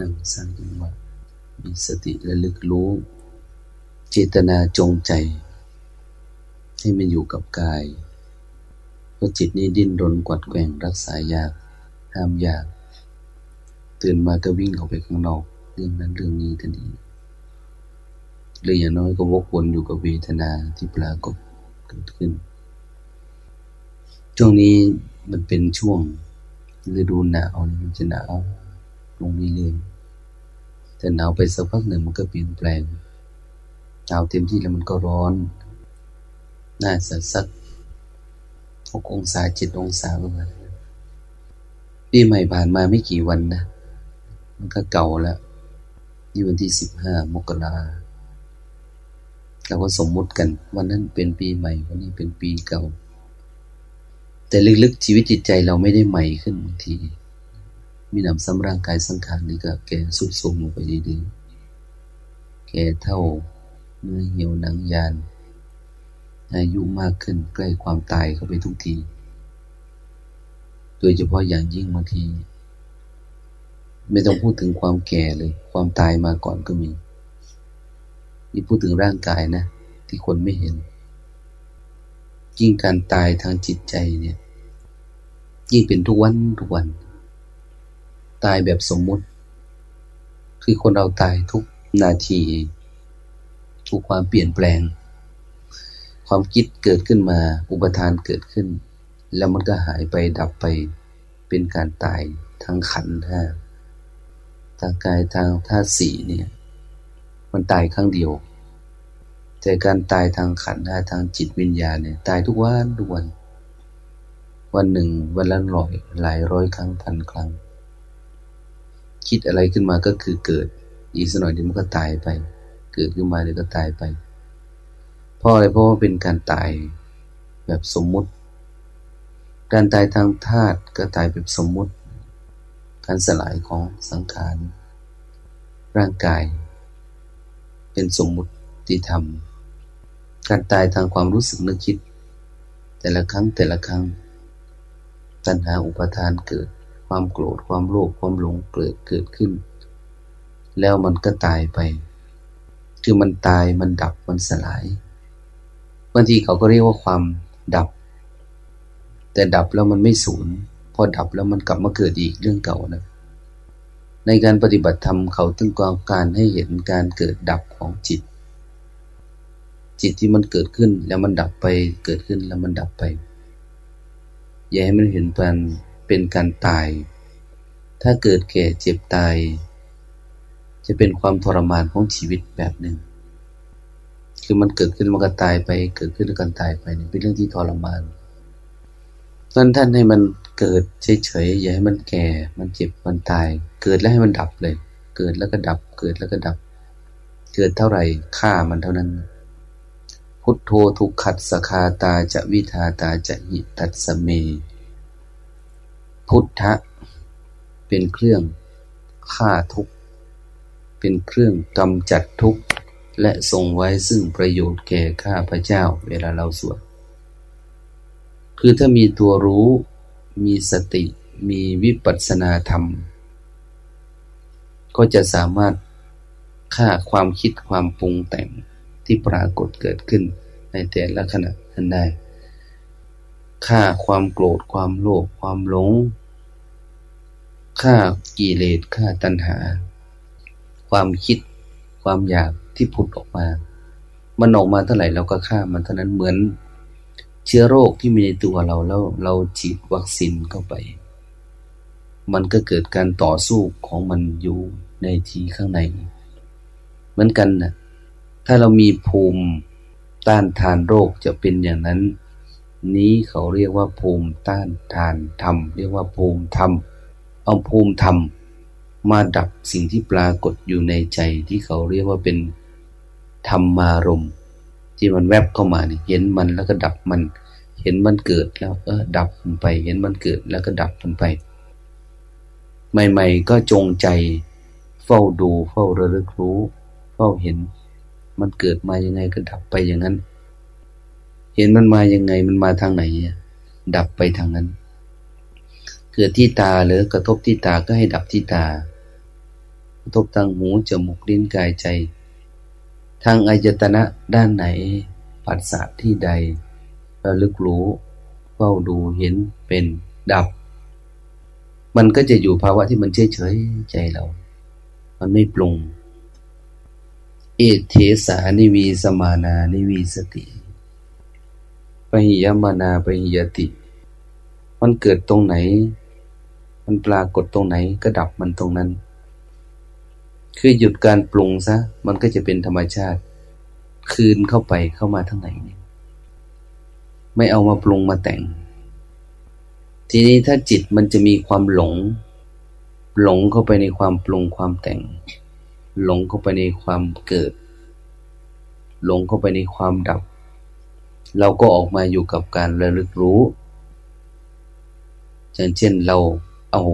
นั่งสร้างจังหวะมีสติระลึกรู้ เจตนาจงใจ ให้มันอยู่กับกาย เพราะจิตนี้ดิ้นรนกวัดแกว่งรักษายาก ห้ามยาก ตื่นมาก็วิ่งออกไปข้างนอก เรื่องนั้นเรื่องนี้ทันทีหรืออย่างน้อยก็วกวนอยู่กับเวทนาที่ปรากฏเกิดขึ้น ช่วงนี้มันเป็นช่วงฤดูหนาวมันจะหนาว ลงเรื่อยๆแต่หนาวไปสักพักหนึ่งมันก็เปลี่ยนแปลงหนาวเต็มที่แล้วมันก็ร้อน น่าสัสักหกองศาเจ็ดองศาประมาณปีใหม่ผ่านมาไม่กี่วันนะ มันก็เก่าแล้วยี่วันที่สิบห้ามกราเราก็สมมุติกัน วันนั้นเป็นปีใหม่ วันนี้เป็นปีเก่า แต่ลึกๆชีวิตจิตใจเราไม่ได้ใหม่ขึ้นบางที มีนำซ้ำร่างกายสังขารนี่ก็แก่สุดโทรมลงไปดีๆแก่เท่าเนื้อเหี่ยวหนังยาน อายุมากขึ้นใกล้ความตายเข้าไปทุกที โดยเฉพาะอย่างยิ่งบางที ไม่ต้องพูดถึงความแก่เลย ความตายมาก่อนก็มี นี่พูดถึงร่างกายนะ ที่คนไม่เห็น ยิ่งการตายทางจิตใจเนี่ย ยิ่งเป็นทุกวันทุกวัน ตายแบบสมมุติ คือคนเราตายทุกนาที ทุกความเปลี่ยนแปลง ความคิดเกิดขึ้นมา อุปทานเกิดขึ้น แล้วมันก็หายไปดับไป เป็นการตายทางขันธ์าทางกายทางธาสีเนี่ย มันตายครั้งเดียว แต่การตายทางขันธ์ทางจิตวิญญาณเนี่ย ตายทุกวันทุกวันวันหนึ่งวันละร้อยหลายร้อยครั้งพันครั้ง คิดอะไรขึ้นมาก็คือเกิด อีกสักหน่อยเดี๋ยวมันก็ตายไป เกิดขึ้นมาเดี๋ยวก็ตายไป เพราะอะไรเพราะว่าเป็นการตายแบบสมมุติ การตายทางธาตุก็ตายแบบสมมุติ การสลายของสังขารร่างกาย เป็นสมมุติธรรม การตายทางความรู้สึกนึกคิด แต่ละครั้งแต่ละครั้งตัณหาอุปทานเกิด ความโกรธความโลภความหลงเกิดเกิดขึ้น แล้วมันก็ตายไป คือมันตายมันดับมันสลายบางทีเขาก็เรียกว่าความดับ แต่ดับแล้วมันไม่สูญพอดับแล้วมันกลับมาเกิดอีกเรื่องเก่านะในการปฏิบัติธรรมเขาต้องการการให้เห็นการเกิดดับของจิต จิตที่มันเกิดขึ้นแล้วมันดับไป เกิดขึ้นแล้วมันดับไป อย่าให้มันเห็นเป็น เป็นการตาย ถ้าเกิดแก่เจ็บตาย จะเป็นความทรมานของชีวิตแบบหนึ่ง คือมันเกิดขึ้นมันก็ตายไป เกิดขึ้นแล้วกันตายไปเป็นเรื่องที่ทรมานนั้นท่านให้มันเกิดเฉยๆอย่าให้มันแก่ มันเจ็บ มันตาย เกิดแล้วให้มันดับเลย เกิดแล้วก็ดับ เกิดแล้วก็ดับ เกิดเท่าไหร่ฆ่ามันเท่านั้น พุทโธทุกขัดสคาตาจะวิทาตาจะหิตัสเม พุทธะเป็นเครื่องฆ่าทุกเป็นเครื่องกำจัดทุกและทรงไว้ซึ่งประโยชน์แก่ข้าพระเจ้าเวลาเราสวด คือถ้ามีตัวรู้ มีสติ มีวิปัสสนาธรรม ก็จะสามารถฆ่าความคิดความปรุงแต่งที่ปรากฏเกิดขึ้นในแต่ละขณะนั้นได้ ฆ่าความโกรธความโลภความหลงฆ่ากิเลสฆ่าตัณหา ความคิด ความอยากที่ผุดออกมา มันออกมาเท่าไหร่เราก็ฆ่ามันเท่านั้นเหมือนเชื้อโรคที่มีในตัวเราแล้วเราฉีดวัคซีนเข้าไป มันก็เกิดการต่อสู้ของมันอยู่ในทีข้างใน เหมือนกันนะถ้าเรามีภูมิต้านทานโรคจะเป็นอย่างนั้น นี้เขาเรียกว่าภูมิต้านทานธรรม เรียกว่าภูมิธรรม เอาภูมิธรรม มาดับสิ่งที่ปรากฏอยู่ในใจที่เขาเรียกว่าเป็นธรรมารมณ์ที่มันแวบเข้ามาเนี่ยเห็นมันแล้วก็ดับมัน เห็นมันเกิดแล้วก็ดับมันไป เห็นมันเกิดแล้วก็ดับมันไป ใหม่ ๆ ก็จงใจ เฝ้าดู เฝ้าระลึกรู้ เฝ้าเห็น มันเกิดมายังไงก็ดับไปอย่างนั้น เห็นมันมายังไงมันมาทางไหนดับไปทางนั้น เกิดที่ตาหรือกระทบที่ตาก็ให้ดับที่ตา กระทบทางหูจมูกลิ้นกายใจ ทางอายตนะด้านไหนปัสสะที่ใดระลึกรู้เฝ้าดูเห็นเป็นดับ มันก็จะอยู่ภาวะที่มันเฉยเฉยใจเรา มันไม่ปรุง เอเทสานิวีสมานานิวีสติ หิยมานาปหิยติ มันเกิดตรงไหน มันปรากฏตรงไหนก็ดับมันตรงนั้น คือหยุดการปรุงซะ มันก็จะเป็นธรรมชาติ คืนเข้าไปเข้ามาทั้งไหนเนี่ยไม่เอามาปรุงมาแต่ง ทีนี้ถ้าจิตมันจะมีความหลง หลงเข้าไปในความปรุงความแต่ง หลงเข้าไปในความเกิด หลงเข้าไปในความดับ เราก็ออกมาอยู่กับการระลึกรู้ อย่างเช่นเราเอา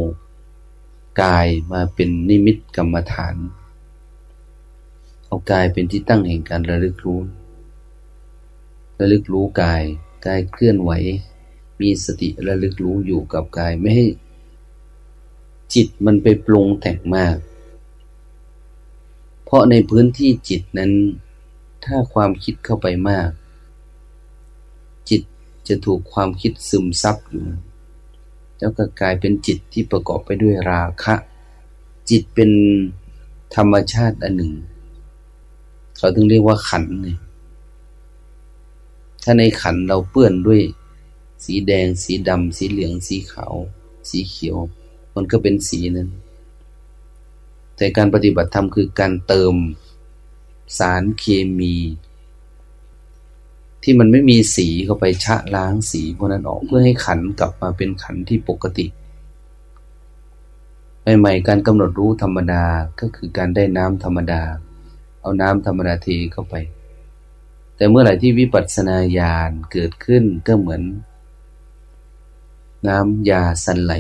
กายมาเป็นนิมิตกรรมฐาน เอากายเป็นที่ตั้งแห่งการระลึกรู้ ระลึกรู้กาย กายเคลื่อนไหว มีสติระลึกรู้อยู่กับกายไม่ให้จิตมันไปปรุงแต่งมาก เพราะในพื้นที่จิตนั้น ถ้าความคิดเข้าไปมาก จิตจะถูกความคิดซึมซับอยู่ แล้วก็กลายเป็นจิตที่ประกอบไปด้วยราคะ จิตเป็นธรรมชาติอันหนึ่ง เขาถึงเรียกว่าขันเลยถ้าในขันเราเปื้อนด้วย สีแดง สีดำ สีเหลือง สีขาว สีเขียว มันก็เป็นสีนั้น แต่การปฏิบัติธรรมคือการเติมสารเคมี ที่มันไม่มีสีเข้าไปชะล้างสีพวกนั้นออกเพื่อให้ขันกลับมาเป็นขันที่ปกติใหม่ๆการกำหนดรู้ธรรมดาก็คือการได้น้ำธรรมดา เอาน้ำธรรมดาเทเข้าไป แต่เมื่อไหร่ที่วิปัสสนาญาณเกิดขึ้นก็เหมือน น้ำยาสันไหล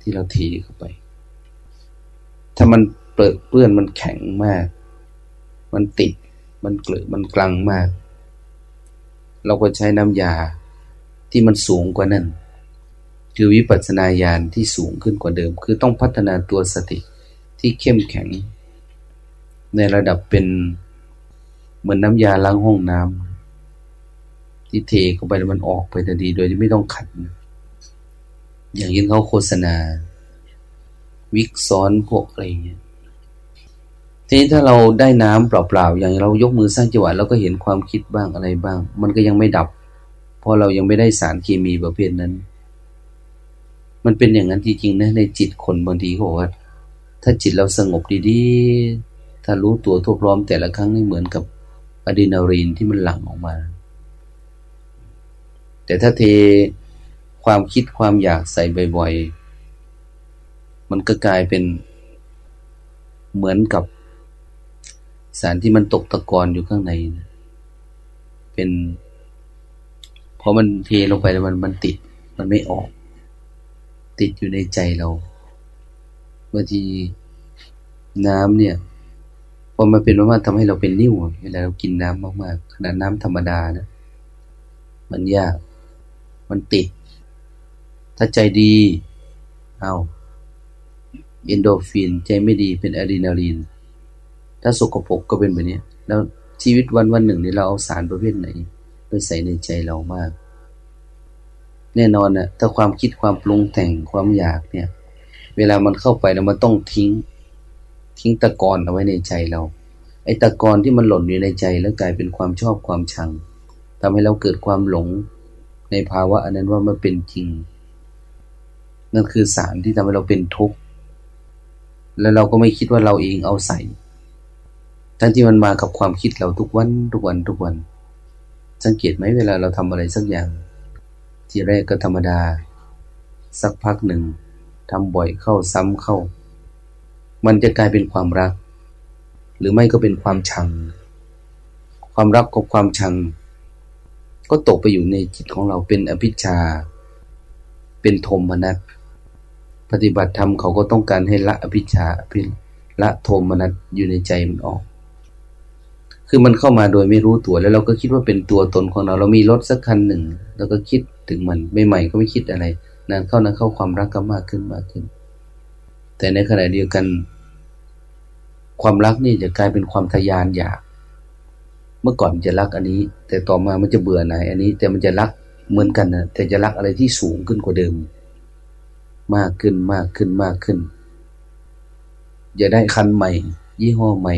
ที่เราเทเข้าไป ถ้ามันเปิดเปื้อนมันแข็งมาก มันติดมันเกลือมันกลังมาก เราก็ใช้น้ำยาที่มันสูงกว่านั้น คือวิปัสสนาญาณที่สูงขึ้นกว่าเดิม คือต้องพัฒนาตัวสติที่เข้มแข็ง ในระดับเป็นเหมือนน้ำยาล้างห้องน้ำที่เทเข้าไปแล้วมันออกไปทันทีโดยที่ไม่ต้องขัด อย่างยิ่งเขาโฆษณา วิกซ้อนพวกอะไรเงี้ย ทีนี้ถ้าเราได้น้ำเปล่าๆอย่างเรายกมือสร้างจังหวะเราก็เห็นความคิดบ้างอะไรบ้าง มันก็ยังไม่ดับ เพราะเรายังไม่ได้สารเคมีประเภทนั้น มันเป็นอย่างนั้นจริงๆนะในจิตคนบางทีเขาบอกว่า ถ้าจิตเราสงบดีๆ ถ้ารู้ตัวทั่วพร้อมแต่ละครั้งนี่เหมือนกับอะดรีนาลีนที่มันหลั่งออกมา แต่ถ้าเทความคิดความอยากใส่บ่อยๆ มันก็กลายเป็นเหมือนกับ สารที่มันตกตะกอนอยู่ข้างในเป็นพอมันเทลงไปแล้วมันมันติด มันไม่ออก ติดอยู่ในใจเราบางทีน้ำเนี่ยพอมันเป็นมากๆทำให้เราเป็นนิ่วเวลาเรากินน้ำมากๆขนาดน้ำธรรมดานะมันยาก มันติด ถ้าใจดี เอาเอนโดฟิน ใจไม่ดีเป็นอะดรีนาลีน ถ้าสกปรกก็เป็นแบบนี้แล้วชีวิตวันวันหนึ่งนี่เราเอาสารประเภทไหน ไปใส่ในใจเรามาก แน่นอนนะถ้าความคิดความปรุงแต่งความอยากเนี่ย เวลามันเข้าไปแล้วมันต้องทิ้ง ทิ้งตะกอนเอาไว้ในใจเรา ไอ้ตะกอนที่มันหล่นอยู่ในใจแล้วกลายเป็นความชอบความชังทำให้เราเกิดความหลงในภาวะอันนั้นว่ามันเป็นจริง นั่นคือสารที่ทำให้เราเป็นทุกข์แล้วเราก็ไม่คิดว่าเราเองเอาใส่ ทั้งที่มันมากับความคิดเราทุกวันทุกวันทุกวัน สังเกตไหมเวลาเราทำอะไรสักอย่าง ทีแรกก็ธรรมดา สักพักหนึ่งทำบ่อยเข้าซ้ำเข้า มันจะกลายเป็นความรัก หรือไม่ก็เป็นความชัง ความรักกับความชัง ก็ตกไปอยู่ในจิตของเราเป็นอภิชา เป็นโทมนัสปฏิบัติธรรมเขาก็ต้องการให้ละอภิชาพิละโทมนัสอยู่ในใจมันออก คือมันเข้ามาโดยไม่รู้ตัวแล้วเราก็คิดว่าเป็นตัวตนของเรา เรามีรถสักคันหนึ่งเราก็คิดถึงมันใหม่ๆก็ไม่คิดอะไรนานเข้านานเข้าความรักก็มากขึ้นมากขึ้น แต่ในขณะเดียวกัน ความรักนี่จะกลายเป็นความทยานอยาก เมื่อก่อนจะรักอันนี้ แต่ต่อมามันจะเบื่อไหนอันนี้ แต่มันจะรักเหมือนกันนะแต่จะรักอะไรที่สูงขึ้นกว่าเดิม มากขึ้นมากขึ้นมากขึ้น จะได้คันใหม่ ยี่ห้อใหม่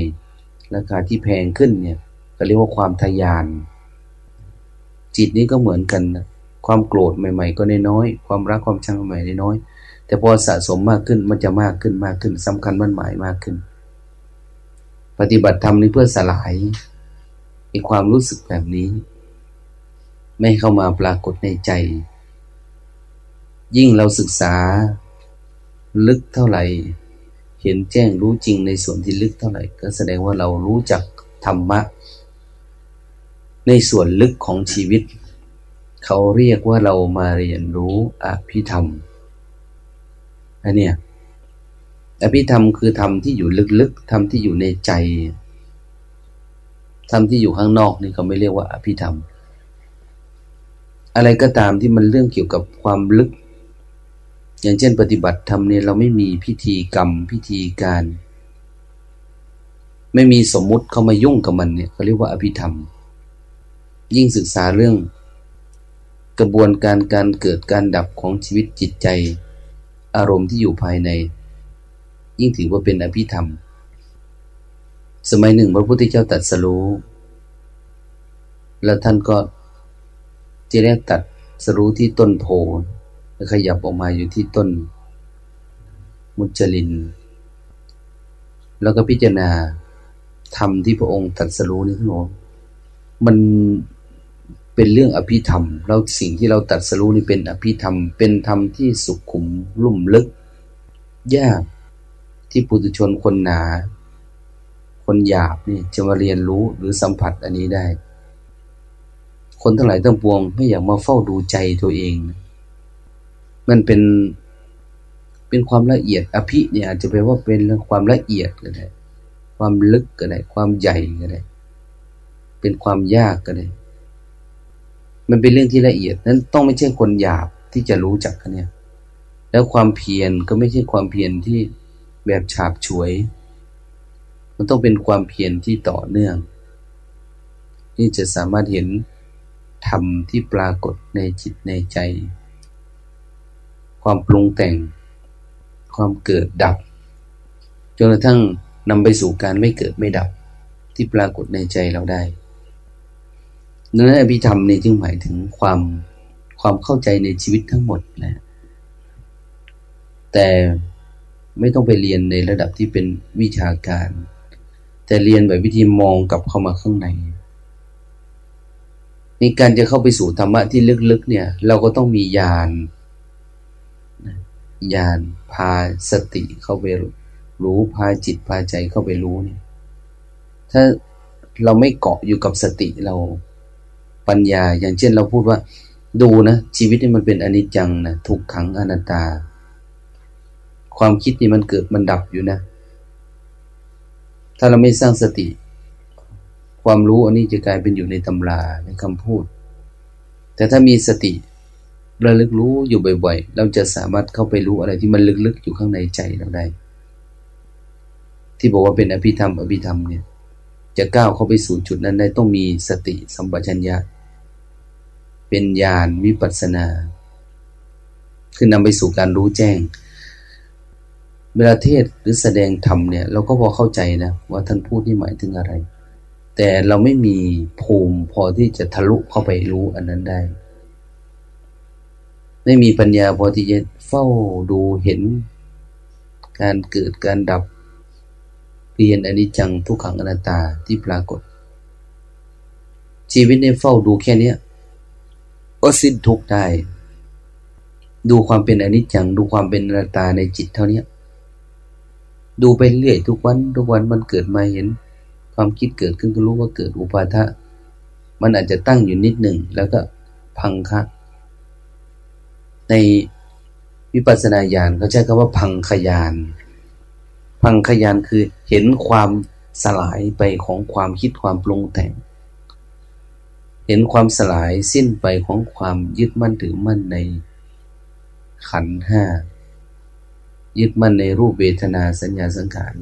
ราคาที่แพงขึ้นเนี่ยก็เรียกว่าความทยาน จิตนี้ก็เหมือนกันนะความโกรธใหม่ ๆ ก็น้อยๆความรักความชังใหม่น้อยๆแต่พอสะสมมากขึ้นมันจะมากขึ้นมากขึ้นสำคัญมั่นหมายมากขึ้น ปฏิบัติธรรมนี้เพื่อสลายไอ้ความรู้สึกแบบนี้ ไม่เข้ามาปรากฏในใจ ยิ่งเราศึกษาลึกเท่าไหร่ ห็นแจ้งรู้จริงในส่วนที่ลึกเท่าไหร่ ก็แสดงว่าเรารู้จักธรรมะ ในส่วนลึกของชีวิต เขาเรียกว่าเรามาเรียนรู้อภิธรรมอันเนี้ยอภิธรรมคือธรรมที่อยู่ลึกๆธรรมที่อยู่ในใจธรรมที่อยู่ข้างนอกนี่เขาไม่เรียกว่าอภิธรรม อะไรก็ตามที่มันเรื่องเกี่ยวกับความลึก อย่างเช่น ปฏิบัติธรรมเนี่ยเราไม่มีพิธีกรรมพิธีการ ไม่มีสมมุติเข้ามายุ่งกับมันเนี่ยเขาเรียกว่าอภิธรรม ยิ่งศึกษาเรื่อง กระบวนการการเกิดการดับของชีวิตจิตใจ อารมณ์ที่อยู่ภายใน ยิ่งถือว่าเป็นอภิธรรม สมัยหนึ่งพระพุทธเจ้าตัดสรู้แล้วท่านก็ที่แรกตัดสรู้ที่ต้นโพล ขยับออกมาอยู่ที่ต้น มุจลิน แล้วก็พิจารณาธรรมที่พระองค์ตรัสรู้นี่ท่านบอกมันเป็นเรื่องอภิธรรมแล้วสิ่งที่เราตัดสรู้นี่เป็นอภิธรรม เป็นธรรมที่สุขุมลุ่มลึก ยากที่ปุถุชนคนหนา คนหยาบนี่จะมาเรียนรู้หรือสัมผัสอันนี้ได้ คนทั้งหลายทั้งปวงไม่อยากมาเฝ้าดูใจตัวเอง มันเป็นเป็นความละเอียด อภิเนี่ยอาจจะแปลว่าเป็นความละเอียดก็ได้ ความลึกก็ได้ ความใหญ่ก็ได้ เป็นความยากก็ได้ มันเป็นเรื่องที่ละเอียด นั้นต้องไม่ใช่คนหยาบที่จะรู้จักกันเนี่ย แล้วความเพียรก็ไม่ใช่ความเพียรที่แบบฉาบฉวย มันต้องเป็นความเพียรที่ต่อเนื่อง ที่จะสามารถเห็นธรรมที่ปรากฏในจิตในใจ ความปรุงแต่ง ความเกิดดับจนกระทั่งนำไปสู่การไม่เกิดไม่ดับที่ปรากฏในใจเราได้นั้นอภิธรรมนี่จึงหมายถึงความความเข้าใจในชีวิตทั้งหมดนะแต่ไม่ต้องไปเรียนในระดับที่เป็นวิชาการ แต่เรียนแบบวิธีมองกลับเข้ามาข้างในในการจะเข้าไปสู่ธรรมะที่ลึกๆ เนี่ย เราก็ต้องมีญาณ ญาณพาสติเข้าไปรู้พาจิตพาใจเข้าไปรู้เนี่ยถ้าเราไม่เกาะอยู่กับสติเราปัญญา อย่างเช่นเราพูดว่าดูนะ ชีวิตนี่มันเป็นอนิจจังนะทุกขังอนัตตา ความคิดนี่มันเกิดมันดับอยู่นะ ถ้าเราไม่สร้างสติ ความรู้อันนี้จะกลายเป็นอยู่ในตำราในคำพูด แต่ถ้ามีสติ ระลึกรู้อยู่บ่อย ๆ เราจะสามารถเข้าไปรู้อะไรที่มันลึกๆอยู่ข้างในใจเราได้ ที่บอกว่าเป็นอภิธรรมอภิธรรมเนี่ย จะก้าวเข้าไปสู่จุดนั้นได้ต้องมีสติสัมปชัญญะ เป็นญาณวิปัสสนา คือนำไปสู่การรู้แจ้ง เวลาเทศหรือแสดงธรรมเนี่ย เราก็พอเข้าใจนะว่าท่านพูดนี่หมายถึงอะไร แต่เราไม่มีภูมิพอที่จะทะลุเข้าไปรู้อันนั้นได้ ไม่มีปัญญาพอที่จะเฝ้าดูเห็น การเกิดการดับเรียนอนิจจังทุกขังอนัตตาที่ปรากฏ ชีวิตในเฝ้าดูแค่นี้ก็สิ้นทุกได้ดูความเป็นอนิจจัง ดูความเป็นอนัตตาในจิตเท่านี้ดูไปเรื่อยทุกวัน ทุกวันมันเกิดมาเห็น ความคิดเกิดขึ้นก็รู้ว่าเกิดอุปาทะ มันอาจจะตั้งอยู่นิดหนึ่งแล้วก็พังคะ ในวิปัสสนาญาณเขาใช้คำว่าพังขยาน พังขยานคือเห็นความสลายไปของความคิดความปรุงแต่ง เห็นความสลายสิ้นไปของความยึดมั่นถือมั่นในขันห้ายึดมั่นในรูปเวทนาสัญญาสังขาร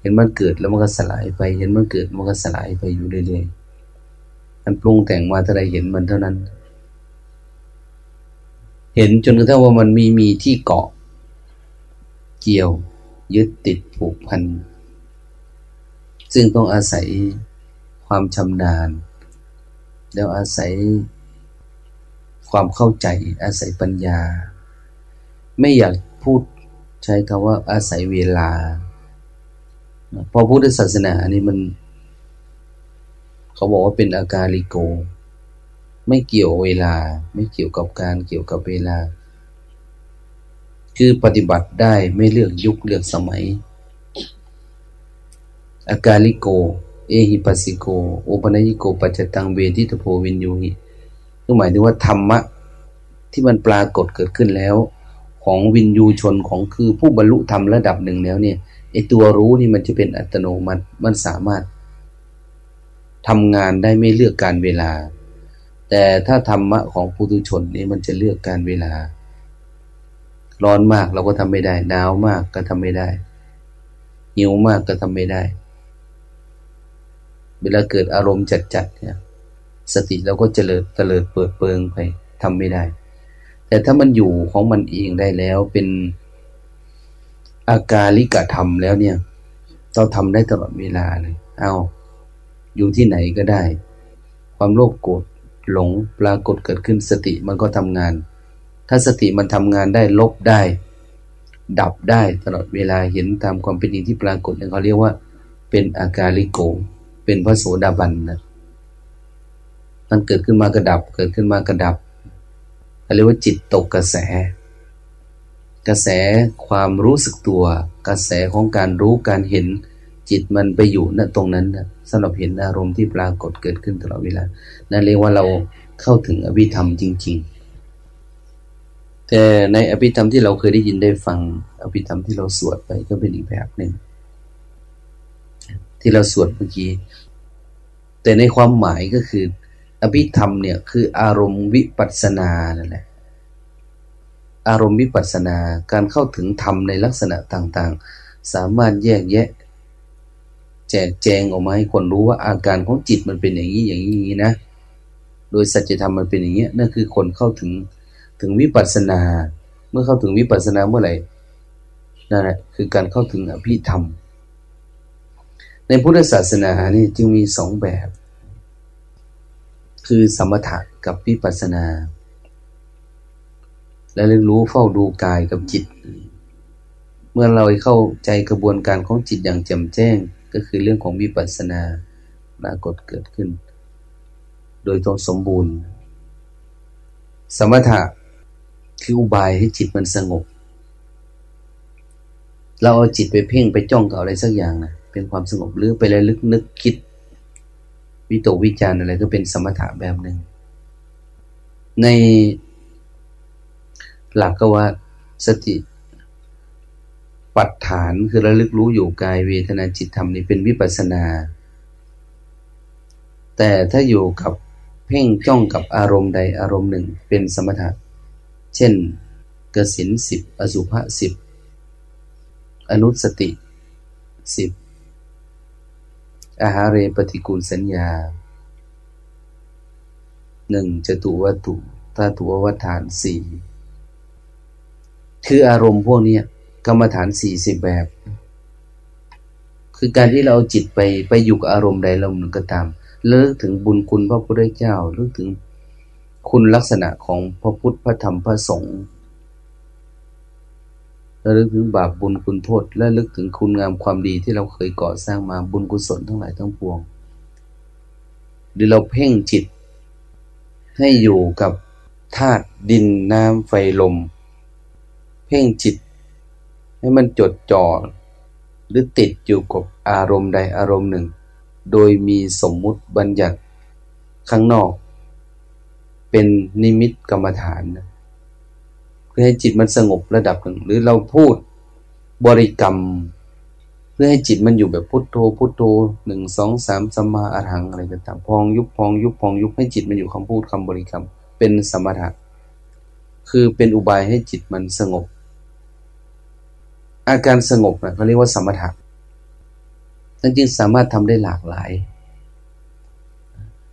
เห็นมันเกิดแล้วมันก็สลายไป เห็นมันเกิดมันก็สลายไปอยู่เรื่อยๆมันปรุงแต่งมาเท่าไรเห็นมันเท่านั้น เห็นจนกระทั่งว่ามันมีมีที่เกาะ เกี่ยว ยึดติดผูกพัน ซึ่งต้องอาศัยความชำนาญ แล้วอาศัยความเข้าใจ อาศัยปัญญา ไม่อยากพูดใช้คำว่าอาศัยเวลา พอพุทธศาสนาอันนี้มัน เขาบอกว่าเป็นอาการลิโก ไม่เกี่ยวเวลา ไม่เกี่ยวกับการเกี่ยวกับเวลา คือปฏิบัติได้ไม่เลือกยุคเลือกสมัย อาการลิโก เอหิปัสสิโก โอปนัญิโกปัจจตังเวทิตโพวินยูหิก็หมายถึงว่าธรรมะที่มันปรากฏเกิดขึ้นแล้ว ของวินยูชนของคือผู้บรรลุธรรมระดับหนึ่งแล้วเนี่ยไอตัวรู้นี่มันจะเป็นอัตโนมัติมันสามารถทำงานได้ไม่เลือกการเวลา แต่ถ้าธรรมะของปุถุชนนี่มันจะเลือกการเวลา ร้อนมากเราก็ทำไม่ได้ หนาวมากก็ทำไม่ได้หิวมากก็ทำไม่ได้ เวลาเกิดอารมณ์จัดๆเนี่ย สติเราก็เจริญเตลิดเปิดเปิงไปทำไม่ได้ แต่ถ้ามันอยู่ของมันเองได้แล้วเป็นอากาลิกะธรรมแล้วเนี่ย เราทำได้ตลอดเวลาเลย เอาอยู่ที่ไหนก็ได้ ความโลภโกรธ หลงปรากฏเกิดขึ้นสติมันก็ทำงาน ถ้าสติมันทำงานได้ลบได้ ดับได้ตลอดเวลาเห็นตามความเป็นจริงที่ปรากฏเขาเรียกว่าเป็นอาการลิโก เป็นพระโสดาบันนะมันเกิดขึ้นมากระดับ เกิดขึ้นมากระดับเขาเรียกว่าจิตตกกระแส กระแสความรู้สึกตัว กระแสของการรู้การเห็น จิตมันไปอยู่ณตรงนั้นนะสำหรับเห็นอารมณ์ที่ปรากฏเกิดขึ้นตลอดเวลา นั่นเรียกว่าเราเข้าถึงอภิธรรมจริง ๆ แต่ในอภิธรรมที่เราเคยได้ยินได้ฟัง อภิธรรมที่เราสวดไปก็เป็นอีกแบบหนึ่งที่เราสวดเมื่อกี้แต่ในความหมายก็คือ อภิธรรมเนี่ยคืออารมณ์วิปัสสนานั่นแหละอารมณ์วิปัสสนาการเข้าถึงธรรมในลักษณะต่างๆ สามารถแยกแยะ แจกแจงออกมาให้คนรู้ว่าอาการของจิตมันเป็นอย่างนี้อย่างนี้นะ โดยสัจธรรมมันเป็นอย่างนี้นั่นคือคนเข้าถึงถึงวิปัสสนา เมื่อเข้าถึงวิปัสสนาเมื่อไหร่นั่นแหละคือการเข้าถึงอภิธรรม ในพุทธศาสนานี่จึงมีสองแบบ คือสมถะกับวิปัสสนา และเรียนรู้เฝ้าดูกายกับจิต เมื่อเราเข้าใจกระบวนการของจิตอย่างแจ่มแจ้ง ก็คือเรื่องของวิปัสสนาปรากฏเกิดขึ้น โดยตรงสมบูรณ์ สมถะคืออุบายให้จิตมันสงบ เราเอาจิตไปเพ่งไปจ้องกับอะไรสักอย่างนะเป็นความสงบหรือไปเลยลึกนึกคิด วิตกวิจารอะไรก็เป็นสมถะแบบหนึ่งในหลักก็ว่าสติ ปัฏฐานคือระลึกรู้อยู่กายเวทนาจิตธรรมนี่เป็นวิปัสนา แต่ถ้าอยู่กับเพ่งจ้องกับอารมณ์ใดอารมณ์หนึ่งเป็นสมถะ เช่นกสินสิบอสุภะสิบอนุสติสิบอาหารเรปฏิกูลสัญญาหนึ่งจตุวัตุธาตุวัฏฐานสี่คืออารมณ์พวกนี้ กรรมฐานสี่สิบแบบ คือการที่เราเอาจิตไปไปอยู่กับอารมณ์ใดอารมหนึ่งก็ตามเลิกถึงบุญคุณพระพุทธเจ้าเลิกถึงคุณลักษณะของพระพุทธพระธรรมพระสงฆ์และลึกถึงบาปบุญคุณโทษและลึกถึงคุณงามความดีที่เราเคยก่อสร้างมาบุญกุศลทั้งหลายทั้งปวง หรือเราเพ่งจิต ให้อยู่กับธาตุดินน้ำไฟลม เพ่งจิต ให้มันจดจ่อหรือติดอยู่กับอารมณ์ใดอารมณ์หนึ่ง โดยมีสมมุติบัญญัติข้างนอก เป็นนิมิตกรรมฐานนะเพื่อให้จิตมันสงบระดับหนึ่ง หรือเราพูดบริกรรม เพื่อให้จิตมันอยู่แบบพุทโธพุทโธหนึ่งสองสามสัมมาอรหังอะไรต่างๆพองยุบพองยุบพองยุบให้จิตมันอยู่คำพูดคำบริกรรม เป็นสมถะคือเป็นอุบายให้จิตมันสงบ อาการสงบนะเขาเรียกว่าสมถะนั่นจึงสามารถทำได้หลากหลาย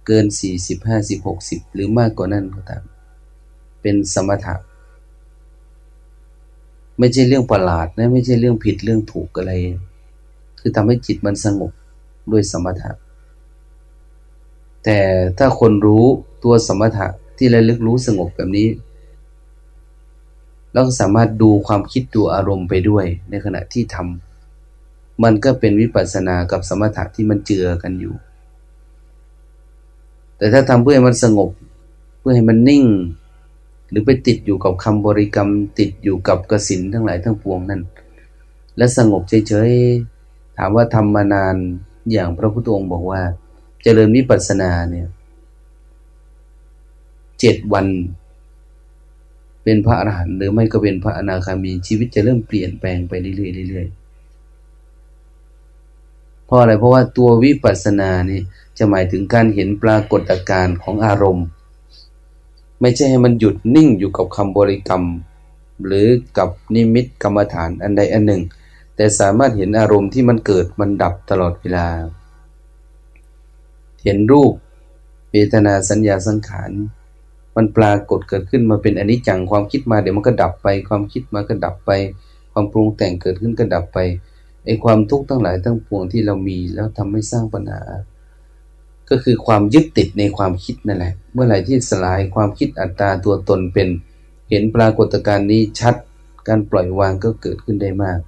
เกินสี่สิบห้าสิบหกสิบหรือมากกว่านั้นก็ตาม เป็นสมถะ ไม่ใช่เรื่องประหลาดนะ ไม่ใช่เรื่องผิดเรื่องถูกอะไร คือทำให้จิตมันสงบด้วยสมถะ แต่ถ้าคนรู้ตัวสมถะที่ระลึกรู้สงบแบบนี้ เราก็สามารถดูความคิดดูอารมณ์ไปด้วย ในขณะที่ทำมันก็เป็นวิปัสสนากับสมถะที่มันเจือกันอยู่ แต่ถ้าทำเพื่อให้มันสงบ เพื่อให้มันนิ่ง หรือไปติดอยู่กับคำบริกรรม ติดอยู่กับกสินทั้งหลายทั้งปวงนั่นและสงบเฉยๆถามว่าทำมานานอย่างพระพุทธองค์บอกว่า เจริญวิปัสสนาเนี่ยเจ็ดวัน เป็นพระอรหันต์หรือไม่ก็เป็นพระอนาคามีชีวิตจะเริ่มเปลี่ยนแปลงไปเรื่อยๆเรื่อยๆเพราะอะไรเพราะว่าตัววิปัสสนานี่จะหมายถึงการเห็นปรากฏอาการของอารมณ์ ไม่ใช่ให้มันหยุดนิ่งอยู่กับคำบริกรรม หรือกับนิมิตกรรมฐานอันใดอันหนึ่ง แต่สามารถเห็นอารมณ์ที่มันเกิดมันดับตลอดเวลา เห็นรูปเวทนาสัญญาสังขาร มันปรากฏเกิดขึ้นมาเป็นอนิจจังความคิดมาเดี๋ยวมันก็ดับไป ความคิดมาก็ดับไป ความปรุงแต่งเกิดขึ้นก็ดับไปไอ้ความทุกข์ทั้งหลายทั้งปวงที่เรามีแล้วทำให้สร้างปัญหา ก็คือความยึดติดในความคิดนั่นแหละ เมื่อไหร่ที่สลายความคิดอัตตาตัวตนเป็น เห็นปรากฏการณ์นี้ชัดการปล่อยวางก็เกิดขึ้นได้มาก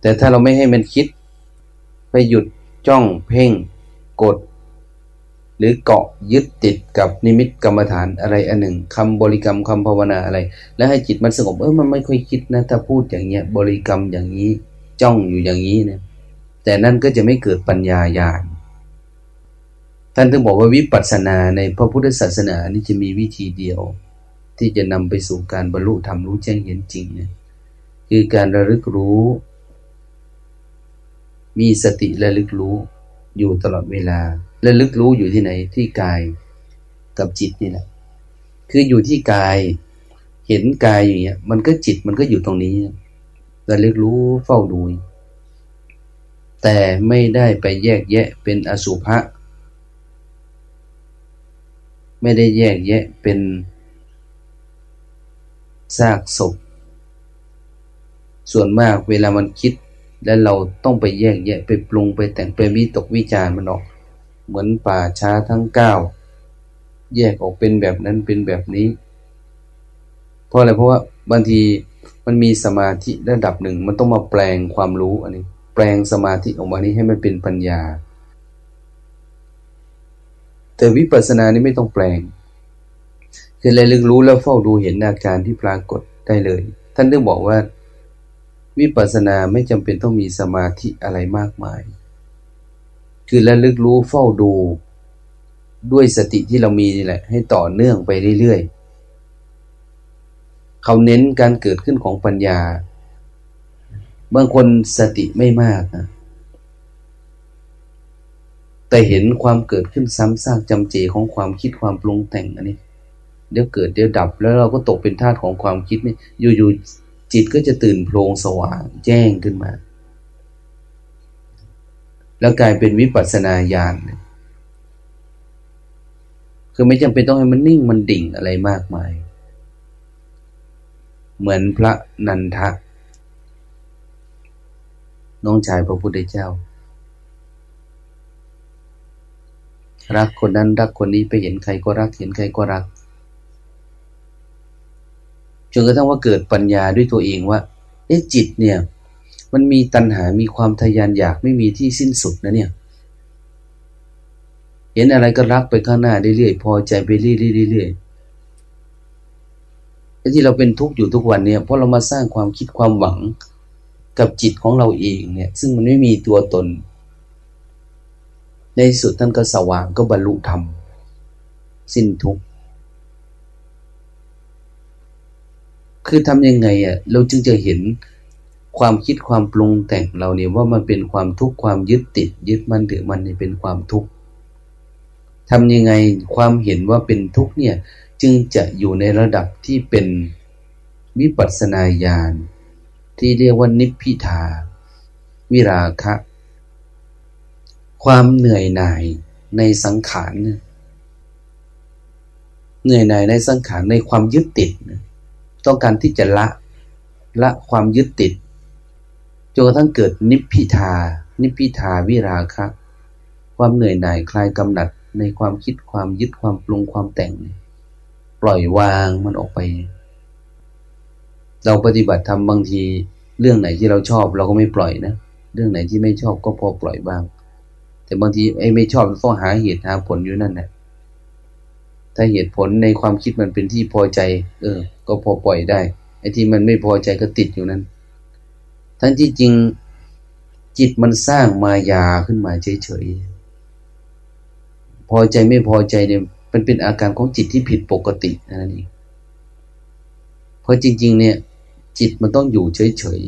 แต่ถ้าเราไม่ให้มันคิด ไปหยุดจ้องเพ่ง กด หรือเกาะยึดติดกับนิมิตกรรมฐานอะไรอันหนึ่งคำบริกรรมคำภาวนาอะไร แล้วให้จิตมันสงบเออมันไม่ค่อยคิดนะถ้าพูดอย่างเงี้ยบริกรรมอย่างนี้จ้องอยู่อย่างนี้เนี่ยแต่นั่นก็จะไม่เกิดปัญญาญาณท่านถึงบอกว่าวิปัสสนาในพระพุทธศาสนานี่จะมีวิธีเดียว ที่จะนำไปสู่การบรรลุธรรมรู้แจ้งเห็นจริงเนี่ยคือการระลึกรู้ มีสติระลึกรู้อยู่ตลอดเวลา และลึกรู้อยู่ที่ไหนที่กายกับจิตนี่แหละ คืออยู่ที่กาย เห็นกายอย่างเงี้ย มันก็จิตมันก็อยู่ตรงนี้ระลึกรู้เฝ้าดู แต่ไม่ได้ไปแยกแยะเป็นอสุภะไม่ได้แยกแยะเป็นซากศพ ส่วนมากเวลามันคิด แล้วเราต้องไปแยกแยะไปปรุงไปแต่งไปวิตกวิจารมันออก เหมือนป่าช้าทั้งเก้าแยกออกเป็นแบบนั้นเป็นแบบนี้ เพราะอะไรเพราะว่าบางทีมันมีสมาธิระดับหนึ่ง มันต้องมาแปลงความรู้อันนี้ แปลงสมาธิออกมานี้ให้มันเป็นปัญญา แต่วิปัสสนานี้ไม่ต้องแปลง คืออะไรลึกรู้แล้วเฝ้าดูเห็นอาการที่ปรากฏได้เลย ท่านได้บอกว่า วิปัสสนาไม่จำเป็นต้องมีสมาธิอะไรมากมาย คือระลึกรู้เฝ้าดูด้วยสติที่เรามีนี่แหละ ให้ต่อเนื่องไปเรื่อยๆเขาเน้นการเกิดขึ้นของปัญญา บางคนสติไม่มากนะแต่เห็นความเกิดขึ้นซ้ำซากจำเจของความคิดความปรุงแต่งอันนี้ เดี๋ยวเกิดเดี๋ยวดับ แล้วเราก็ตกเป็นทาสของความคิดนี่อยู่ๆจิตก็จะตื่นโพลงสว่างแจ้งขึ้นมา แล้วกลายเป็นวิปัสสนาญาณคือไม่จำเป็นต้องให้มันนิ่งมันดิ่งอะไรมากมาย เหมือนพระนันทะ น้องชายพระพุทธเจ้า รักคนนั้นรักคนนี้ไปเห็นใครก็รักเห็นใครก็รักจนกระทั่งว่าเกิดปัญญาด้วยตัวเองว่าเอ๊ะจิตเนี่ย มันมีตัณหา มีความทยานอยากไม่มีที่สิ้นสุดนะเนี่ย เห็นอะไรก็รักไปข้างหน้าเรื่อยๆ พอใจไปเรื่อยๆที่เราเป็นทุกข์อยู่ทุกวันเนี่ยเพราะเรามาสร้างความคิดความหวังกับจิตของเราเองเนี่ย ซึ่งมันไม่มีตัวตน ในสุดท่านก็สว่างก็บรรลุธรรม สิ้นทุกข์คือทำยังไงอะ เราจึงจะเห็น ความคิดความปรุงแต่งเราเนี่ยว่ามันเป็นความทุกข์ความยึดติด ยึดมันถือมันนี่เป็นความทุกข์ทำยังไงความเห็นว่าเป็นทุกข์เนี่ยจึงจะอยู่ในระดับที่เป็นวิปัสสนาญาณที่เรียกว่านิพพิทา วิราคะ ความเหนื่อยหน่ายในสังขารเหนื่อยหน่ายในสังขารในความยึดติด ต้องการที่จะละละความยึดติด จนกระทั่งเกิดนิพพิทา นิพพิทาวิราคะ ความเหนื่อยหน่ายคลายกำหนัดในความคิดความยึดความปรุงความแต่ง ปล่อยวางมันออกไป เราปฏิบัติทำบางทีเรื่องไหนที่เราชอบเราก็ไม่ปล่อยนะ เรื่องไหนที่ไม่ชอบก็พอปล่อยบ้าง แต่บางทีไอ้ไม่ชอบต้องหาเหตุหาผลอยู่นั่นแหละถ้าเหตุผลในความคิดมันเป็นที่พอใจ เออ ก็พอปล่อยได้ไอ้ที่มันไม่พอใจก็ติดอยู่นั้น ทั้งที่จริงจิตมันสร้างมายาขึ้นมาเฉยๆ พอใจไม่พอใจเนี่ยมันเป็นอาการของจิตที่ผิดปกตินั่นเองเพราะจริง ๆ เนี่ย จิตมันต้องอยู่เฉย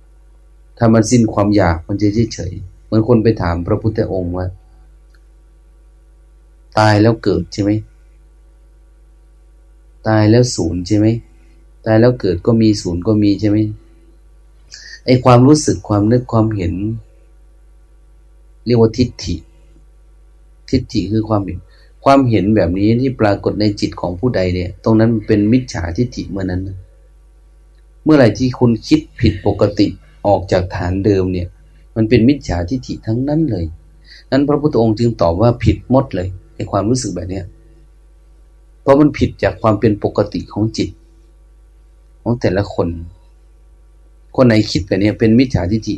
ๆ ถ้ามันสิ้นความอยากมันจะเฉยๆ เหมือนคนไปถามพระพุทธองค์ว่า ตายแล้วเกิดใช่ไหม ตายแล้วศูนย์ใช่ไหม ตายแล้วเกิดก็มีศูนย์ก็มีใช่ไหม ไอความรู้สึกความนึกความเห็น เรียกว่าทิฏฐิ ทิฏฐิคือความเห็น ความเห็นแบบนี้ที่ปรากฏในจิตของผู้ใดเนี่ย ตรงนั้นเป็นมิจฉาทิฏฐิเมื่อนั้น เมื่อไหร่ที่คุณคิดผิดปกติออกจากฐานเดิมเนี่ย มันเป็นมิจฉาทิฏฐิทั้งนั้นเลย นั้นพระพุทธองค์จึงตอบว่าผิดหมดเลยในความรู้สึกแบบนี้เพราะมันผิดจากความเป็นปกติของจิต ของแต่ละคน คนไหนคิดแบบนี้เป็นมิจฉาทิฏฐิ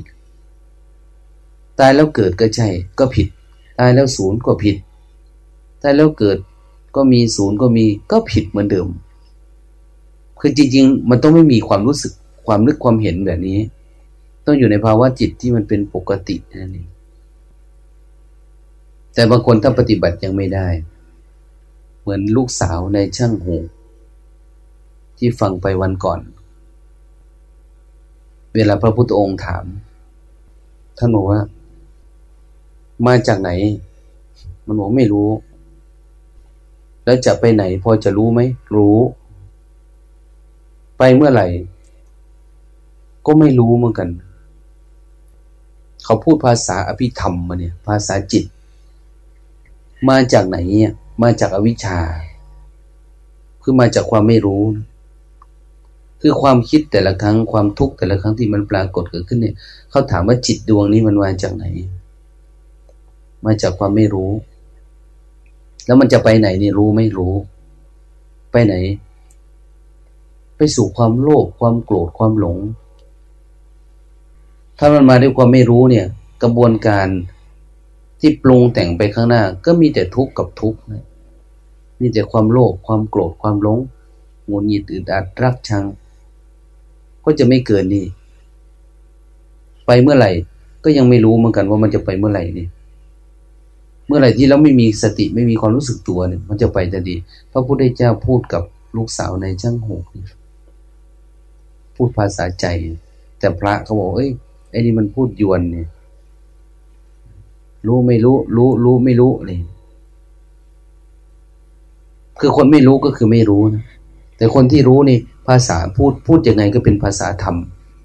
ตายแล้วเกิดก็ใช่ก็ผิด ตายแล้วศูนย์ก็ผิด ตายแล้วเกิดก็มีศูนย์ก็มีก็ผิดเหมือนเดิม คือจริง ๆ มันต้องไม่มีความรู้สึกความนึกความเห็นแบบนี้ ต้องอยู่ในภาวะจิตที่มันเป็นปกตินั่นเองแต่บางคนถ้าปฏิบัติยังไม่ได้ เหมือนลูกสาวในช่างหูที่ฟังไปวันก่อน เวลาพระพุทธองค์ถาม ท่านบอกว่า มาจากไหน มันบอกไม่รู้ แล้วจะไปไหน พอจะรู้ไหม รู้ ไปเมื่อไหร่ ก็ไม่รู้เหมือนกัน เขาพูดภาษาอภิธรรมมาเนี่ย ภาษาจิต มาจากไหนเนี่ย มาจากอวิชชา คือมาจากความไม่รู้ คือความคิดแต่ละครั้งความทุกข์แต่ละครั้งที่มันปรากฏเกิดขึ้นเนี่ยเขาถามว่าจิตดวงนี้มันมาจากไหน มาจากความไม่รู้ แล้วมันจะไปไหนนี่รู้ไม่รู้ ไปไหน ไปสู่ความโลภความโกรธความหลง ถ้ามันมาด้วยความไม่รู้เนี่ย กระบวนการที่ปรุงแต่งไปข้างหน้า ก็มีแต่ทุกข์กับทุกข์นะมีแต่ความโลภความโกรธความหลงงุนหงิดอึดอัดรักชัง ก็จะไม่เกินนี่ ไปเมื่อไหร่ ก็ยังไม่รู้เหมือนกันว่ามันจะไปเมื่อไหร่นี่ เมื่อไหร่ที่เราไม่มีสติไม่มีความรู้สึกตัวเนี่ย มันจะไปจะดี พระพุทธเจ้าพูดกับลูกสาวในช่างหกพูดภาษาใจ แต่พระเขาบอกเอ้ยไอ้นี่มันพูดยวนเนี่ย รู้ไม่รู้ รู้ รู้ไม่รู้นี่คือคนไม่รู้ก็คือไม่รู้นะแต่คนที่รู้นี่ ภาษาพูดพูดยังไงก็เป็นภาษาธรรม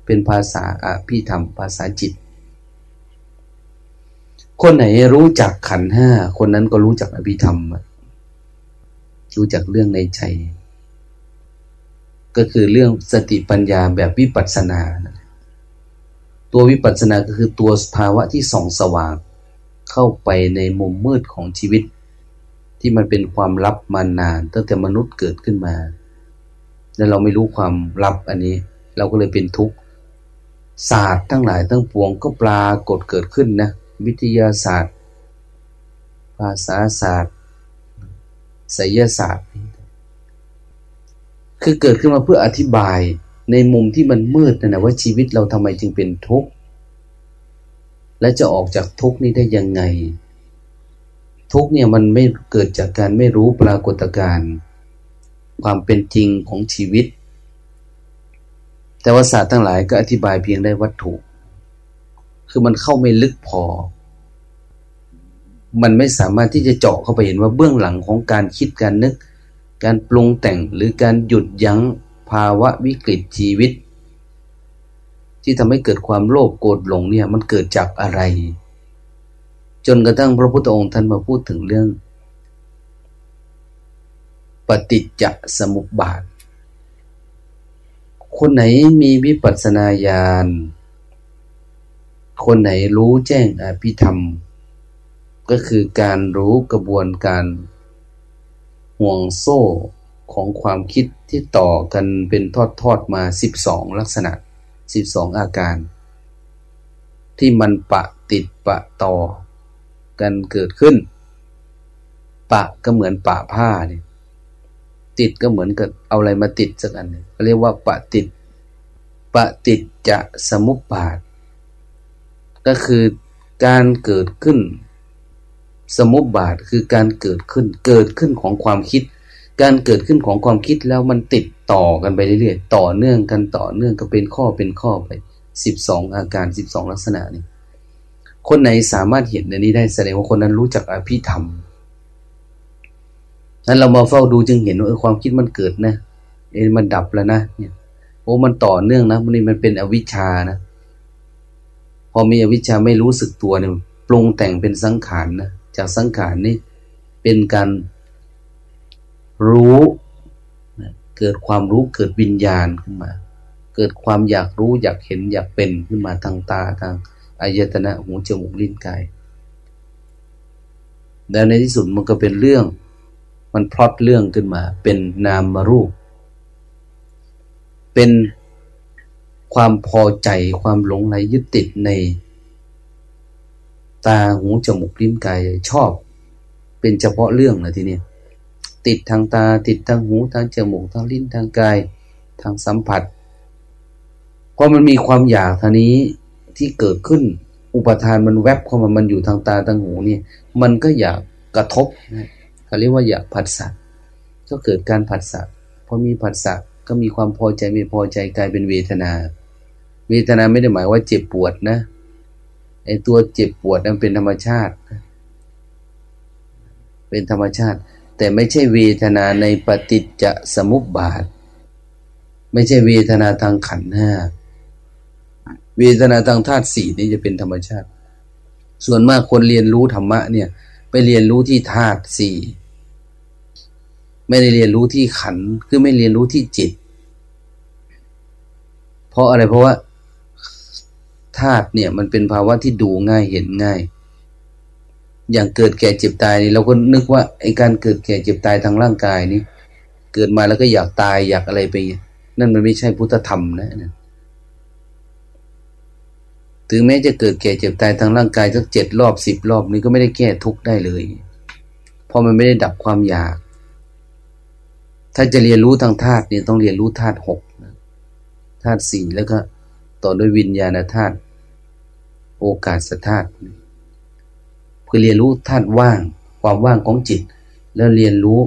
เป็นภาษาอภิธรรม ภาษาจิต คนไหนรู้จักขันห้าคนนั้นก็รู้จักอภิธรรม รู้จักเรื่องในใจ ก็คือเรื่องสติปัญญาแบบวิปัสสนา ตัววิปัสสนาก็คือตัวภาวะที่ส่องสว่าง เข้าไปในมุมมืดของชีวิต ที่มันเป็นความลับมานานตั้งแต่มนุษย์เกิดขึ้นมา แล้วเราไม่รู้ความลับอันนี้ เราก็เลยเป็นทุกข์ศาสตร์ทั้งหลายทั้งปวงก็ปรากฏเกิดขึ้นนะวิทยาศาสตร์ ภาษาศาสตร์ศิลศาสตร์ คือเกิดขึ้นมาเพื่ออธิบายในมุมที่มันมืดนะนะว่าชีวิตเราทำไมจึงเป็นทุกข์และจะออกจากทุกข์นี้ได้ยังไง ทุกข์เนี่ยมันไม่เกิดจากการไม่รู้ปรากฏการณ์ ความเป็นจริงของชีวิต แต่ว่าศาสตร์ทั้งหลายก็อธิบายเพียงได้วัตถุ คือมันเข้าไม่ลึกพอ มันไม่สามารถที่จะเจาะเข้าไปเห็นว่าเบื้องหลังของการคิดการนึก การปรุงแต่งหรือการหยุดยั้งภาวะวิกฤตชีวิต ที่ทำให้เกิดความโลภโกรธหลงเนี่ยมันเกิดจากอะไร จนกระทั่งพระพุทธองค์ท่านมาพูดถึงเรื่อง ฏิจจสมุปบาท คนไหนมีวิปัสสนาญาณ คนไหนรู้แจ้งอภิธรรม ก็คือการรู้กระบวนการห่วงโซ่ของความคิดที่ต่อกันเป็นทอดๆมาสิบสองลักษณะสิบสองอาการ ที่มันปะติดปะต่อกันเกิดขึ้น ปะก็เหมือนปะผ้าเนี่ย ติดก็เหมือนกับเอาอะไรมาติดสักอันนึงเรียกว่าปะติดปะติดจะสมุปบาท ก็คือการเกิดขึ้น สมุปบาทคือการเกิดขึ้นเกิดขึ้นของความคิด การเกิดขึ้นของความคิดแล้วมันติดต่อกันไปเรื่อยๆต่อเนื่องกันต่อเนื่องก็เป็นข้อเป็นข้อไปสิบสองอาการสิบสองลักษณะนี่คนไหนสามารถเห็นในนี้ได้แสดงว่าคนนั้นรู้จักอภิธรรม นั้นเรามาเฝ้าดูจึงเห็นว่าความคิดมันเกิดนะเอ็มันดับแล้วนะเนี่ยโอ้มันต่อเนื่องนะมันนี่มันเป็นอวิชชานะพอมีอวิชชาไม่รู้สึกตัวเนี่ยปรุงแต่งเป็นสังขารนะจากสังขารนี่เป็นการรู้เกิดความรู้เกิดวิญญาณขึ้นมา เกิดความอยากรู้อยากเห็นอยากเป็นขึ้นมาทางตาทางอายตนะหูจมูกลิ้นกาย แล้วในที่สุดมันก็เป็นเรื่อง มันพลอตเรื่องขึ้นมา เป็นนามมารูป เป็นความพอใจความหลงไหลยึดติดใน ตาหูจมูกลิ้นกายชอบ เป็นเฉพาะเรื่องนะทีนี้ติดทางตาติดทางหูทางจมูกทางลิ้นทางกาย ทางสัมผัสเพราะมันมีความอยากทางนี้ที่เกิดขึ้น อุปทานมันแวบเข้ามามันอยู่ทางตาทางหูเนี่ย มันก็อยากกระทบนะ เขาเรียกว่าอยากผัสสะก็เกิดการผัสสะพอมีผัสสะก็มีความพอใจไม่พอใจกลายเป็นเวทนา เวทนาไม่ได้หมายว่าเจ็บปวดนะไอตัวเจ็บปวดนั้นเป็นธรรมชาติ เป็นธรรมชาติ แต่ไม่ใช่เวทนาในปฏิจจสมุปบาท ไม่ใช่เวทนาทางขันธ์ห้าเวทนาทางธาตุสี่นี่จะเป็นธรรมชาติ ส่วนมากคนเรียนรู้ธรรมะเนี่ย ไปเรียนรู้ที่ธาตุสี่ ไม่ได้เรียนรู้ที่ขันคือไม่เรียนรู้ที่จิต เพราะอะไรเพราะว่าธาตุเนี่ยมันเป็นภาวะที่ดูง่ายเห็นง่าย อย่างเกิดแก่เจ็บตายนี่เราก็นึกว่าไอ้การเกิดแก่เจ็บตายทางร่างกายนี่เกิดมาแล้วก็อยากตายอยากอะไรไป นั่นมันไม่ใช่พุทธธรรมนะถึงแม้จะเกิดแก่เจ็บตายทางร่างกายสักเจ็ดรอบสิบรอบนี้ก็ไม่ได้แก้ทุกข์ได้เลย เพราะมันไม่ได้ดับความอยาก ถ้าจะเรียนรู้ทางธาตุเนี่ยต้องเรียนรู้ธาตุหกธาตุสี่แล้วก็ต่อด้วยวิญญาณธาตุโอกาสธาตุเพื่อเรียนรู้ธาตุว่าง ความว่างของจิต แล้วเรียนรู้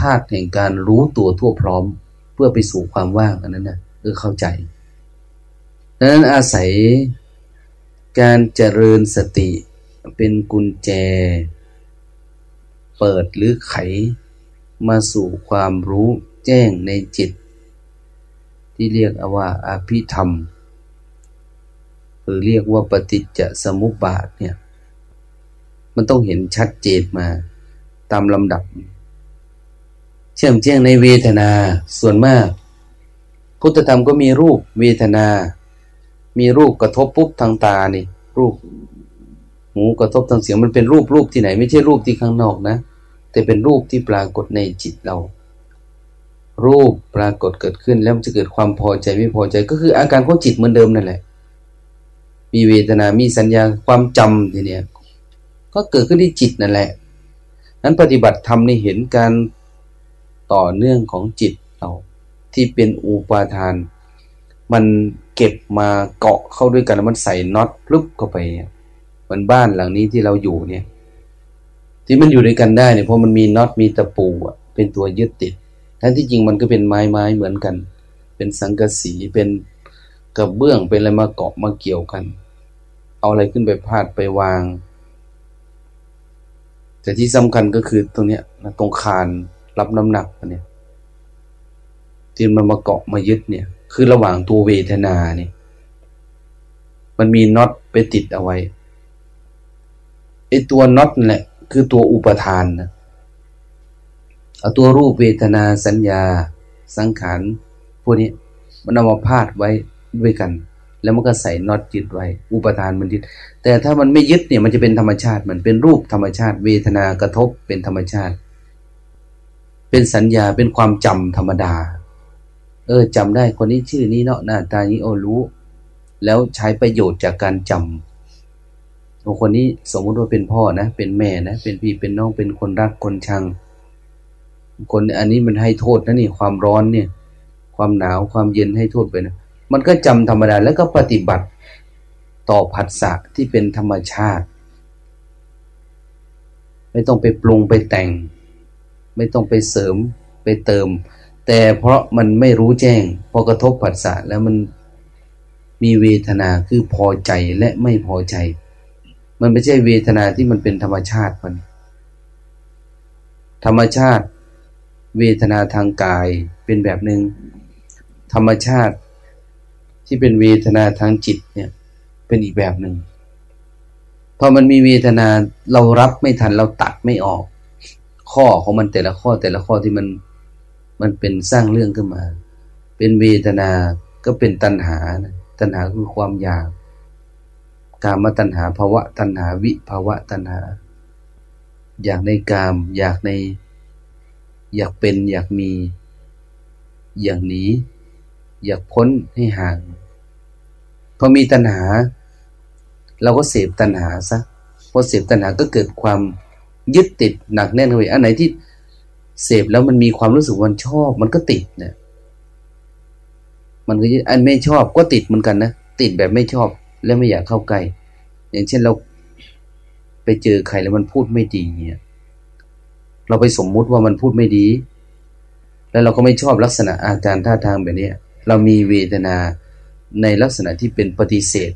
ธาตุแห่งการรู้ตัวทั่วพร้อม เพื่อไปสู่ความว่างอันนั้นนะเออเข้าใจดังนั้นอาศัยการเจริญสติเป็นกุญแจ เปิดหรือไข มาสู่ความรู้แจ้งในจิต ที่เรียกว่าอาภิธรรม หรือเรียกว่าปฏิจจสมุปบาทเนี่ย มันต้องเห็นชัดเจนมาตามลำดับ เชื่อมแจ้งในเวทนาส่วนมาก พุทธธรรมก็มีรูปเวทนา มีรูปกระทบปุ๊บทางตานี่ รูปหูกระทบทางเสียงมันเป็นรูปรูปที่ไหน ไม่ใช่รูปที่ข้างนอกนะ แต่เป็นรูปที่ปรากฏในจิตเรา รูปปรากฏเกิดขึ้นแล้วมันจะเกิดความพอใจไม่พอใจก็คืออาการของจิตเหมือนเดิมนั่นแหละ มีเวทนา มีสัญญาความจำทีเนี้ยก็เกิดขึ้นที่จิตนั่นแหละนั้นปฏิบัติธรรมนี่เห็นการต่อเนื่องของจิตเราที่เป็นอุปาทาน มันเก็บมาเกาะเข้าด้วยกันแล้วมันใส่น็อตพลุบเข้าไปเหมือนบ้านหลังนี้ที่เราอยู่เนี่ย ที่มันอยู่ด้วยกันได้เนี่ยเพราะมันมีน็อตมีตะปูอะเป็นตัวยึดติดทั้งที่จริงมันก็เป็นไม้ไม้เหมือนกัน เป็นสังกะสีเป็นกระเบื้องเป็นอะไรมาเกาะมาเกี่ยวกัน เอาอะไรขึ้นไปพาดไปวาง แต่ที่สำคัญก็คือตรงเนี้ยตรงคานรับน้ำหนักเนี่ยที่มันมาเกาะมายึดเนี่ย คือระหว่างตัวเวทนาเนี่ยมันมีน็อตไปติดเอาไว้ไอ้ตัวน็อตแหละ คือตัวอุปทานนะเอาตัวรูปเวทนาสัญญา สังขารพวกนี้มันเอามาพาดไว้ด้วยกัน แล้วมันก็ใส่น็อตยึดไว้ อุปทานมันยึดแต่ถ้ามันไม่ยึดเนี่ยมันจะเป็นธรรมชาติ มันเป็นรูปธรรมชาติ เวทนากระทบเป็นธรรมชาติ เป็นสัญญาเป็นความจำธรรมดา เออจำได้คนนี้ชื่อนี้เนาะหน้าตานี้โอ้รู้ แล้วใช้ประโยชน์จากการจำคนนี้สมมติว่าเป็นพ่อนะ เป็นแม่นะ เป็นพี่ เป็นน้อง เป็นคนรัก คนชัง คนอันนี้มันให้โทษนะนี่ ความร้อนเนี่ย ความหนาว ความเย็นให้โทษไปนะ มันก็จำธรรมดาแล้วก็ปฏิบัติต่อผัสสะที่เป็นธรรมชาติ ไม่ต้องไปปรุงไปแต่ง ไม่ต้องไปเสริมไปเติม แต่เพราะมันไม่รู้แจ้ง พอกระทบผัสสะแล้วมันมีเวทนาคือพอใจและไม่พอใจ มันไม่ใช่เวทนาที่มันเป็นธรรมชาติมันธรรมชาติ เวทนาทางกายเป็นแบบหนึง่งธรรมชาติที่เป็นเวทนาทางจิตเนี่ย เป็นอีกแบบหนึง่งพอมันมีเวทนาเรารับไม่ทันเราตัดไม่ออก ข้อของมันแต่ละข้อแต่ละข้อที่มันมันเป็นสร้างเรื่องขึ้นมา เป็นเวทนาก็เป็นตัณหาตัณหาคือความอยากามตัณหาภาวะตัณหาวิภาวะตัณหา อยากในกาม อยากใน อยากเป็น อยากมี อย่างหนี อยากพ้นให้ห่าง พอมีตัณหา เราก็เสพตัณหาซะพอเสพตัณหาก็เกิดความยึดติดหนักแน่นเลยอันไหนที่เสพแล้วมันมีความรู้สึกมันชอบ มันก็ติดเนี่ยมันก็อันไม่ชอบก็ติดเหมือนกันนะติดแบบไม่ชอบ แล้วไม่อยากเข้าใกล้ อย่างเช่นเราไปเจอใครแล้วมันพูดไม่ดีเนี่ย เราไปสมมุติว่ามันพูดไม่ดี แล้วเราก็ไม่ชอบลักษณะอาการท่าทางแบบนี้ เรามีเวทนาในลักษณะที่เป็นปฏิเสธ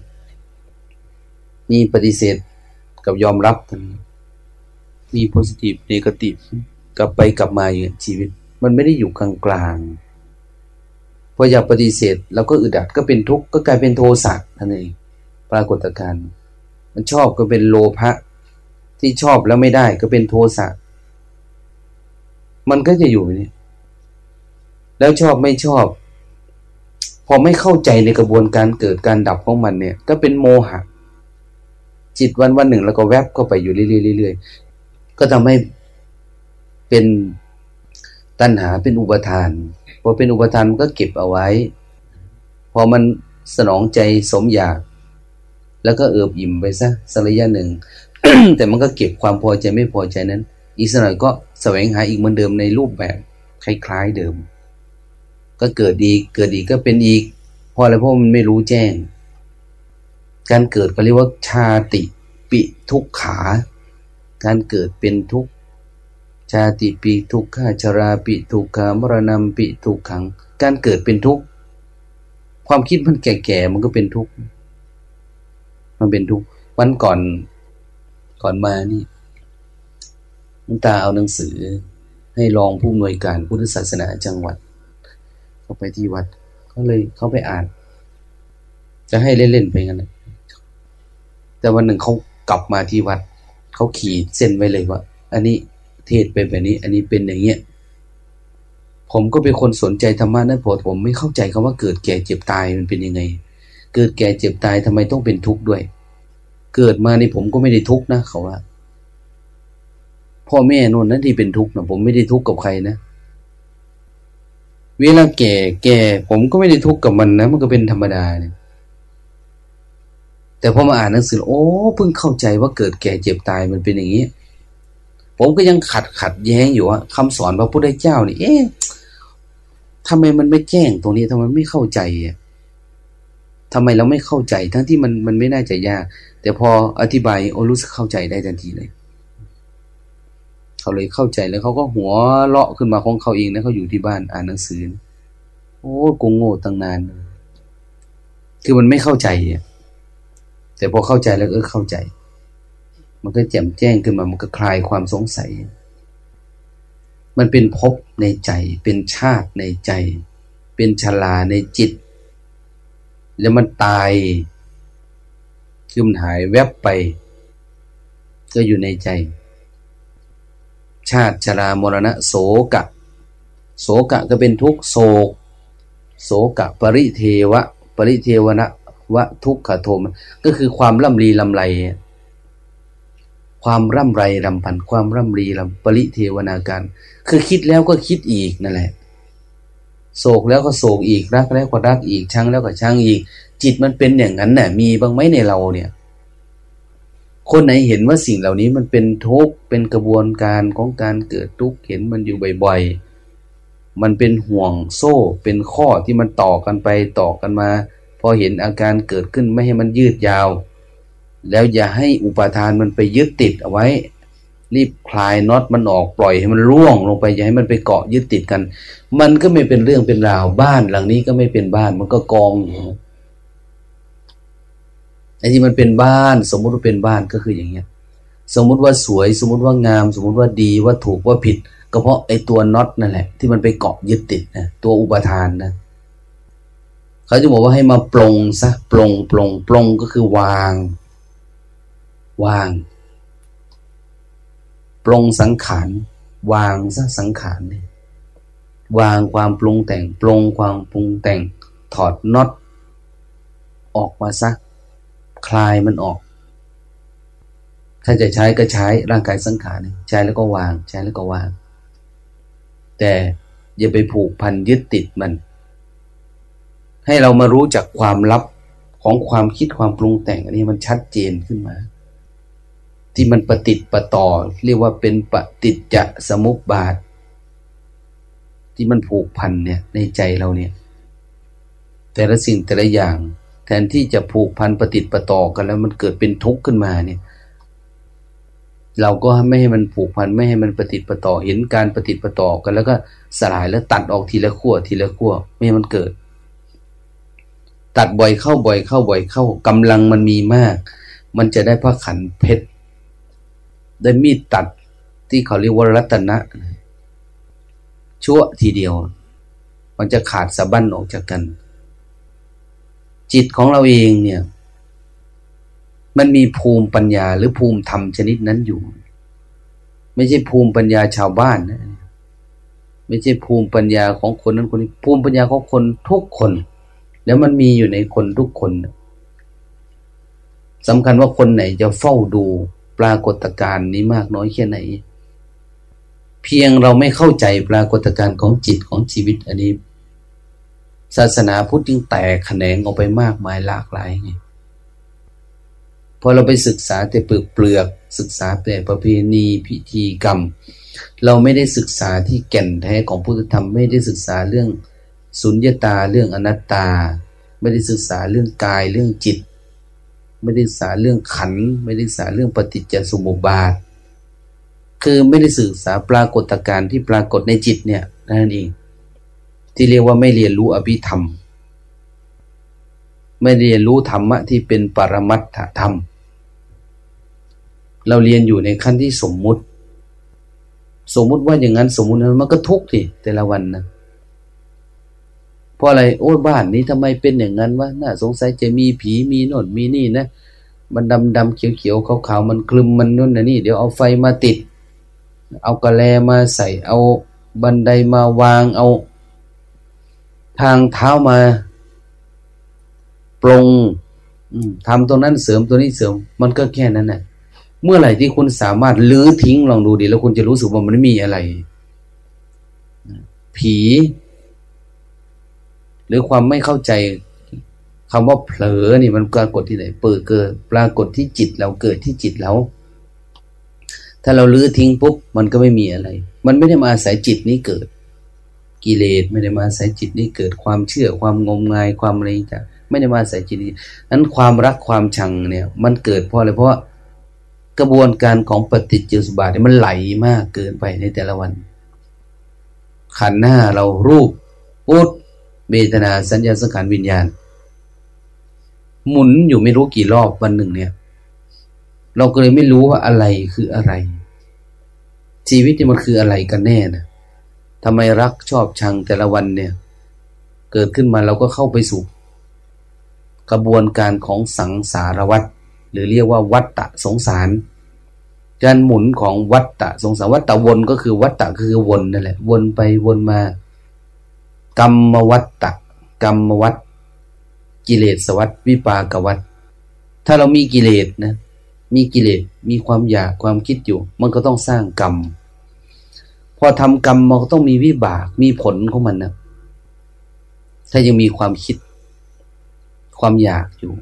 มีปฏิเสธกับยอมรับกันมีโพสิทีฟเนกาทีฟกลับไปกลับมาอย่างชีวิต มันไม่ได้อยู่กลางกลางพออยากปฏิเสธเราก็อึดอัดก็เป็นทุกข์ก็กลายเป็นโทสะนั่นเอง ปรากฏการณ์มันชอบก็เป็นโลภะที่ชอบแล้วไม่ได้ก็เป็นโทสะมันก็จะอยู่นี่แล้วชอบไม่ชอบ พอไม่เข้าใจในกระบวนการเกิดการดับของมันเนี่ย ก็เป็นโมหะ จิตวันวันหนึ่งแล้วก็แวบเข้าไปอยู่เรื่อยๆก็ทำให้เป็นตัณหาเป็นอุปทานพอเป็นอุปทานมันก็เก็บเอาไว้ พอมันสนองใจสมอยาก แล้วก็เอิบอิ่มไปซะสักระยะหนึ่ง แต่มันก็เก็บความพอใจไม่พอใจนั้น อีกสักหน่อยก็แสวงหาอีกเหมือนเดิมในรูปแบบคล้ายๆเดิม ก็เกิดอีกเกิดอีกก็เป็นอีกเพราะอะไรเพราะมันไม่รู้แจ้ง การเกิดก็เรียกว่าชาติปิทุกขา การเกิดเป็นทุกชาติปิทุกขาชราปิทุกขามรณะปิทุกขัง การเกิดเป็นทุกความคิดมันแก่ๆมันก็เป็นทุก มันเป็นทุกวันก่อนก่อนมานี่งตาเอาหนังสือ ให้รองผู้อำนวยการพุทธศาสนาจังหวัด เขาไปที่วัดเขาเลยเขาไปอ่าน จะให้เล่นๆไปงั้นแต่วันหนึ่งเขากลับมาที่วัด เขาขีดเส้นไว้เลยว่า อันนี้เทศเป็นแบบนี้ อันนี้เป็นอย่างเงี้ยผมก็เป็นคนสนใจธรรมะนั่นพอผมไม่เข้าใจคำว่าเกิดแก่เจ็บตายมันเป็นยังไง เกิดแก่เจ็บตายทำไมต้องเป็นทุกข์ด้วย เกิดมาในผมก็ไม่ได้ทุกข์นะเขาว่า พ่อแม่นนนั้นที่เป็นทุกข์นะผมไม่ได้ทุกข์กับใครนะเวลาแก่ แก่ ผมก็ไม่ได้ทุกข์กับมันนะมันก็เป็นธรรมดาเนี่ยแต่พอมาอ่านหนังสือ โอ้เพิ่งเข้าใจว่าเกิดแก่เจ็บตายมันเป็นอย่างนี้ ผมก็ยังขัดขัดแย้งอยู่ว่าคำสอนพระพุทธเจ้านี่ เอ๊ะทำไมมันไม่แจ้งตรงนี้ทำไมไม่เข้าใจอะ ทำไมเราไม่เข้าใจ ทั้งที่มันมันไม่น่าจะยาก แต่พออธิบายโอ้รู้สึกเข้าใจได้ทันทีเลย เขาเลยเข้าใจแล้วเขาก็หัวเลาะขึ้นมาของเขาเองนะเขาอยู่ที่บ้านอ่านหนังสือ โอ้กูโง่ตั้งนาน คือมันไม่เข้าใจแต่พอเข้าใจแล้วเออเข้าใจ มันก็แจ่มแจ้งขึ้นมา มันก็คลายความสงสัย มันเป็นภพในใจ เป็นชาติในใจ เป็นชลาในจิต แล้วมันตายคือมันหายแวบไป ก็อยู่ในใจ ชาติชรามรณะ โสกะ โสกะก็เป็นทุกโศกโสกะ ปริเทวะ ปริเทวนะวะทุกขโทมก็คือความล่ำลีลำไร ความร่ำไรรำพัน ความร่ำรีลำปริเทวนาการ คือคิดแล้วก็คิดอีกนั่นแหละ โศกแล้วก็โศกอีกรักแล้วก็รักอีกชังแล้วก็ชังอีก จิตมันเป็นอย่างนั้นน่ะ มีบ้างไหมในเราเนี่ย คนไหนเห็นว่าสิ่งเหล่านี้มันเป็นทุกข์เป็นกระบวนการของการเกิดทุกข์เห็นมันอยู่บ่อยๆมันเป็นห่วงโซ่เป็นข้อที่มันต่อกันไปต่อกันมา พอเห็นอาการเกิดขึ้นไม่ให้มันยืดยาว แล้วอย่าให้อุปทานมันไปยึดติดเอาไว้ รีบคลายน็อตมันออกปล่อยให้มันร่วงลงไปอย่าให้มันไปเกาะยึดติดกัน มันก็ไม่เป็นเรื่องเป็นราวบ้านหลังนี้ก็ไม่เป็นบ้านมันก็กองไอ้ที่มันเป็นบ้าน สมมุติว่าเป็นบ้านก็คืออย่างเงี้ย สมมุติว่าสวย สมมุติว่างาม สมมุติว่าดีว่าถูกว่าผิด ก็เพราะไอ้ตัวน็อตนั่นแหละ ที่มันไปเกาะยึดติดนะตัวอุปทานนะเขาจะบอกว่าให้มาปลงซะปลงปลงปลงก็คือวาง วาง ปลงสังขาร วางซะสังขารเนี่ยวางความปรุงแต่งปลงความปรุงแต่ง ถอดน็อตออกมาซะคลายมันออก ถ้าจะใช้ก็ใช้ร่างกายสังขารใช้แล้วก็วาง ใช้แล้วก็วาง แต่อย่าไปผูกพันยึดติดมัน ให้เรามารู้จักความลับของความคิดความปรุงแต่งอันนี้มันชัดเจนขึ้นมา ที่มันปฏิติปต่อ เรียกว่าเป็นปฏิจจสมุปบาท ที่มันผูกพันเนี่ยในใจเราเนี่ย แต่ละสิ่งแต่ละอย่าง แทนที่จะผูกพันประติดประต่อกันแล้วมันเกิดเป็นทุกข์ขึ้นมาเนี่ย เราก็ไม่ให้มันผูกพันไม่ให้มันประติดประต่อเห็นการประติดประต่อกันแล้วก็สลายแล้วตัดออกทีละขั้วทีละขั้วไม่ให้มันเกิด ตัดบ่อยเข้าบ่อยเข้าบ่อยเข้ากำลังมันมีมาก มันจะได้พระขันเพชร ด้วยมีดตัดที่เขาเรียกว่ารัตนะ ชั่วทีเดียว มันจะขาดสะบั้นออกจากกัน จิตของเราเองเนี่ย มันมีภูมิปัญญาหรือภูมิธรรมชนิดนั้นอยู่ ไม่ใช่ภูมิปัญญาชาวบ้านนะไม่ใช่ภูมิปัญญาของคนนั้นคนนี้ ภูมิปัญญาของคนทุกคน แล้วมันมีอยู่ในคนทุกคนสำคัญว่าคนไหนจะเฝ้าดู ปรากฏการณ์นี้มากน้อยแค่ไหน เพียงเราไม่เข้าใจปรากฏการณ์ของจิตของชีวิตอันนี้ ศาสนาพุทธจึงแตกแขนงออกไปมากมายหลากหลายไงพอเราไปศึกษาแต่เปลือกเปลือก ศึกษาแต่ประเพณีพิธีกรรม เราไม่ได้ศึกษาที่แก่นแท้ของพุทธธรรม ไม่ได้ศึกษาเรื่องสุญญตาเรื่องอนัตตา ไม่ได้ศึกษาเรื่องกายเรื่องจิต ไม่ได้ศึกษาเรื่องขัน ไม่ได้ศึกษาเรื่องปฏิจจสมุปบาท คือไม่ได้ศึกษาปรากฏการณ์ที่ปรากฏในจิตเนี่ยนั่นเอง ที่เรียกว่าไม่เรียนรู้อภิธรรม ไม่เรียนรู้ธรรมะที่เป็นปรมัตถธรรม เราเรียนอยู่ในขั้นที่สมมุติ สมมุติว่าอย่างนั้นสมมุตินั้นมันก็ทุกข์ทีแต่ละวันนะ เพราะอะไรโอ้บ้านนี้ทำไมเป็นอย่างนั้นวะน่าสงสัยจะมีผีมีโน่นมีนี่นะมันดำดำเขียวเขียวขาวขาวมันคลึมมันนู่นนี่ เดี๋ยวเอาไฟมาติด เอากระแลมาใส่ เอาบันไดมาวาง เอา ทางเท้ามา ปรงทำตรงนั้นเสริมตัวนี้เสริม มันก็แค่นั้นแหละเมื่อไหร่ที่คุณสามารถลื้อทิ้งลองดูดีแล้วคุณจะรู้สึกว่ามันไม่มีอะไร ผี หรือความไม่เข้าใจคำว่าเผลอนี่มันปรากฏที่ไหนเปิดเกิด ปรากฏที่จิตเราเกิดที่จิตเรา ถ้าเราลื้อทิ้งปุ๊บมันก็ไม่มีอะไร มันไม่ได้มาอาศัยจิตนี้เกิด กิเลสไม่ได้มาใส่จิตนี้เกิดความเชื่อความงมงายความอะไรจะไม่ได้มาใส่จิตนี้นั้นความรักความชังเนี่ย มันเกิดเพราะอะไรเพราะกระบวนการของปฏิจจสุบาทมันไหลมากเกินไปในแต่ละวัน ขันหน้าเรารูปปุต เวทนาสัญญาสังขารวิญญาณ หมุนอยู่ไม่รู้กี่รอบวันหนึ่งเนี่ย เราก็เลยไม่รู้ว่าอะไรคืออะไร ชีวิตที่มันคืออะไรกันแน่นะทำไมรักชอบชังแต่ละวันเนี่ย เกิดขึ้นมาเราก็เข้าไปสู่กระบวนการของสังสารวัฏหรือเรียกว่าวัฏฏะสงสาร การหมุนของวัตตะสงสารวัตตะวนก็คือวัตตะคือวนนั่นแหละ วนไปวนมา กรรมวัตตะกรรมวัตกิเลสวัตวิปากวัตถ้าเรามีกิเลสนะ มีกิเลสมีความอยากความคิดอยู่ มันก็ต้องสร้างกรรม พอทำกรรมมันก็ต้องมีวิบากมีผลของมันนะถ้ายังมีความคิด ความอยากอยู่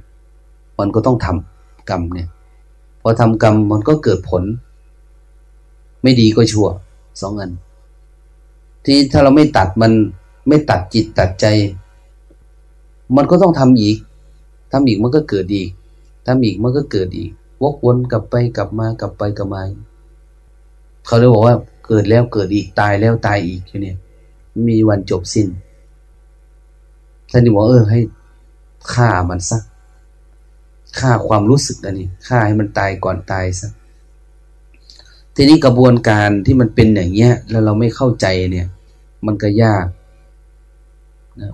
มันก็ต้องทำกรรมเนี่ย พอทำกรรมมันก็เกิดผล ไม่ดีก็ชั่วสองอันที่ถ้าเราไม่ตัดมัน ไม่ตัดจิตตัดใจ มันก็ต้องทำอีกทำอีกมันก็เกิดอีกทำอีกมันก็เกิดอีก วกวนกลับไปกลับมากลับไปกลับมาเขาเลยบอกว่าเกิดแล้วเกิดอีกตายแล้วตายอีกอยู่เนี่ยมีวันจบสิน้นท่านี่บอกเออให้ฆ่ามันซะฆ่าความรู้สึกอันนี้ฆ่าให้มันตายก่อนตายซะทีนี้กระบวนการที่มันเป็นอย่างเงี้ย แล้วเราไม่เข้าใจเนี่ย มันก็ยาก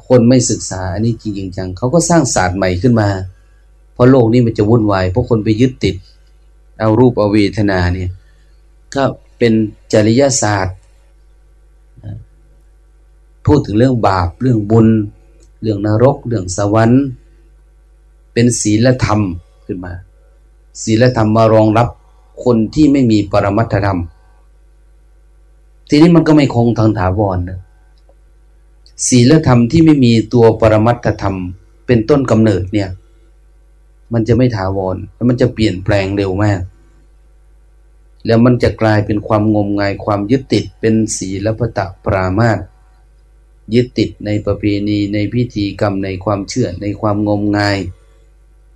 คนไม่ศึกษาอันนี้จริงจังเขาก็สร้างศาสตร์ใหม่ขึ้นมา เพราะโลกนี้มันจะวุ่นวายเพราะคนไปยึดติด เอารูปเอาเวทนาเนี่ยก็เป็นจริยศาสตร์พูดถึงเรื่องบาปเรื่องบุญ เรื่องนรก เรื่องสวรรค์ เป็นศีลธรรมขึ้นมา ศีลธรรมมารองรับคนที่ไม่มีปรมัตธรรม ทีนี้มันก็ไม่คงทางถาวรนะ ศีลธรรมที่ไม่มีตัวปรมัตถธรรม เป็นต้นกำเนิดเนี่ย มันจะไม่ถาวรแล้วมันจะเปลี่ยนแปลงเร็วมาก แล้วมันจะกลายเป็นความงมงายความยึดติดเป็นศีลพตะปรามาตยึดติดในประเพณีในพิธีกรรมในความเชื่อในความงมงาย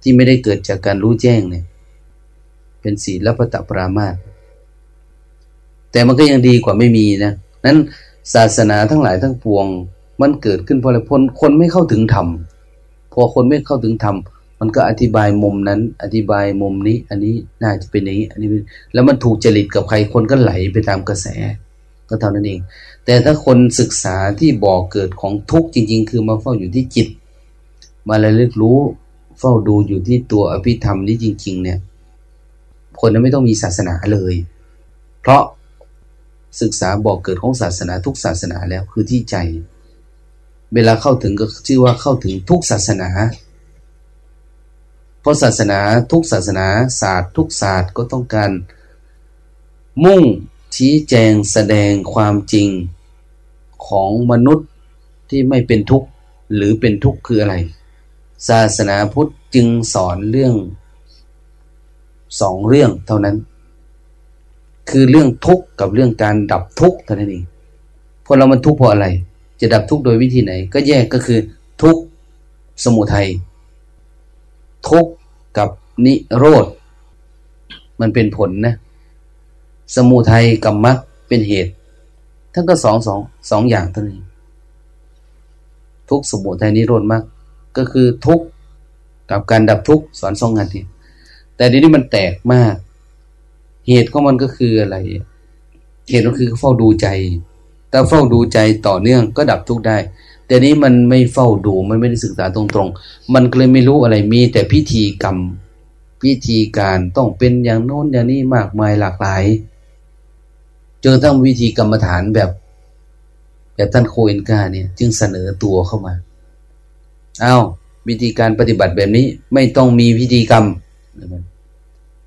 ที่ไม่ได้เกิดจากการรู้แจ้งเนี่ย เป็นศีลพตะปรามาตแต่มันก็ยังดีกว่าไม่มีนะนั้นศาสนาทั้งหลายทั้งปวง มันเกิดขึ้นเพราะอะไรคนคนไม่เข้าถึงธรรมพอคนไม่เข้าถึงธรรมมันก็อธิบายมุมนั้น อธิบายมุมนี้ อันนี้น่าจะเป็นอย่างนี้ อันนี้แล้วมันถูกจริตกับใครคนก็ไหลไปตามกระแส ก็เท่านั้นเอง แต่ถ้าคนศึกษาที่บอกเกิดของทุกข์จริง ๆ คือมาเฝ้าอยู่ที่จิต มาระลึกรู้เฝ้าดูอยู่ที่ตัวอภิธรรมนี้จริง ๆ เนี่ย คนนั้นไม่ต้องมีศาสนาเลย เพราะศึกษาบอกเกิดของศาสนาทุกศาสนาแล้วคือที่ใจ เวลาเข้าถึงก็ชื่อว่าเข้าถึงทุกศาสนา เพราะศาสนาทุกศาสนาศาสตร์ทุกศาสตร์ก็ต้องการ มุ่งชี้แจงแสดงความจริงของมนุษย์ที่ไม่เป็นทุกข์หรือเป็นทุกข์คืออะไร ศาสนาพุทธจึงสอนเรื่องสองเรื่องเท่านั้น คือเรื่องทุกข์กับเรื่องการดับทุกข์เท่านั้นเองพอเรามันทุกข์เพราะอะไร จะดับทุกข์โดยวิธีไหน ก็แยกก็คือ ทุกข์สมุทัยทุกข์กับนิโรธมันเป็นผลนะ สมุทัยกับมรรคเป็นเหตุทั้งก็สองสองสองอย่างเท่านี้ทุกสมุทัยนิโรธมรรคก็คือทุกกับการดับทุกสอนสองงานทีแต่ดีนี้มันแตกมาก เหตุของมันก็คืออะไร เหตุก็คือเฝ้าดูใจ ถ้าเฝ้าดูใจต่อเนื่องก็ดับทุกข์ได้ แต่นี้มันไม่เฝ้าดูมันไม่ได้ศึกษาตรงๆ มันเลยไม่รู้อะไรมีแต่พิธีกรรม พิธีการต้องเป็นอย่างโน้นอย่างนี้มากมายหลากหลายจนทั้งวิธีกรรมฐานแบบแบบท่านโคเอนกาเนี่ย จึงเสนอตัวเข้ามาอา้าววิธีการปฏิบัติแบบนี้ไม่ต้องมีพิธีกรรม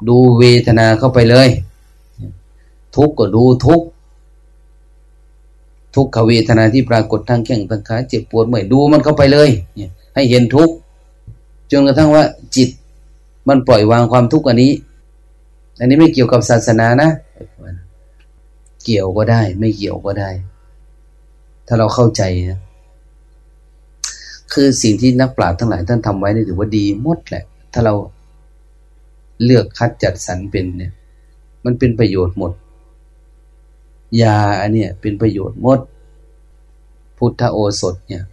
ดูเวทนาเข้าไปเลย ทุกข์ก็ดูทุกข์ ทุกขเวทนาที่ปรากฏทางแข้งทางขาเจ็บปวดเมื่อยดูมันเข้าไปเลย เนี่ย ให้เห็นทุกจนกระทั่งว่าจิต มันปล่อยวางความทุกข์อันนี้ อันนี้ไม่เกี่ยวกับศาสนานะ เกี่ยวก็ได้ ไม่เกี่ยวก็ได้ ถ้าเราเข้าใจนะคือสิ่งที่นักปราชญ์ทั้งหลายท่านทำไว้นี่ถือว่าดีหมดแหละ ถ้าเราเลือกคัดจัดสรรเป็นเนี่ย มันเป็นประโยชน์หมด ยาอันเนี้ยเป็นประโยชน์หมด พุทธโอสถเนี่ย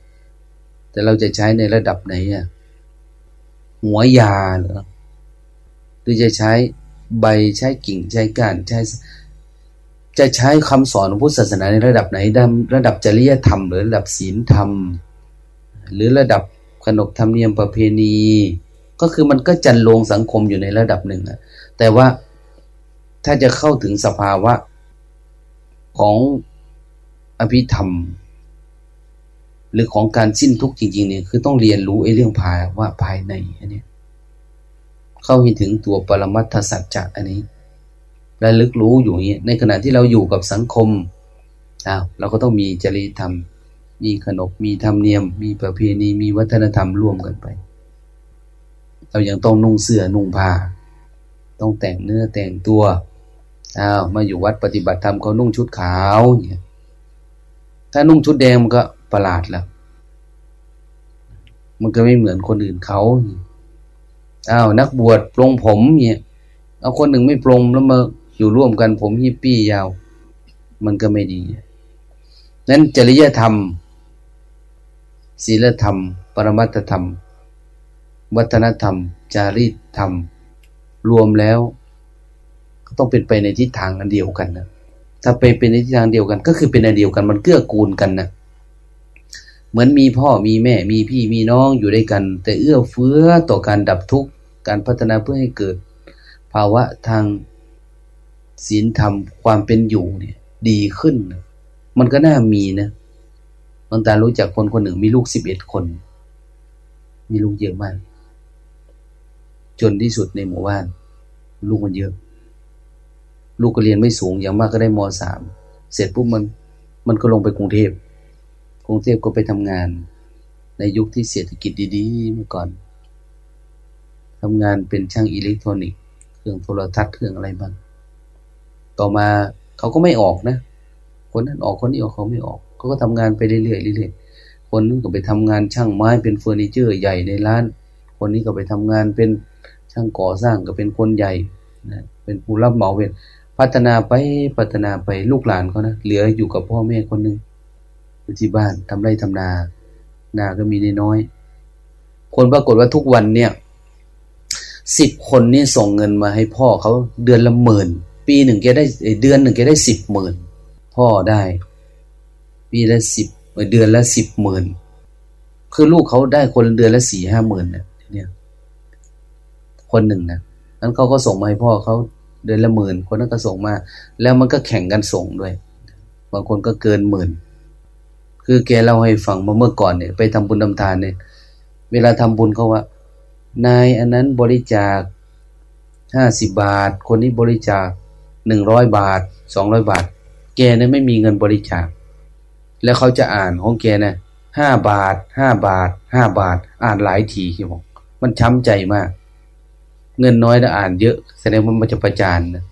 แต่เราจะใช้ในระดับไหนอะหัวยาหรอหรือจะใช้ใบใช้กิ่งใช้ก้านใช้ จะใช้คำสอนของพุทธศาสนาในระดับไหนระดับจริยธรรม หรือระดับศีลธรรม หรือระดับขนบธรรมเนียมประเพณี ก็คือมันก็จันลงสังคมอยู่ในระดับหนึ่งอะแต่ว่าถ้าจะเข้าถึงสภาวะ ของอภิธรรม หรือของการสิ้นทุกข์จริง ๆ เนี่ยคือต้องเรียนรู้ไอ้เรื่องภายว่าภายในอันนี้เข้าให้ถึงตัวปรมัตถสัจจะอันนี้และลึกรู้อยู่อย่างนี้ในขณะที่เราอยู่กับสังคมอ้าวเราก็ต้องมีจริยธรรม มีขนบมีธรรมเนียม มีประเพณีมีวัฒนธรรมร่วมกันไป เรายังต้องนุ่งเสื้อนุ่งผ้า ต้องแต่งเนื้อแต่งตัว อ้าวมาอยู่วัดปฏิบัติธรรมเขานุ่งชุดขาวเนี่ยถ้านุ่งชุดแดงมันก็ประหลาดแล้ว มันก็ไม่เหมือนคนอื่นเขาอ้าวนักบวชปลงผมเนี่ยเอาคนหนึ่งไม่ปลงแล้วมาอยู่ร่วมกันผมฮิปปี้ยาว มันก็ไม่ดีนั้นจริยธรรมศีลธรรม ปรมัตธรรม วัฒนธรรม จารีตธรรม รวมแล้ว ต้องเป็นไปในทิศทางอันเดียวกันนะถ้าไปเป็นในทิศทางเดียวกัน ก็คือเป็นอันเดียวกันมันเกื้อกูลกันนะเหมือนมีพ่อมีแม่มีพี่มีน้องอยู่ด้วยกัน แต่เอื้อเฟื้อต่อการดับทุกข์การพัฒนาเพื่อให้เกิด ภาวะทางศีลธรรมความเป็นอยู่เนี่ย ดีขึ้น มันก็น่ามีนะบางตารู้จักคนคนหนึ่งมีลูกสิบเอ็ดคน มีลูกเยอะมาก จนที่สุดในหมู่บ้าน ลูกมันเยอะ ลูกก็เรียนไม่สูงอย่างมากก็ได้มสามเสร็จปุ๊บมันมันก็ลงไปกรุงเทพกรุงเทพก็ไปทำงาน ในยุคที่เศรษฐกิจดีๆเมื่อก่อนทำงานเป็นช่างอิเล็กทรอนิกส์เครื่องโทรทัศน์เครื่องอะไรบ้างต่อมาเขาก็ไม่ออกนะ คนนั้นออกคนนี้ออกเขาไม่ออกเขาก็ทำงานไปเรื่อยๆเรื่อยๆคนนึงก็ไปทำงานช่างไม้เป็นเฟอร์นิเจอร์ใหญ่ในร้าน คนนี้ก็ไปทำงานเป็นช่างก่อสร้างก็เป็นคนใหญ่นะเป็นผู้รับเหมาเป็น พัฒนาไปพัฒนาไปลูกหลานเขานะเหลืออยู่กับพ่อแม่คนหนึ่งที่บ้านทำไรทำนา นาก็มีน้อยคนปรากฏว่าทุกวันเนี่ยสิบคนนี่ส่งเงินมาให้พ่อเขาเดือนละหมื่น ปีหนึ่งแกได้เดือนหนึ่งแกได้สิบหมื่นพ่อได้ ปีละสิบเดือนละสิบหมื่นคือลูกเขาได้คนเดือนละสี่ห้าหมื่นเนี่ยคนหนึ่งนะนั้นเขาก็ส่งมาให้พ่อเขา เดือนละหมื่นคนนั้นก็ส่งมา แล้วมันก็แข่งกันส่งด้วย บางคนก็เกินหมื่น คือแกเล่าให้ฟังมาเมื่อก่อนเนี่ย ไปทำบุญทาทานเนี่ย เวลาทำบุญเขาว่า นายอันนั้นบริจาคห้าสิบบาท คนนี้บริจาคหนึ่งร้อยบาทสองร้อยบาท แกเนี่ยไม่มีเงินบริจาค แล้วเขาจะอ่านของแกนะห้าบาทห้าบาทห้าบาท อ่านหลายทีที่บอกมันช้ำใจมาก เงินน้อยแต่อ่านเยอะ แสดงว่ามันจะประจานนะ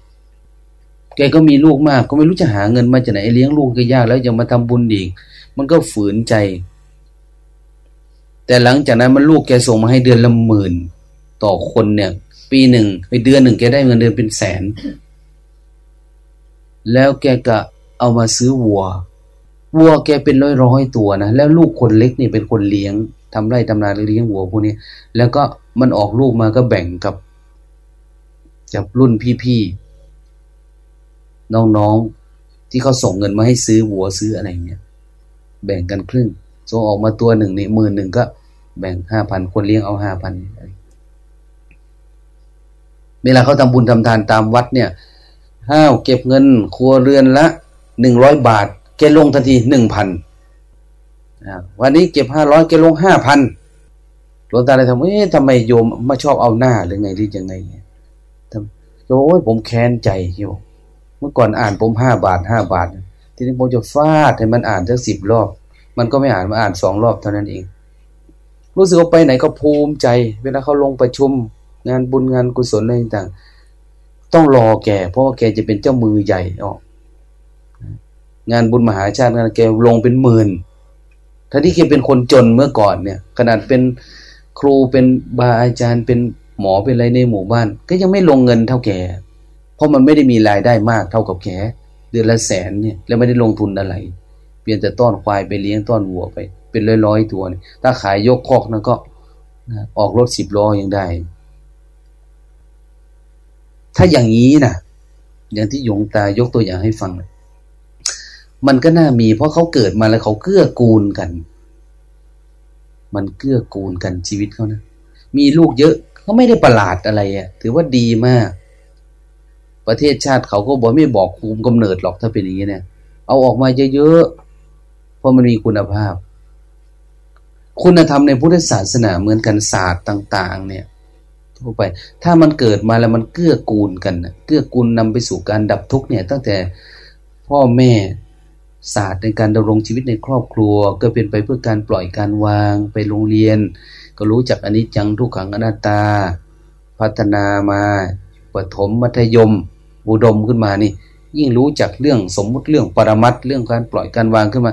แกก็มีลูกมาก ก็ไม่รู้จะหาเงินมาจากไหนเลี้ยงลูกก็ยากแล้วยังมาทำบุญอีกมันก็ฝืนใจ แต่หลังจากนั้นมันลูกแกส่งมาให้เดือนละหมื่น ต่อคนเนี่ย ปีหนึ่งไปเดือนหนึ่งแกได้เงินเดือนเป็นแสน แล้วแกก็เอามาซื้อวัว วัวแกเป็นร้อยร้อยตัวนะแล้วลูกคนเล็กนี่เป็นคนเลี้ยงทำไร่ทำนาเลี้ยงวัวพวกนี้แล้วก็มันออกลูกมาก็แบ่งกับ กับรุ่นพี่ๆ น้องๆ ที่เขาส่งเงินมาให้ซื้อวัวซื้ออะไรเงี้ย แบ่งกันครึ่งส่งออกมาตัวหนึ่งนี่หมื่นหนึ่งก็แบ่งห้าพันคนเลี้ยงเอาห้าพันเวลาเขาทำบุญทำทานตามวัดเนี่ย ห้าวเก็บเงินครัวเรือนละหนึ่งร้อยบาทแกลงทันทีหนึ่งพันวันนี้เก็บห้าร้อยแกลงห้าพันหลวงตาเลยทำเอ๊ะทำไมโยมมาชอบเอาหน้าหรือไงหรือยังไง โอ้ยผมแค้นใจโยมเมื่อก่อนอ่านผมห้าบาทห้าบาท ทีนี้ผมจะฟาดให้มันอ่านทั้งสิบรอบ มันก็ไม่อ่านมาอ่านสองรอบเท่านั้นเอง รู้สึกว่าไปไหนก็ภูมิใจ เวลาเขาลงประชุมงานบุญงานกุศลอะไรต่างต้องรอแก เพราะว่าแกจะเป็นเจ้ามือใหญ่ออกงานบุญมหาชาติงานแกลงเป็นหมื่นถ้าที่แกเป็นคนจนเมื่อก่อนเนี่ย ขนาดเป็นครูเป็นบาอาจารย์เป็น หมอเป็นอะไรในหมู่บ้าน ก็ยังไม่ลงเงินเท่าแกเพราะมันไม่ได้มีรายได้มากเท่ากับแกเดือนละแสนเนี่ยแล้วไม่ได้ลงทุนอะไร เปลี่ยนแต่ต้อนควายไปเลี้ยงต้อนวัวไป เป็นร้อยๆตัวเนี่ยถ้าขายยกคอกนั่นก็ออกรถสิบล้อยังได้ ถ้าอย่างนี้นะอย่างที่ยงตายกตัวอย่างให้ฟัง มันก็น่ามีเพราะเขาเกิดมาแล้วเขาเกื้อกูลกัน มันเกื้อกูลกันชีวิตเขานะ มีลูกเยอะ เขาไม่ได้ประหลาดอะไรอะ ถือว่าดีมาก ประเทศชาติเขาก็บอกไม่บอกคุมกำเนิดหรอกถ้าเป็นอย่างนี้เนี่ย เอาออกมาเยอะๆเพราะมันมีคุณภาพ คุณธรรมในพุทธศาสนาเหมือนกันศาสตร์ต่าง ๆ เนี่ยทั่วไป ถ้ามันเกิดมาแล้วมันเกื้อกูลกันเกื้อกูลนำไปสู่การดับทุกข์เนี่ย ตั้งแต่พ่อแม่ศาสตร์ในการดำรงชีวิตในครอบครัว ก็เป็นไปเพื่อการปล่อยการวางไปโรงเรียน ก็รู้จักอนิจจังทุกขังอนัตตา พัฒนามาปฐมมัธยมอุดมขึ้นมานี่ ยิ่งรู้จักเรื่องสมมุติเรื่องปรมัตเรื่องการปล่อยการวางขึ้นมา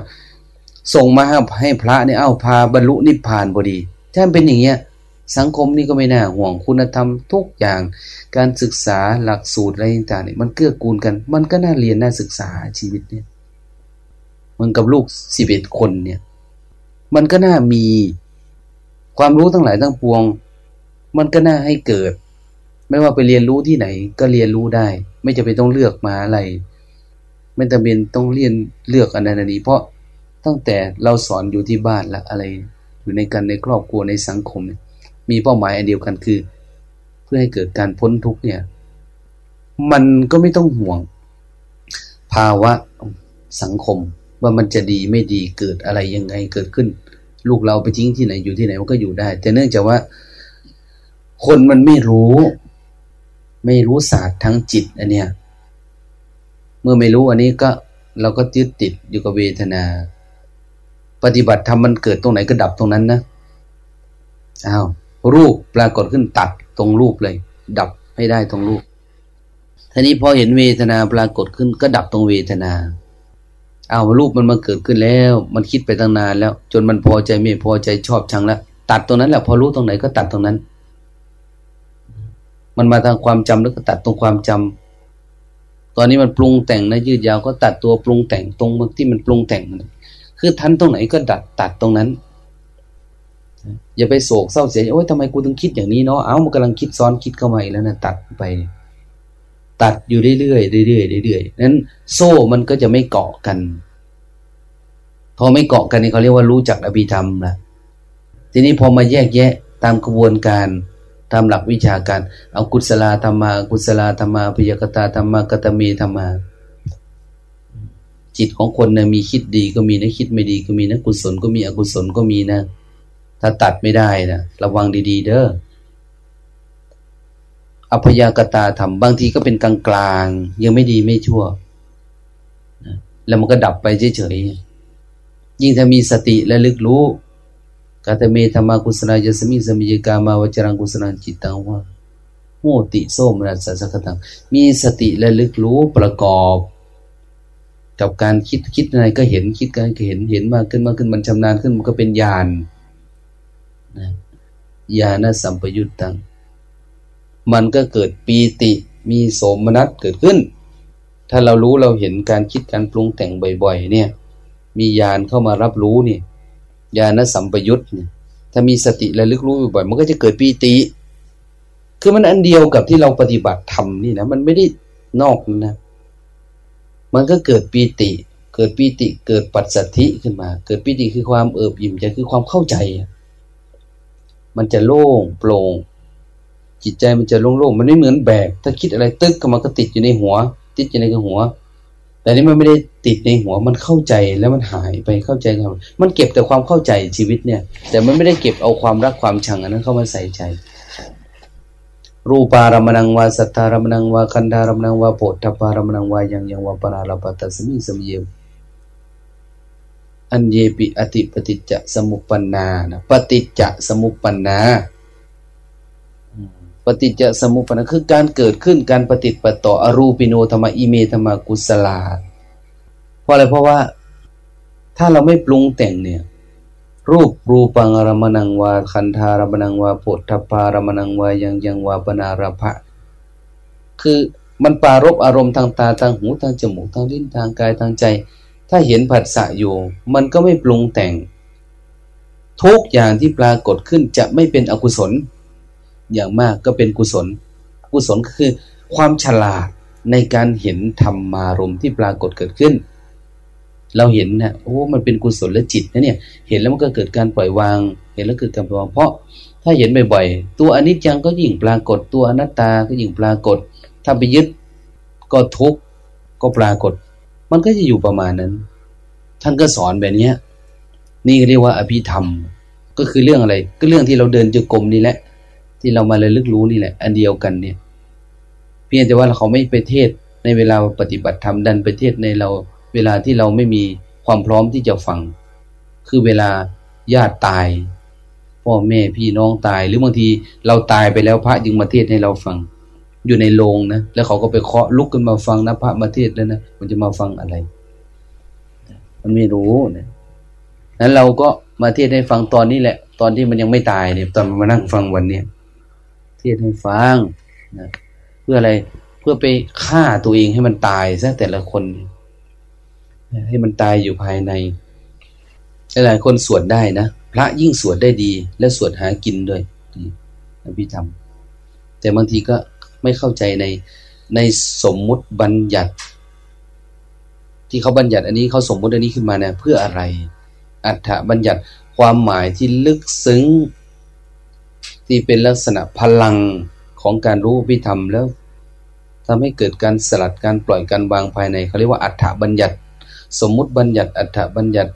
ส่งมาให้ให้พระเนี่ยเอาพาบรรลุนิพพานพอดีถ้าเป็นอย่างเงี้ยสังคมนี่ก็ไม่น่าห่วงคุณธรรมทุกอย่าง การศึกษาหลักสูตรอะไรต่างๆเนี่ยมันเกื้อกูลกัน มันก็น่าเรียนน่าศึกษาชีวิตเนี่ยมันกับลูกสิบเอ็ดคนเนี่ย มันก็น่ามี ความรู้ทั้งหลายทั้งปวง มันก็น่าให้เกิด ไม่ว่าไปเรียนรู้ที่ไหน ก็เรียนรู้ได้ ไม่จะเป็นต้องเลือกมาอะไร ไม่จำเป็นต้องเรียนเลือกอันนั้นนี้ เพราะตั้งแต่เราสอนอยู่ที่บ้านละอะไร อยู่ในกันในครอบครัวในสังคม มีเป้าหมายอันเดียวกันคือ เพื่อให้เกิดการพ้นทุกเนี่ย มันก็ไม่ต้องห่วง ภาวะสังคมว่ามันจะดีไม่ดีเกิดอะไรยังไงเกิดขึ้น ลูกเราไปทิ้งที่ไหนอยู่ที่ไหนมันก็อยู่ได้ แต่เนื่องจากว่า คนมันไม่รู้ ไม่รู้ศาสตร์ทั้งจิตอันเนี้ยเมื่อไม่รู้อันนี้ก็เราก็ยึดติดอยู่กับเวทนา ปฏิบัติทำมันเกิดตรงไหนก็ดับตรงนั้นนะอ้าวรูปปรากฏขึ้นตัดตรงรูปเลย ดับให้ได้ตรงรูปทีนี้พอเห็นเวทนาปรากฏขึ้นก็ดับตรงเวทนา เอารูปมันมาเกิดขึ้นแล้ว มันคิดไปตั้งนานแล้ว จนมันพอใจไม่พอใจชอบชังแล้วตัดตรงนั้นแหละพอรู้ตรงไหนก็ตัดตรงนั้น มันมาทางความจำแล้วก็ตัดตรงความจำตอนนี้มันปรุงแต่งนะยืดยาวก็ตัดตัวปรุงแต่งตรงที่มันปรุงแต่งคือทันตรงไหนก็ดัดตัดตรงนั้น อย่าไปโศกเศร้าเสียโอ้ยทำไมกูต้องคิดอย่างนี้เนาะเอ้ามันกำลังคิดซ้อนคิดเข้ามาอีกแล้วนะตัดไป ตัดอยู่เรื่อยๆเรื่อยๆเรื่อยๆนั้นโซ่มันก็จะไม่เกาะกัน พอไม่เกาะกันนี่เขาเรียกว่ารู้จักอภิธรรมนะทีนี้พอมาแยกแยะตามกระบวนการตามหลักวิชาการ เอากุศลธรรมา กุศลธรรมาพยกตาธรรมากตมีธรรมาจิตของคนนะมีคิดดีก็มีนะคิดไม่ดีก็มีนะกุศลก็มีอกุศลก็มีนะ ถ้าตัดไม่ได้นะระวังดี ๆ เด้อ อภยากตาทำบางทีก็เป็นกลางกลางยังไม่ดีไม่ชั่วนะแล้วมันก็ดับไปเฉยๆยิ่งถ้ามีสติและลึกรู้กาตเมธรรมากุศลายสมิสมิยกามาวจรังกุศลจิตตังว่าโหติโสมนัสสักตังมีสติและลึกรู้ประกอบกับการคิดคิดอะไรก็เห็นคิดการก็เห็นเห็นมากขึ้นมากขึ้นมันชำนาญขึ้นมันก็เป็นญาณนะญาณสัมปยุตตัง มันก็เกิดปีติมีโสมนัสเกิดขึ้น ถ้าเรารู้เราเห็นการคิดการปรุงแต่งบ่อย ๆ เนี่ย มีญาณเข้ามารับรู้นี่ญาณสัมปยุตเนี่ยถ้ามีสติระลึกรู้บ่อยมันก็จะเกิดปีติ คือมันอันเดียวกับที่เราปฏิบัติทำนี่นะมันไม่ได้นอกนะ มันก็เกิดปีติ เกิดปีติเกิดปัจสัทธิขึ้นมา เกิดปีติคือความเอิบอิ่มใจคือความเข้าใจ มันจะโล่งโปร่ง จิตใจมันจะโล่งๆมันไม่เหมือนแบก ถ้าคิดอะไรตึกก็มันก็ติดอยู่ในหัว ติดอยู่ในหัว แต่นี้มันไม่ได้ติดในหัว มันเข้าใจแล้วมันหายไปเข้าใจครับมันเก็บแต่ความเข้าใจชีวิตเนี่ย แต่มันไม่ได้เก็บเอาความรักความชังอันนั้นเข้ามาใส่ใจ รูปารมณังวาสัทธารมณังวาคันธารมณังวาโพธปารมณังวายังยังวาปนาลปัตตสมิสมเยอันเยปิอติปฏิจจสมุปปนานะปฏิจจสมุปปนา ปฏิจจสมุปนาคือการเกิดขึ้นการปฏิติปต่ออรูปิโนธรรมอิเมธรรมกุศลาเพราะอะไรเพราะว่าถ้าเราไม่ปรุงแต่งเนี่ย รูปรูปังอรมนังวาคันธารมนังวาปุถพารมนังวายังยังวาปนาระพะคือมันปารบอารมณ์ทางตาทางหูทางจมูกทางลิ้นทางกายทางใจ ถ้าเห็นผัสสะอยู่ มันก็ไม่ปรุงแต่ง ทุกอย่างที่ปรากฏขึ้นจะไม่เป็นอกุศล อย่างมากก็เป็นกุศล กุศลก็คือความฉลาดในการเห็นธรรมารมที่ปรากฏเกิดขึ้น เราเห็นนะโอ้มันเป็นกุศลและจิตนะเนี่ยเห็นแล้วมันก็เกิดการปล่อยวาง เห็นแล้วเกิดการปล่อยวาง เพราะถ้าเห็นบ่อยๆ ตัวอนิจจังก็ยิ่งปรากฏ ตัวอนัตตาก็ยิ่งปรากฏ ถ้าไปยึดก็ทุกข์ก็ปรากฏ มันก็จะอยู่ประมาณนั้น ท่านก็สอนแบบนี้นี่เรียกว่าอภิธรรม ก็คือเรื่องอะไร ก็เรื่องที่เราเดินจงกรมนี่แหละ ที่เรามาเลยลึกรู้นี่แหละ อันเดียวกันเนี่ย เพียงแต่ว่าเขาไม่ไปเทศในเวลาปฏิบัติธรรมดันไปเทศในเราเวลาที่เราไม่มีความพร้อมที่จะฟัง คือเวลาญาติตาย พ่อแม่พี่น้องตาย หรือบางทีเราตายไปแล้วพระจึงมาเทศให้เราฟัง อยู่ในโรงนะแล้วเขาก็ไปเคาะลุกขึ้นมาฟังนะพระมาเทศแล้วนะมันจะมาฟังอะไรมันไม่รู้นะนั้นเราก็มาเทศให้ฟังตอนนี้แหละ ตอนที่มันยังไม่ตายเนี่ยตอนมานั่งฟังวันเนี้ย เทศให้ฟังนะเพื่ออะไรเพื่อไปฆ่าตัวเองให้มันตายซะแต่ละคน ให้มันตายอยู่ภายในหลายคนสวดได้นะพระยิ่งสวดได้ดี และสวดหากินด้วยอภิธรรม แต่บางทีก็ไม่เข้าใจในในสมมุติบัญญัติ ที่เขาบัญญัติอันนี้เขาสมมุติอันนี้ขึ้นมาเนี่ยเพื่ออะไร อัฏฐบัญญัติความหมายที่ลึกซึ้ง ที่เป็นลักษณะพลังของการรู้พิธรรมแล้วทำให้เกิดการสลัดการปล่อยการวางภายในเขาเรียกว่าอัฏฐบัญญัติ สมมุติบัญญัติอัฏฐบัญญัติ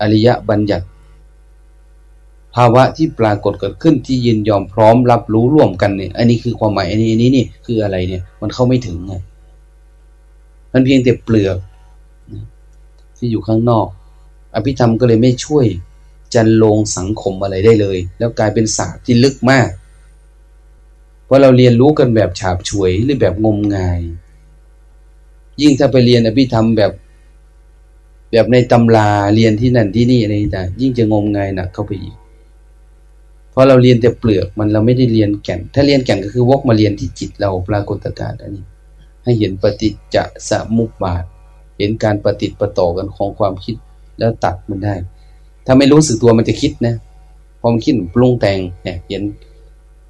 อริยบัญญัติ ภาวะที่ปรากฏเกิดขึ้นที่ยินยอมพร้อมรับรู้ร่วมกันเนี่ยอันนี้คือความหมายอันนี้อันนี้นี่คืออะไรเนี่ยมันเข้าไม่ถึงไงมันเพียงแต่เปลือกที่อยู่ข้างนอก อภิธรรมก็เลยไม่ช่วย จันลงสังคมอะไรได้เลย แล้วกลายเป็นศาสตร์ที่ลึกมาก เพราะเราเรียนรู้กันแบบฉาบฉวยหรือแบบงมงาย ยิ่งถ้าไปเรียนอภิธรรมแบบแบบในตำราเรียนที่นั่นที่นี่อะไรต่างยิ่งจะงมงายหนักเข้าไปอีก เพราะเราเรียนแต่เปลือกมันเราไม่ได้เรียนแก่น ถ้าเรียนแก่นก็คือวกมาเรียนที่จิตเราปรากฏการณ์อันนี้ ให้เห็นปฏิจจสมุปบาท เห็นการปฏิปต่อกันของความคิดแล้วตัดมันได้ ถ้าไม่รู้สึกตัวมันจะคิดนะพอมันคิดปรุงแต่งเนี่ยเห็น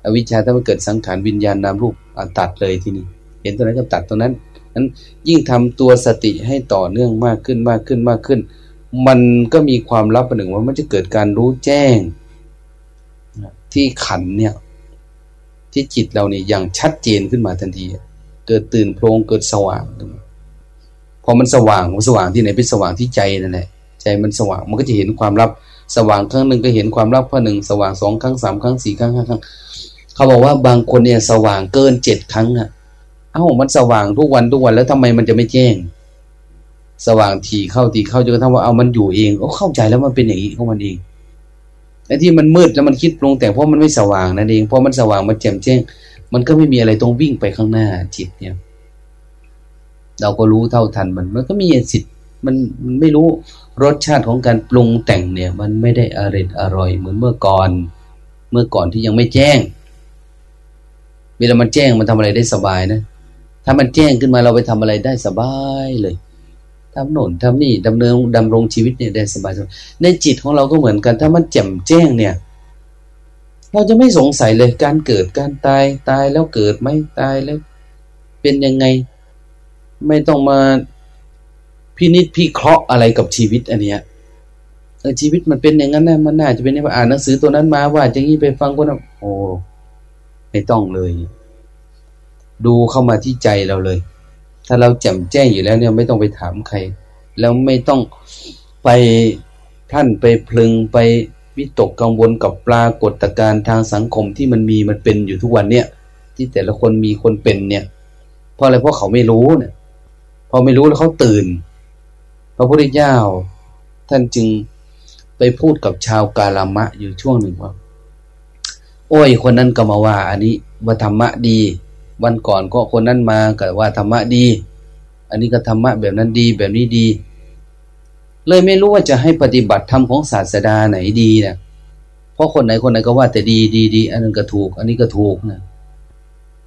อวิชชาถ้ามันเกิดสังขารวิญญาณนามรูปตัดเลยทีนี้ เห็นตัวนั้นก็ตัดตัวนั้นนั้นยิ่งทำตัวสติให้ต่อเนื่องมากขึ้นมากขึ้นมากขึ้น มันก็มีความลับประหนึ่งว่ามันจะเกิดการรู้แจ้ง ที่ขันเนี่ย ที่จิตเราเนี่ยอย่างชัดเจนขึ้นมาทันที เกิดตื่นโพลงเกิดสว่างพอมันสว่างมันสว่างที่ไหนเป็นสว่างที่ใจนั่นแหละ ใจมันสว่างมันก็จะเห็นความลับสว่างครั้งหนึ่งก็เห็นความลับข้อหนึ่งสว่างสองครั้งสามครั้งสี่ครั้งห้าครั้งเขาบอกว่าบางคนเนี่ยสว่างเกินเจ็ดครั้งอะเอ้ามันสว่างทุกวันทุกวันแล้วทำไมมันจะไม่แจ้ง สว่างทีเข้าทีเข้าจนกระทั่งว่าเอามันอยู่เองเข้าใจแล้วมันเป็นอย่างนี้ของมันเองไอ้ที่มันมืดแล้วมันคิดปรุงแต่งเพราะมันไม่สว่างนั่นเองเพราะมันสว่างมันแจ่มแจ้ง มันก็ไม่มีอะไรตรงวิ่งไปข้างหน้าจิตเนี่ย เราก็รู้เท่าทันมัน มันก็มีสิทธิ์มันมันไม่รู้ รสชาติของการปรุงแต่งเนี่ย มันไม่ได้อร่อยอร่อยเหมือนเมื่อก่อน เมื่อก่อนที่ยังไม่แจ้ง เวลามันแจ้งมันทำอะไรได้สบายนะ ถ้ามันแจ้งขึ้นมาเราไปทำอะไรได้สบายเลยทำโน่นทำนี่ดำเนินดำรงชีวิตเนี่ยได้สบายในจิตของเราก็เหมือนกัน ถ้ามันแจ่มแจ้งเนี่ย เราจะไม่สงสัยเลยการเกิดการตายตายแล้วเกิดไหมตายแล้ว เป็นยังไง ไม่ต้องมา พินิจพิเคราะห์อะไรกับชีวิตอันเนี้ยชีวิตมันเป็นอย่างนั้นนะมันน่าจะเป็นว่าอ่านหนังสือตัวนั้นมาว่าจะงี้ไปฟังคนนั้นโอ้ไม่ต้องเลย ดูเข้ามาที่ใจเราเลย ถ้าเราแจ่มแจ้งอยู่แล้วเนี่ยไม่ต้องไปถามใคร แล้วไม่ต้องไปท่านไปพลึงไปวิตกกังวลกับปรากฏการณ์ทางสังคมที่มันมีมันเป็นอยู่ทุกวันเนี่ย ที่แต่ละคนมีคนเป็นเนี่ย เพราะอะไรเพราะเขาไม่รู้เนี่ยพอไม่รู้แล้วเขาตื่น พระพุทธเจ้าท่านจึงไปพูดกับชาวกาลามะอยู่ช่วงหนึ่งว่า โอ้ย คนนั้นก็มาว่า อันนี้ว่าธรรมะดี วันก่อนก็คนนั้นมาก็ว่าธรรมะดี อันนี้ก็ธรรมะแบบนั้นดีแบบนี้ดี เลยไม่รู้ว่าจะให้ปฏิบัติธรรมของศาสดาไหนดีเนะี่ยเพราะคนไหนคนไหนก็ว่าแต่ดีดีดี อันนึงก็ถูก อันนี้ก็ถูกนะ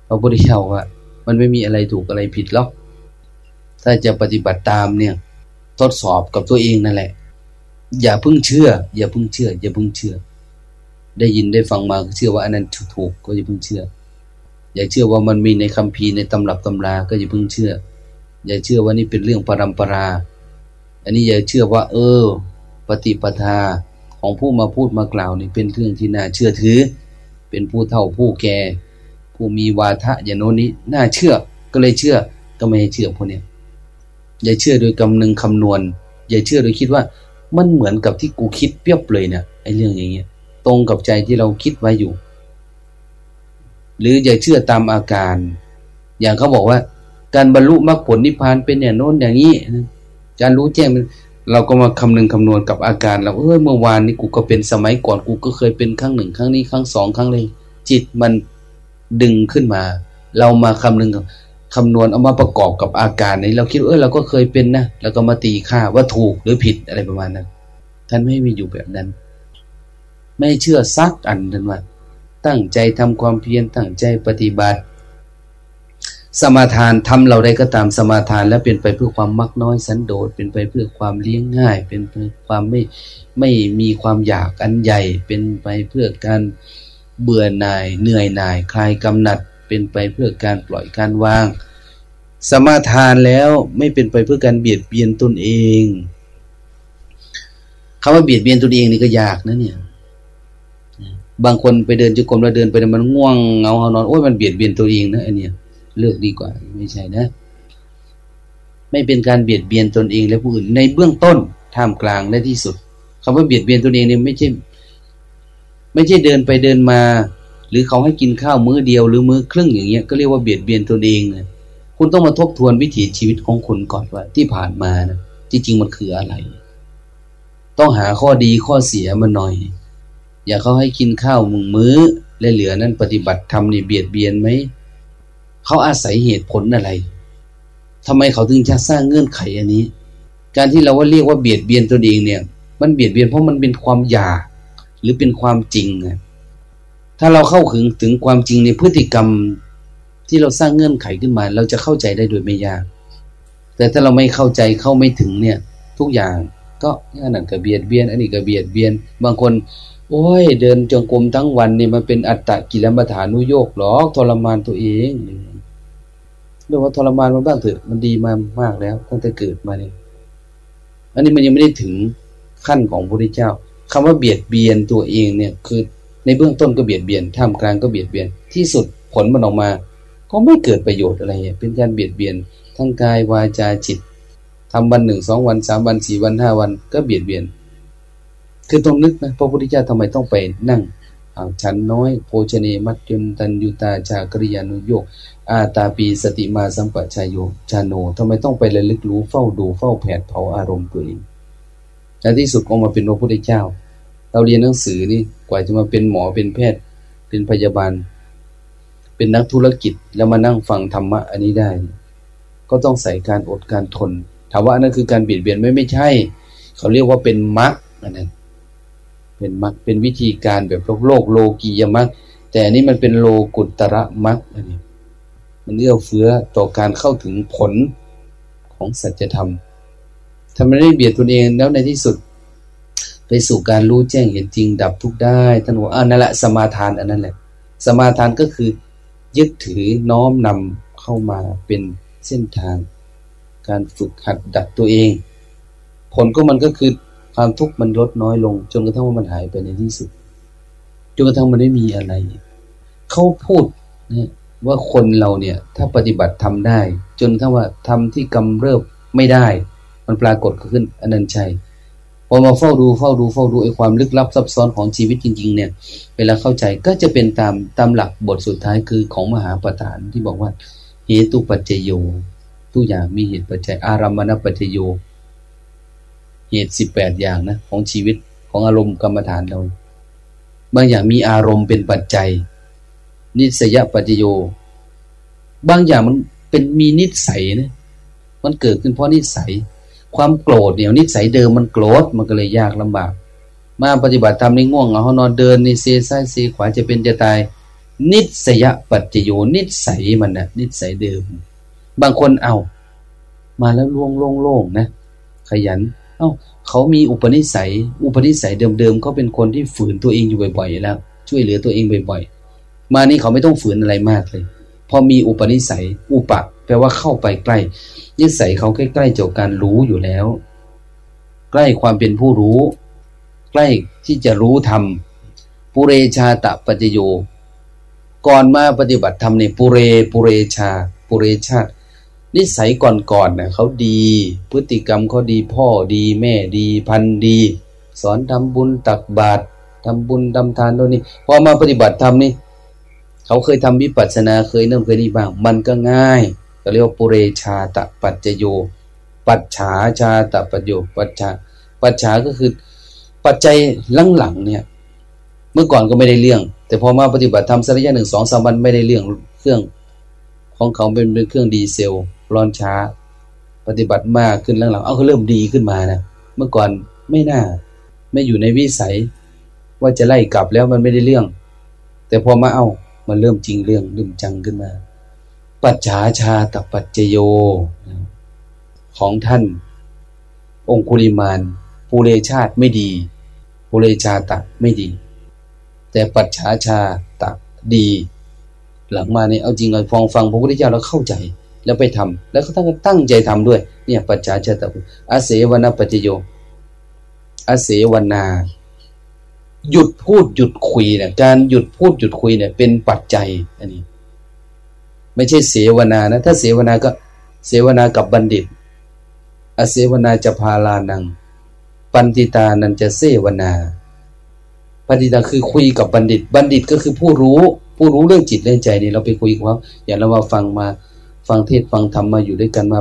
พระพุทธเจ้าว่า มันไม่มีอะไรถูกอะไรผิดหรอกถ้าจะปฏิบัติตามเนี่ย ทดสอบกับตัวเองนั่นแหละ อย่าเพิ่งเชื่อ อย่าเพิ่งเชื่อ อย่าเพิ่งเชื่อ ได้ยินได้ฟังมาเชื่อว่าอันนั้นถูกก็อย่าเพิ่งเชื่อ อย่าเชื่อว่ามันมีในคัมภีร์ในตำรับตำรา ก็อย่าเพิ่งเชื่อ อย่าเชื่อว่านี่เป็นเรื่องปรำปรา อันนี้อย่าเชื่อว่า เออ ปฏิปทาของผู้มาพูดมากล่าวนี่เป็นเรื่องที่น่าเชื่อถือ เป็นผู้เฒ่าผู้แก่ผู้มีวาทะอย่างโน้นนี้น่าเชื่อก็เลยเชื่อก็ไม่ให้เชื่อพวกเนี้ย อย่าเชื่อโดยกำนึงคำนวณ อย่าเชื่อโดยคิดว่า มันเหมือนกับที่กูคิดเปรียบเลยเนี่ยไอ้เรื่องอย่างเงี้ย ตรงกับใจที่เราคิดไว้อยู่ หรืออย่าเชื่อตามอาการ อย่างเขาบอกว่า การบรรลุมรรคผลนิพพานเป็นอย่างโน้นอย่างนี้การรู้แจ้งเราก็มาคำนึงคำนวณกับอาการเราเออเมื่อวานนี้กูก็เป็นสมัยก่อนกูก็เคยเป็นครั้งหนึ่งครั้งนี้ครั้งสองครั้งเลยจิตมันดึงขึ้นมา เรามาคำนึง คำนวณเอามาประกอบกับอาการนี้ เราคิดเออเราก็เคยเป็นนะแล้วก็มาตีค่าว่าถูกหรือผิดอะไรประมาณนั้น ท่านไม่มีอยู่แบบนั้น ไม่เชื่อซักอันนั้นว่าตั้งใจทำความเพียรตั้งใจปฏิบัติ สมาทานทำเราได้ก็ตามสมาทาน แล้วเป็นไปเพื่อความมักน้อยสันโดษเป็นไปเพื่อความเลี้ยงง่าย เป็นไปความไม่ไม่มีความอยากอันใหญ่ เป็นไปเพื่อการเบื่อหน่ายเหนื่อยหน่ายคลายกำหนัด เป็นไปเพื่อการปล่อยการวาง สมาทานแล้วไม่เป็นไปเพื่อการเบียดเบียนตนเองคำว่าเบียดเบียนตนเองนี่ก็ยากนะเนี่ย บางคนไปเดินจุกรมแล้วเดินไปมันง่วงเงาเขานอนโอ้ยมันเบียดเบียนตัวเองนะไอเนี้ยเลือกดีกว่า ไม่ใช่นะ ไม่เป็นการเบียดเบียนตนเองและผู้อื่นในเบื้องต้นท่ามกลางและที่สุดคำว่าเบียดเบียนตนเองเนี่ยไม่ใช่ ไม่ใช่เดินไปเดินมา รือเขาให้กินข้าวมื้อเดียวหรือมื้อครึ่งอย่างเงี้ยก็เรียกว่าเบียดเบียนตัวเองนะคุณต้องมาทบทวนวิถีชีวิตของคุณก่อนว่าที่ผ่านมานะจริงๆมันคืออะไร ต้องหาข้อดีข้อเสียมาหน่อย อย่าเขาให้กินข้าวมึงมื้อและเหลือนั้นปฏิบัติทำนี่เบียดเบียนไหมเขาอาศัยเหตุผลอะไรทำไมเขาถึงจะสร้างเงื่อนไขอันนี้ การที่เราว่าเรียกว่าเบียดเบียนตัวเองเนี่ย มันเบียดเบียนเพราะมันเป็นความอยากหรือเป็นความจริงไง ถ้าเราเข้าถึงถึงความจริงในพฤติกรรมที่เราสร้างเงื่อนไขขึ้นมา เราจะเข้าใจได้โดยไม่ยาก แต่ถ้าเราไม่เข้าใจเข้าไม่ถึงเนี่ย ทุกอย่างก็อันนั้นก็เบียดเบียน อันนี้ก็เบียดเบียน บางคน โอ้ย เดินจงกรมทั้งวันเนี่ยมันเป็นอัตตะกิลมัฐานุโยกหรอกทรมานตัวเองเรื่องว่าทรมานมันบ้างเถอะมันดีมามากแล้วตั้งแต่เกิดมาเนี่ยอันนี้มันยังไม่ได้ถึงขั้นของพระพุทธเจ้าคำว่าเบียดเบียนตัวเองเนี่ย คือ ในเบื้องต้นก็เบียดเบียนท่ามกลางก็เบียดเบียน ที่สุดผลมันออกมา ก็ไม่เกิดประโยชน์อะไร เป็นการเบียดเบียน ทั้งกายวาจาจิตทำวันหนึ่งสองวันสามวันสี่วันห้าวันก็เบียดเบียน คือต้องนึกนะพระพุทธเจ้าทำไมต้องไปนั่งฉันน้อย โภชเนมัตยนตันยุตาจากริยานุโยกอาตาปีสติมาสัมปชัยโยชาโนทำไมต้องไประลึกรู้เฝ้าดูเฝ้าแผดเผาอารมณ์ตัวเองและที่สุดก็มาเป็นพระพุทธเจ้า เราเรียนหนังสือนี่กว่าจะมาเป็นหมอเป็นแพทย์ เป็นพยาบาล เป็นนักธุรกิจแล้วมานั่งฟังธรรมะอันนี้ได้ ก็ต้องใส่การอดการทนถามว่านั่นคือการเบียดเบียนไม่ไม่ใช่ เขาเรียกว่าเป็นมรรคอันนั้นเป็นมรรคเป็นวิธีการแบบโลกโลกโลกียมรรคแต่อันนี้มันเป็นโลกุตระมรรคอันนี้ มันเอื้อเฟื้อต่อการเข้าถึงผลของสัจธรรมถ้ามันไม่เบียดตัวเองแล้วในที่สุด ไปสู่การรู้แจ้งเห็นจริง ดับทุกได้ท่านบอกอ่านั่นแหละสมาทานอันนั้นแหละ สมาทานก็คือยึดถือน้อมนำเข้ามาเป็นเส้นทาง การฝึกหัดดัดตัวเอง ผลก็มันก็คือความทุกข์มันลดน้อยลง จนกระทั่งว่ามันหายไปในที่สุดจนกระทั่งมันไม่มีอะไร เขาพูดนี่ยว่าคนเราเนี่ย ถ้าปฏิบัติทำได้ จนถ้าว่าทำที่กำเริบไม่ได้ มันปรากฏขึ้นอันนั้นใช่ พอมาเฝ้าดูเฝ้าดูเฝ้าดูไอ้ความลึกลับซับซ้อนของชีวิตจริง ๆ เนี่ย เวลาเข้าใจก็จะเป็นตามตามหลักบทสุดท้ายคือของมหาปฐานที่บอกว่าเหตุปัจจโยทุกอย่างมีเหตุปัจจัยอารัมมณปัจจโยเหตุสิบแปดอย่างนะของชีวิตของอารมณ์กรรมฐานเรา บางอย่างมีอารมณ์เป็นปัจจัย นิสยปัจจโย บางอย่างมันเป็นมีนิสัยนะมันเกิดขึ้นเพราะนิสัย ความโกรธเนี่ยนิสัยเดิมมันโกรธมันก็เลยยากลำบาก มาปฏิบัติธรรมในง่วงเหงาานอนเดินในเซซ้ายเซขวาจะเป็นจะตาย นิสยปัจจโยนิสัยมันนะนิสัยเดิม บางคนเอา มาแล้วล่วงโล่งๆนะ ขยัน เอา้าเขามีอุปนิสัย อุปนิสัยเดิมๆเขาเป็นคนที่ฝืนตัวเองอยู่บ่อยๆแล้ว ช่วยเหลือตัวเองบ่อยๆ มานี่เขาไม่ต้องฝืนอะไรมากเลย พอมีอุปนิสัย อุปะแปลว่าเข้าไปใกล้ นิสัยเขาใกล้ๆจากการรู้อยู่แล้ว ใกล้ความเป็นผู้รู้ ใกล้ที่จะรู้ธรรมปุเรชาตะปัจโย ก่อนมาปฏิบัติธรรมในปุเรปุเรชา ปุเรชาตินิสัยก่อนๆเนี่ยเขาดี พฤติกรรมเขาดีพ่อดีแม่ดีพันดี สอนทำบุญตักบาตรทำบุญทำทานด้วยนี่พอมาปฏิบัติธรรมนี่ เขาเคยทำวิปัสสนาเคยเริ่มเคยนี่บ้าง มันก็ง่ายเรียกว่าปุเรชาตะปัจจโย ปัจฉาชาตะปัจโย ปัจฉาปัจฉาก็คือ ปัจจัยหลังๆเนี่ย เมื่อก่อนก็ไม่ได้เรื่อง แต่พอมาปฏิบัติธรรมสักระยะหนึ่งสองสามวันไม่ได้เรื่องเครื่อง ของเขาเป็นเป็นเครื่องดีเซลร้อนช้า ปฏิบัติมากขึ้นหลังๆเอาเขาเริ่มดีขึ้นมานะเมื่อก่อนไม่น่า ไม่อยู่ในวิสัย ว่าจะไล่กลับแล้วมันไม่ได้เรื่อง แต่พอมาเอา มันเริ่มจริงเรื่องเริ่มจังขึ้นมา ปัจฉาชาตปัจจโย ของท่าน องคุลิมานภูเรชาติไม่ดีภูเรชาตะไม่ดี แต่ปัจฉาชาตะดี หลังมาเนี่ยเอาจริงเลยฟังฟังพระพุทธเจ้าแล้วเข้าใจแล้วไปทำแล้วก็ตั้งตั้งใจทำด้วย เนี่ย ปัจจาชาตะอาเสวนาปัจโยอาเสวนา หยุดพูดหยุดคุยเนี่ยการหยุดพูดหยุดคุยเนี่ย เป็นปัจจัยอันนี้ ไม่ใช่เสวนานะ ถ้าเสวนาก็เสวนากับบัณฑิตอาเสวนาจะพาลานัง ปันติตานันจะเสวนาปันติตาคือคุยกับบัณฑิต บัณฑิตก็คือผู้รู้ ผู้รู้เรื่องจิตเรื่องใจนี่เราไปคุยกับเขาอย่างเรามาฟังมาฟังเทศฟังธรรมมาอยู่ด้วยกันมา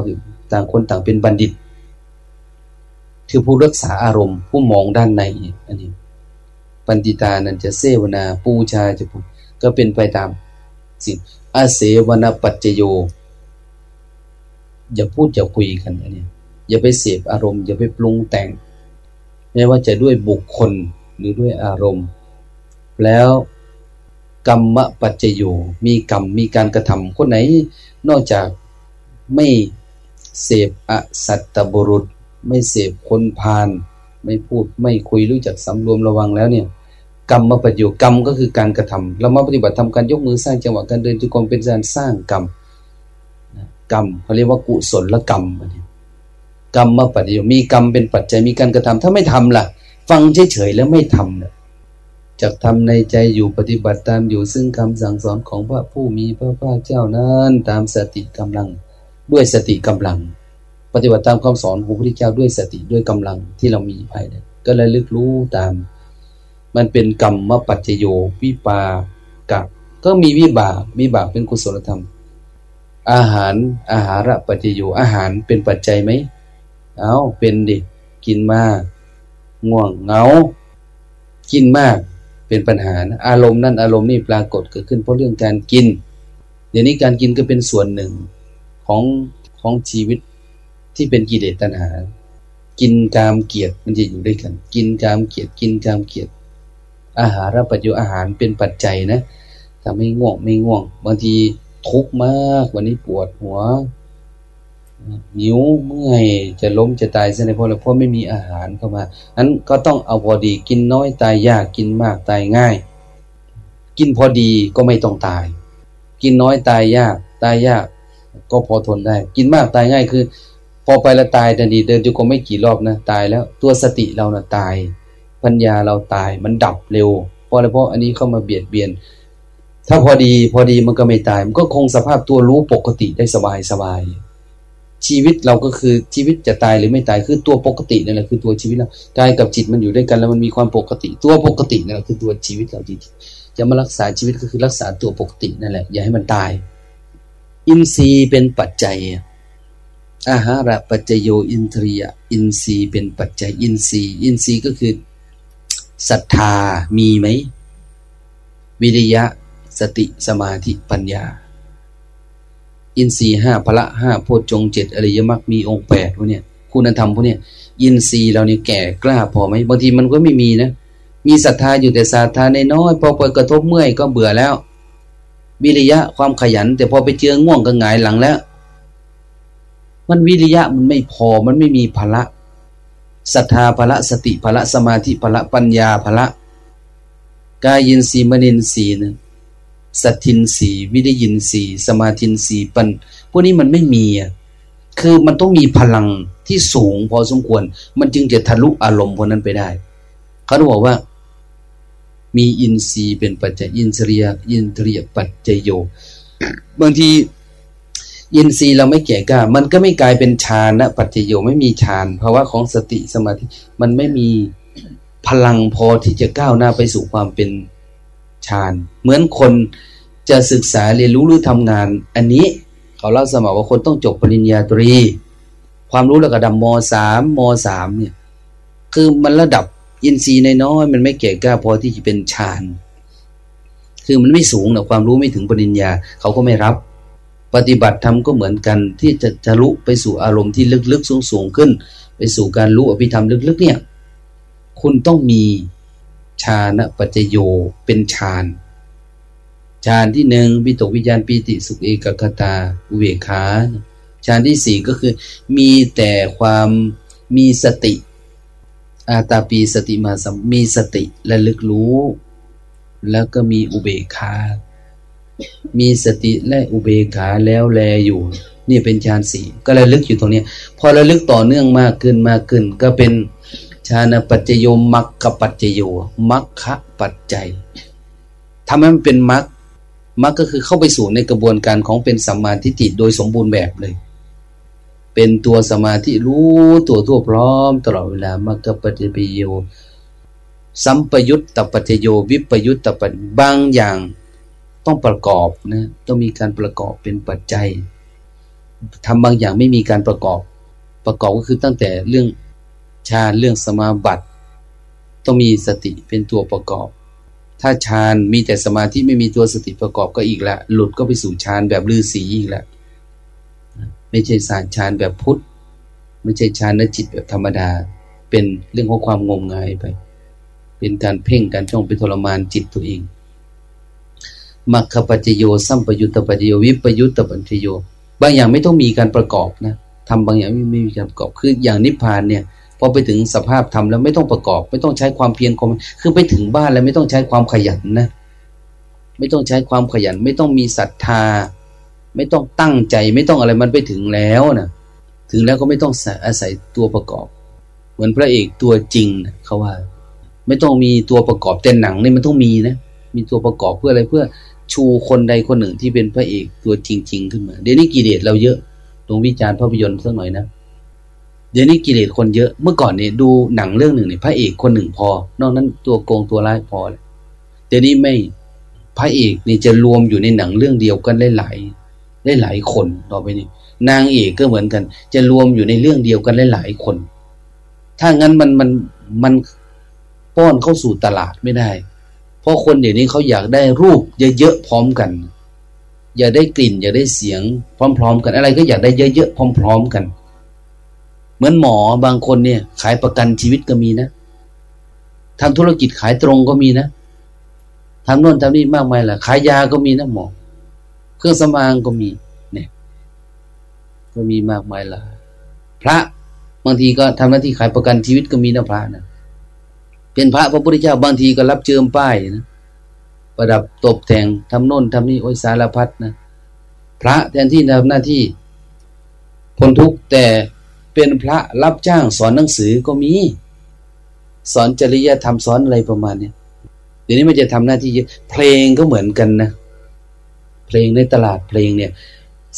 ต่างคนต่างเป็นบัณฑิต คือผู้รักษาอารมณ์ ผู้มองด้านในอันนี้ ปัญติตานั้นจะเสวนาปูชาจะพูก็เป็นไปตามสิ่งอาเสวนาปัจจโย อย่าพูดอย่าคุยกันอันนี้อย่าไปเสพอารมณ์ อย่าไปปรุงแต่งไม่ว่าจะด้วยบุคคลหรือด้วยอารมณ์ แล้วกรรมปัจจโยมีกรรมมีการกระทำคนไหน นอกจากไม่เสพอสัตตบุรุษ ไม่เสพคนพาล ไม่พูดไม่คุยรู้จักสำรวมระวังแล้วเนี่ยกรรมมาปัจโยกรรมก็คือการกระทำเรามาปฏิบัติทำการยกมือสร้างจังหวะการเดินจุกรเป็นการสร้างกรรมกรรมเขาเรียกว่ากุศลกรรมกรรมมาปัจโยมีกรรมเป็นปัจจัยมีการกระทำถ้าไม่ทำล่ะ ฟังเฉยๆแล้วไม่ทำเนี่ยจะทำในใจอยู่ปฏิบัติตามอยู่ซึ่งคำสั่งสอนของพระผู้มีพระภาคเจ้านั้น ตามสติกำลังด้วยสติกำลัง ปฏิบัติตามคำสอนของพระพุทธเจ้าด้วยสติด้วยกำลังที่เรามีภายในก็เลยลึกรู้ตาม มันเป็นกรรมมปัจจโยวิปากะก็มีวิบากวิบากเป็นกุศลธรรม อาหารอาหาระปัจจโยอาหารเป็นปัจจัยไหมเอาเป็นดิกินมากง่วงเหงา กินมากเป็นปัญหานะอารมณ์นั่นอารมณ์นี่ปรากฏเกิดขึ้นเพราะเรื่องการกิน เดี๋ยวนี้การกินก็เป็นส่วนหนึ่งของของชีวิต ที่เป็นกิเลสตัณหา กินกามเกียรติมันจะอยู่ด้วยกัน กินกามเกียรติกินกามเกียรติอาหารปัจจุอาหารเป็นปัจจัยนะทำให้ง่วงไม่ง่วง บางทีทุกข์มาก วันนี้ปวดหัวหิวเมื่อยจะล้มจะตายซะในเพราะอะไรเพราะไม่มีอาหารเข้ามาอันก็ต้องเอาพอดีกินน้อยตายยากกินมากตายง่าย กินพอดีก็ไม่ต้องตาย กินน้อยตายยากตายยาก ก็พอทนได้ กินมากตายง่ายคือ พอไปแล้วตายทันทีเดินจุกไม่กี่รอบนะตายแล้ว ตัวสติเรานะ่ะตาย ปัญญาเราตายมันดับเร็ว เพราะอะไรเพราะอันนี้เข้ามาเบียดเบียน ถ้าพอดีพอดีมันก็ไม่ตาย มันก็คงสภาพตัวรู้ปกติได้สบายสบายชีวิตเราก็คือชีวิตจะตายหรือไม่ตายคือตัวปกตินั่นแหละคือตัวชีวิตเรากายกับจิตมันอยู่ด้วยกันแล้วมันมีความปกติ ตัวปกตินั่นแหละคือตัวชีวิตเราจริงๆจะมารักษาชีวิตก็คือรักษาตัวปกตินั่นแหละอย่าให้มันตาย อินทรีย์เป็นปัจจัย อาหาระปัจจโยอินทรียอินทรีย์เป็นปัจจัยอินทรีย์ อินทรีย์ก็คือศรัทธามีไหม วิริยะ สติสมาธิปัญญา อินทรีห้าพละห้าโพชฌงเจ็ดอริยมรรคมีองค์แปดพวกเนี้ยคุณธรรมพวกเนี้ยอินทรีย์เราเนี่ยแก่กล้าพอไหมบางทีมันก็ไม่มีนะ มีศรัทธาอยู่แต่ศรัทธาในน้อย พอไปกระทบเมื่อยก็เบื่อแล้ววิริยะความขยัน แต่พอไปเจอง่วงก็หงายหลังแล้ว มันวิริยะมันไม่พอมันไม่มีพละศรัทธาพละสติพละสมาธิพละปัญญาพละกายินสีมนินสีนะสัตทินสีวิได้ยินสีสมาธินสีปันพวกนี้มันไม่มีอะคือมันต้องมีพลังที่สูงพอสมควร มันจึงจะทะลุอารมณ์พวกนั้นไปได้ เขาบอกว่า มีอินทรีย์เป็นปัจจัยอินทรียอินทรียปัจจโย บางที อินทรีย์เราไม่แก่กล้า มันก็ไม่กลายเป็นฌานนะปัจจโยไม่มีฌานภาวะของสติสมาธิ มันไม่มีพลังพอที่จะก้าวหน้าไปสู่ความเป็นฌาน เหมือนคนจะศึกษาเรียนรู้หรือทำงาน อันนี้เขาเล่าสมัยว่าคนต้องจบปริญญาตรี ความรู้ระดับมสามมสามเนี่ย คือมันระดับอินทรีย์ในน้อยมันไม่แก่กล้าพอที่จะเป็นฌาน คือมันไม่สูงนะความรู้ไม่ถึงปริญญาเขาก็ไม่รับ ปฏิบัติธรรมก็เหมือนกันที่จะจะลุไปสู่อารมณ์ที่ลึกๆ สูงๆขึ้น ไปสู่การรู้อภิธรรมลึกๆ เนี่ย คุณต้องมีฌานปัจจโยเป็นฌานฌานที่หนึ่งวิตกวิญญาณปีติสุขเอกคตาอุเบกขาฌานที่สี่ก็คือ มีแต่ความมีสติ อาตาปีสติมาสมีสติและลึกรู้ แล้วก็มีอุเบกขา มีสติและอุเบกขาแล้วแลอยู่ นี่เป็นฌานสี่ก็ระลึกอยู่ตรงนี้ พอระลึกต่อเนื่องมากขึ้นมากขึ้น ก็เป็นฌานปัจจโยมัคคปัจจโยมัคคะปัจจัยทำให้มันเป็นมัคมักก็คือเข้าไปสู่ในกระบวนการของเป็นสัมมาทิฏฐิโดยสมบูรณ์แบบเลย เป็นตัวสมาธิรู้ตัวทั่วพร้อม ตลอดเวลามักกปฏิปโยสัมปยุตตปัจโยวิปยุตตปัจบางอย่าง ต้องประกอบนะต้องมีการประกอบเป็นปัจจัยทำบางอย่างไม่มีการประกอบ ประกอบก็คือตั้งแต่เรื่องฌานเรื่องสมาบัติต้องมีสติเป็นตัวประกอบ ถ้าฌานมีแต่สมาธิไม่มีตัวสติประกอบก็อีกละ หลุดก็ไปสู่ฌานแบบลือสีอีกละ ไม่ใช่สารฌานแบบพุทธ ไม่ใช่ฌานนจิตแบบธรรมดา เป็นเรื่องของความงมงายไป เป็นการเพ่งการจ้องไปทรมานจิตตัวเอง มัคคปัจโยสัมปยุตตปัจโยวิปยุตตปัจโยบางอย่างไม่ต้องมีการประกอบนะทำบางอย่างไม่มีการประกอบคืออย่างนิพพานเนี่ยพอไปถึงสภาพธรรมแล้วไม่ต้องประกอบ ไม่ต้องใช้ความเพียรความคือไปถึงบ้านแล้วไม่ต้องใช้ความขยันนะไม่ต้องใช้ความขยัน ไม่ต้องมีศรัทธา ไม่ต้องตั้งใจ ไม่ต้องอะไรมันไปถึงแล้วนะถึงแล้วก็ไม่ต้องอาศัยตัวประกอบ เหมือนพระเอกตัวจริงนะเขาว่า ไม่ต้องมีตัวประกอบแต่หนังนี่มันต้องมีนะมีตัวประกอบเพื่ออะไรเพื่อ ชูคนใดคนหนึ่งที่เป็นพระเอกตัวจริง ๆ ขึ้นมา เดี๋ยวนี้กิเลสเราเยอะตรงวิจารณ์ภาพยนตร์สักหน่อยนะเดี๋ยวนี้กิเลสคนเยอะเมื่อก่อนเนี่ยดูหนังเรื่องหนึ่งเนี่ยพระเอกคนหนึ่งพอ นอกนั้นตัวโกงตัวร้ายพอเลยเดี๋ยวนี้ไม่พระเอกนี่จะรวมอยู่ในหนังเรื่องเดียวกันได้หลายได้หลายคนต่อไปนี้นางเอกก็เหมือนกัน จะรวมอยู่ในเรื่องเดียวกันได้หลายคน ถ้างั้นมันมันมันป้อนเข้าสู่ตลาดไม่ได้ เพราะคนเดี๋ยวนี้เขาอยากได้รูปเยอะๆพร้อมกัน อยากได้กลิ่น อยากได้เสียง พร้อม ๆ กัน อะไรก็อยากได้เยอะๆพร้อม ๆ กัน เหมือนหมอบางคนเนี่ย ขายประกันชีวิตก็มีนะทำธุรกิจขายตรงก็มีนะทำโน่นทำนี่มากมายแหละขายยาก็มีนะหมอ เครื่องสมางก็มีเนี่ย ก็มีมากมายละพระบางทีก็ทำหน้าที่ขายประกันชีวิตก็มีนะพระนะ เป็นพระพระพุทธเจ้าบางทีก็รับเจิมป้ายนะประดับตบแต่งทำโน่นทำนี่โอ้ยสารพัดนะพระแทนที่ทำหน้าที่พ้นทุกแต่เป็นพระรับจ้างสอนหนังสือก็มี สอนจริยธรรมสอนอะไรประมาณนี้เดี๋ยวนี้มันจะทำหน้าที่เยอะเพลงก็เหมือนกันนะ เพลงในตลาดเพลงเนี่ย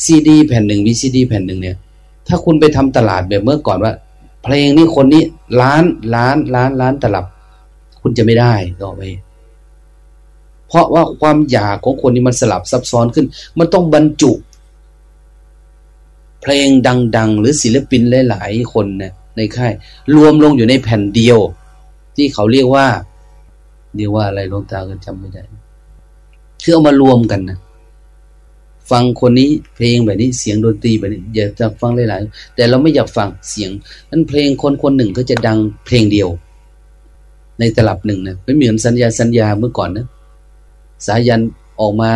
ซีดีแผ่นหนึ่งมีซีดีแผ่นหนึ่งเนี่ย ถ้าคุณไปทำตลาดแบบเมื่อก่อนว่า เพลงนี้คนนี้ล้านล้านล้านล้านตลับ คุณจะไม่ได้ต่อไป เพราะว่าความอยากของคนนี้มันสลับซับซ้อนขึ้น มันต้องบรรจุ เพลงดัง ๆ หรือศิลปินหลาย ๆ คนเนี่ยในค่าย รวมลงอยู่ในแผ่นเดียว ที่เขาเรียกว่า เรียกว่าอะไรลงตากันจำไม่ได้คือเอามารวมกันนะฟังคนนี้เพลงแบบนี้เสียงดนตรีแบบนี้อยากจะฟังหลายๆแต่เราไม่อยากฟังเสียงนั้นเพลงคนคนหนึ่งก็จะดังเพลงเดียว ในตลับหนึ่งนะไม่เหมือนสัญญาสัญญาเมื่อก่อนนะสายันออกมา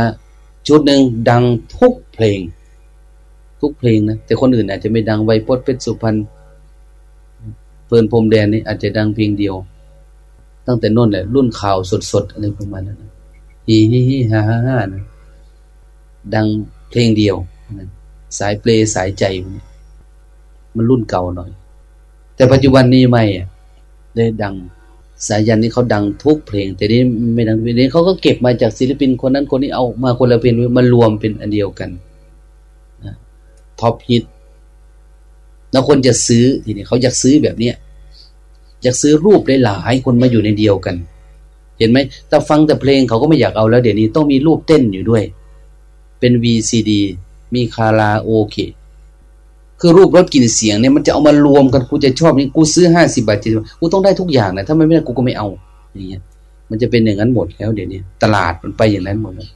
ชุดหนึ่งดังทุกเพลง ทุกเพลงนะแต่คนอื่นอาจจะไม่ดังไวโพจน์เพชรสุพรรณเพลินพรมแดนนี่อาจจะดังเพลงเดียว ตั้งแต่น่นแหละรุ่นข่าวสดๆอะไรประมาณนั้นฮีฮีฮีฮ่าฮ่านะดังเพลงเดียวสายเปลสายใจ มันรุ่นเก่าหน่อย แต่ปัจจุบันนี้ไม่ได้ดัง สายยันนี่เขาดังทุกเพลง แต่นี้ไม่ดังเพลงนี้เขาก็เก็บมาจากศิลปินคนนั้นคนนี้เอามาคนละเพลงมารวมเป็นอันเดียวกันท็อปฮิตแล้วคนจะซื้อทีนี้เขาอยากซื้อแบบเนี้ยอยากซื้อรูปหลายๆคนมาอยู่ในเดียวกัน เห็นไหมถ้าฟังแต่เพลงเขาก็ไม่อยากเอาแล้ว เดี๋ยวนี้ต้องมีรูปเต้นอยู่ด้วย เป็น VCD มีคาราโอเกะ คือรูปรสกลิ่นเสียงเนี่ยมันจะเอามารวมกันกูจะชอบนี่กูซื้อห้าสิบาทเจ็ดกูต้องได้ทุกอย่างนะถ้าไม่ได้กูก็ไม่เอาอย่างเงี้ย มันจะเป็นอย่างนั้นหมดแล้วเดี๋ยวนี้ตลาดมันไปอย่างนั้นหมดแล้ว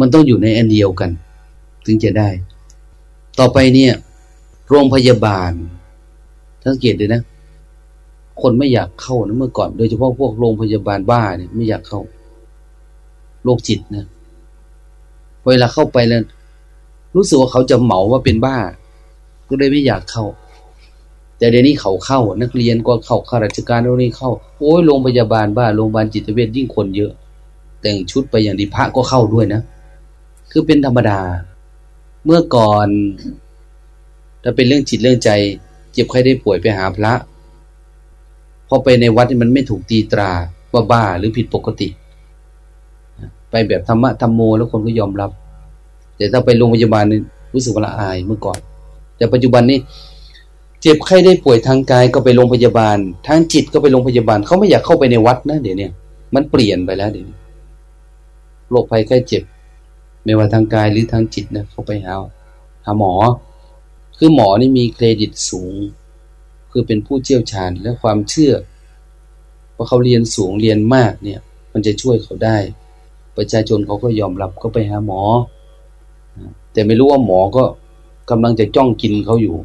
มันต้องอยู่ในอันเดียวกัน ถึงจะได้ ต่อไปเนี่ย โรงพยาบาลสังเกตดูนะ คนไม่อยากเข้านะเมื่อก่อน โดยเฉพาะพวกโรงพยาบาลบ้าเนี่ยไม่อยากเข้าโรคจิตนะเวลาเข้าไปแล้วรู้สึกว่าเขาจะเหมาว่าเป็นบ้า ก็เลยไม่อยากเข้า แต่เดี๋ยวนี้เขาเข้า นักเรียนก็เข้าข้าราชการโรงเรียนเข้า โอ้ยโรงพยาบาลบ้าโรงพยาบาลจิตเวชยิ่งคนเยอะ แต่งชุดไปอย่างดีพระก็เข้าด้วยนะ คือเป็นธรรมดา เมื่อก่อน ถ้าเป็นเรื่องจิตเรื่องใจ เจ็บใครได้ป่วยไปหาพระพอไปในวัดมันไม่ถูกตีตราว่าบ้าหรือผิดปกติไปแบบธรรมะธรรมโมแล้วคนก็ยอมรับ แต่ถ้าไปโรงพยาบาลนี่รู้สึกว่าละอายเมื่อก่อน แต่ปัจจุบันนี้เจ็บไข้ได้ป่วยทางกายก็ไปโรงพยาบาล ทางจิตก็ไปโรงพยาบาลเขาไม่อยากเข้าไปในวัดนะเดี๋ยวนี้มันเปลี่ยนไปแล้วเดี๋ยวนี้โรคภัยไข้เจ็บ ไม่ว่าทางกายหรือทางจิตนะเขาไปหาหาหมอ คือหมอนี่มีเครดิตสูง คือเป็นผู้เชี่ยวชาญและความเชื่อว่าเขาเรียนสูงเรียนมากเนี่ย มันจะช่วยเขาได้ ประชาชนเขาก็ยอมรับก็ไปหาหมอ แต่ไม่รู้ว่าหมอก็ กำลังจะจ้องกินเขาอยู่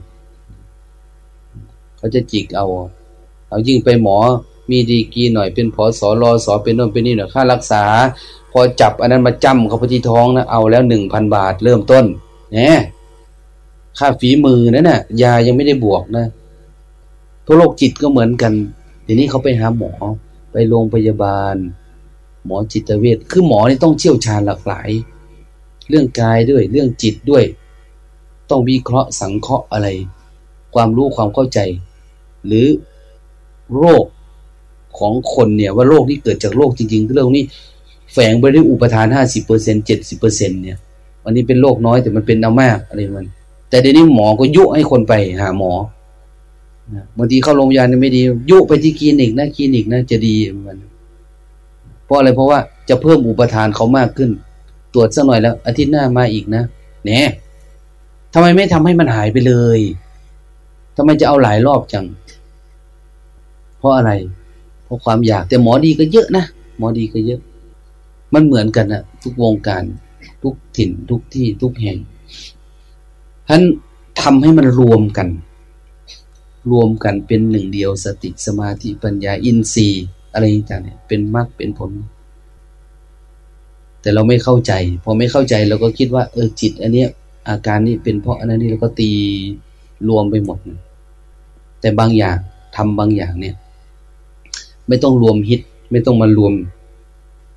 เขาจะจิกเอา เอายิ่งไปหมอมีดีกีหน่อยเป็นพอสอรอสอเป็นโน่นเป็นนี่หน่อยค่ารักษา พอจับอันนั้นมาจำเขาพที่ท้องนะเอาแล้วหนึ่งพันบาทเริ่มต้นเนี่ยค่าฝีมือนั่นน่ะ ยายังไม่ได้บวกนะทุกโรคจิตก็เหมือนกันทีนี้เขาไปหาหมอไปโรงพยาบาล หมอจิตเวชคือหมอนี่ต้องเชี่ยวชาญหลากหลาย เรื่องกายด้วย เรื่องจิตด้วย ต้องวิเคราะห์สังเคราะห์อะไร ความรู้ความเข้าใจ หรือโรคของคนเนี่ยว่าโรคที่เกิดจากโรคจริงๆเรื่องนี้แฝงไปด้วยอุปทานห้าสิบเปอร์เซ็นเจ็ดสิบเปอร์เซ็นเนี่ยวันนี้เป็นโรคน้อยแต่มันเป็นเอามากอะไรมัน แต่เดี๋ยวนี้หมอก็ยุให้คนไปหาหมอบางทีเข้าโรงพยาบาลไม่ดี ยุไปที่คลินิกนะคลินิกนะจะดีมันเพราะอะไรเพราะว่าจะเพิ่มอุปทานเขามากขึ้น ตรวจสักหน่อยแล้วอาทิตย์หน้ามาอีกนะเนี่ย ทำไมไม่ทำให้มันหายไปเลยทำไมจะเอาหลายรอบจัง เพราะอะไร เพราะความอยาก แต่หมอดีก็เยอะนะ หมอดีก็เยอะ มันเหมือนกันนะทุกวงการ ทุกถิ่น ทุกที่ ทุกแห่งท่านทำให้มันรวมกัน รวมกันเป็นหนึ่งเดียวสติสมาธิปัญญาอินทรีย์อะไรต่างเนี่ยเป็นมรรคเป็นผล แต่เราไม่เข้าใจ พอไม่เข้าใจเราก็คิดว่า เออจิต อันเนี้ย อาการนี้เป็นเพราะอันนั้นนี่เราก็ตีรวมไปหมด แต่บางอย่างทำบางอย่างเนี่ย ไม่ต้องรวมฮิต ไม่ต้องมารวม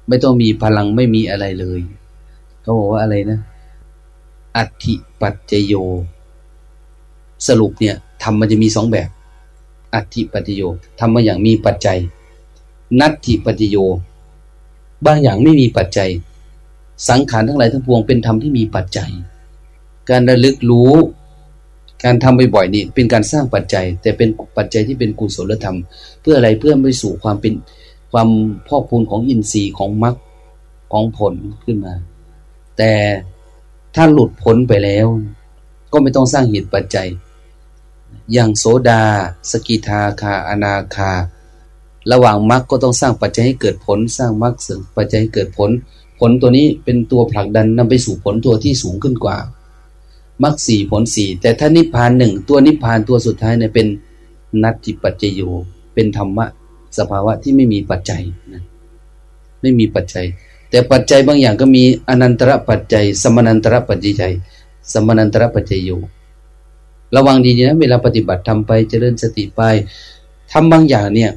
ไม่ต้องมีพลังไม่มีอะไรเลยเขาบอกว่าอะไรนะอัติปัจจโย สรุปเนี่ยทำมันจะมีสองแบบ อัติปัจจโยทำมาอย่างมีปัจจัย นัตถิปัจจโย บางอย่างไม่มีปัจจัย สังขารทั้งหลายทั้งปวงเป็นธรรมที่มีปัจจัย การระลึกรู้ การทำบ่อยๆนี่เป็นการสร้างปัจจัย แต่เป็นปัจจัยที่เป็นกุศลธรรม เพื่ออะไรเพื่อไปสู่ความเป็นความพอกพูนของอินทรีย์ของมรรคของผลขึ้นมา แต่ถ้าหลุดพ้นไปแล้ว ก็ไม่ต้องสร้างเหตุปัจจัย อย่างโสดา สกิทาคาอนาคา ระหว่างมรรคก็ต้องสร้างปัจจัยให้เกิดผล สร้างมรรคเสริมปัจจัยให้เกิดผล ผลตัวนี้เป็นตัวผลักดันนำไปสู่ผลตัวที่สูงขึ้นกว่า มรรคสี่ผลสี่แต่ถ้านิพพานหนึ่งตัวนิพพานตัวสุดท้ายเนี่ยเป็นนัตติปัจจโยเป็นธรรมะสภาวะที่ไม่มีปัจจัยนะไม่มีปัจจัย แต่ปัจจัยบางอย่างก็มีอนันตระปัจจัย สมนันตระปัจจัย สมนันตระปัจจโยระวังดีนะเวลาปฏิบัติทำไปเจริญสติไปทำบางอย่างเนี่ย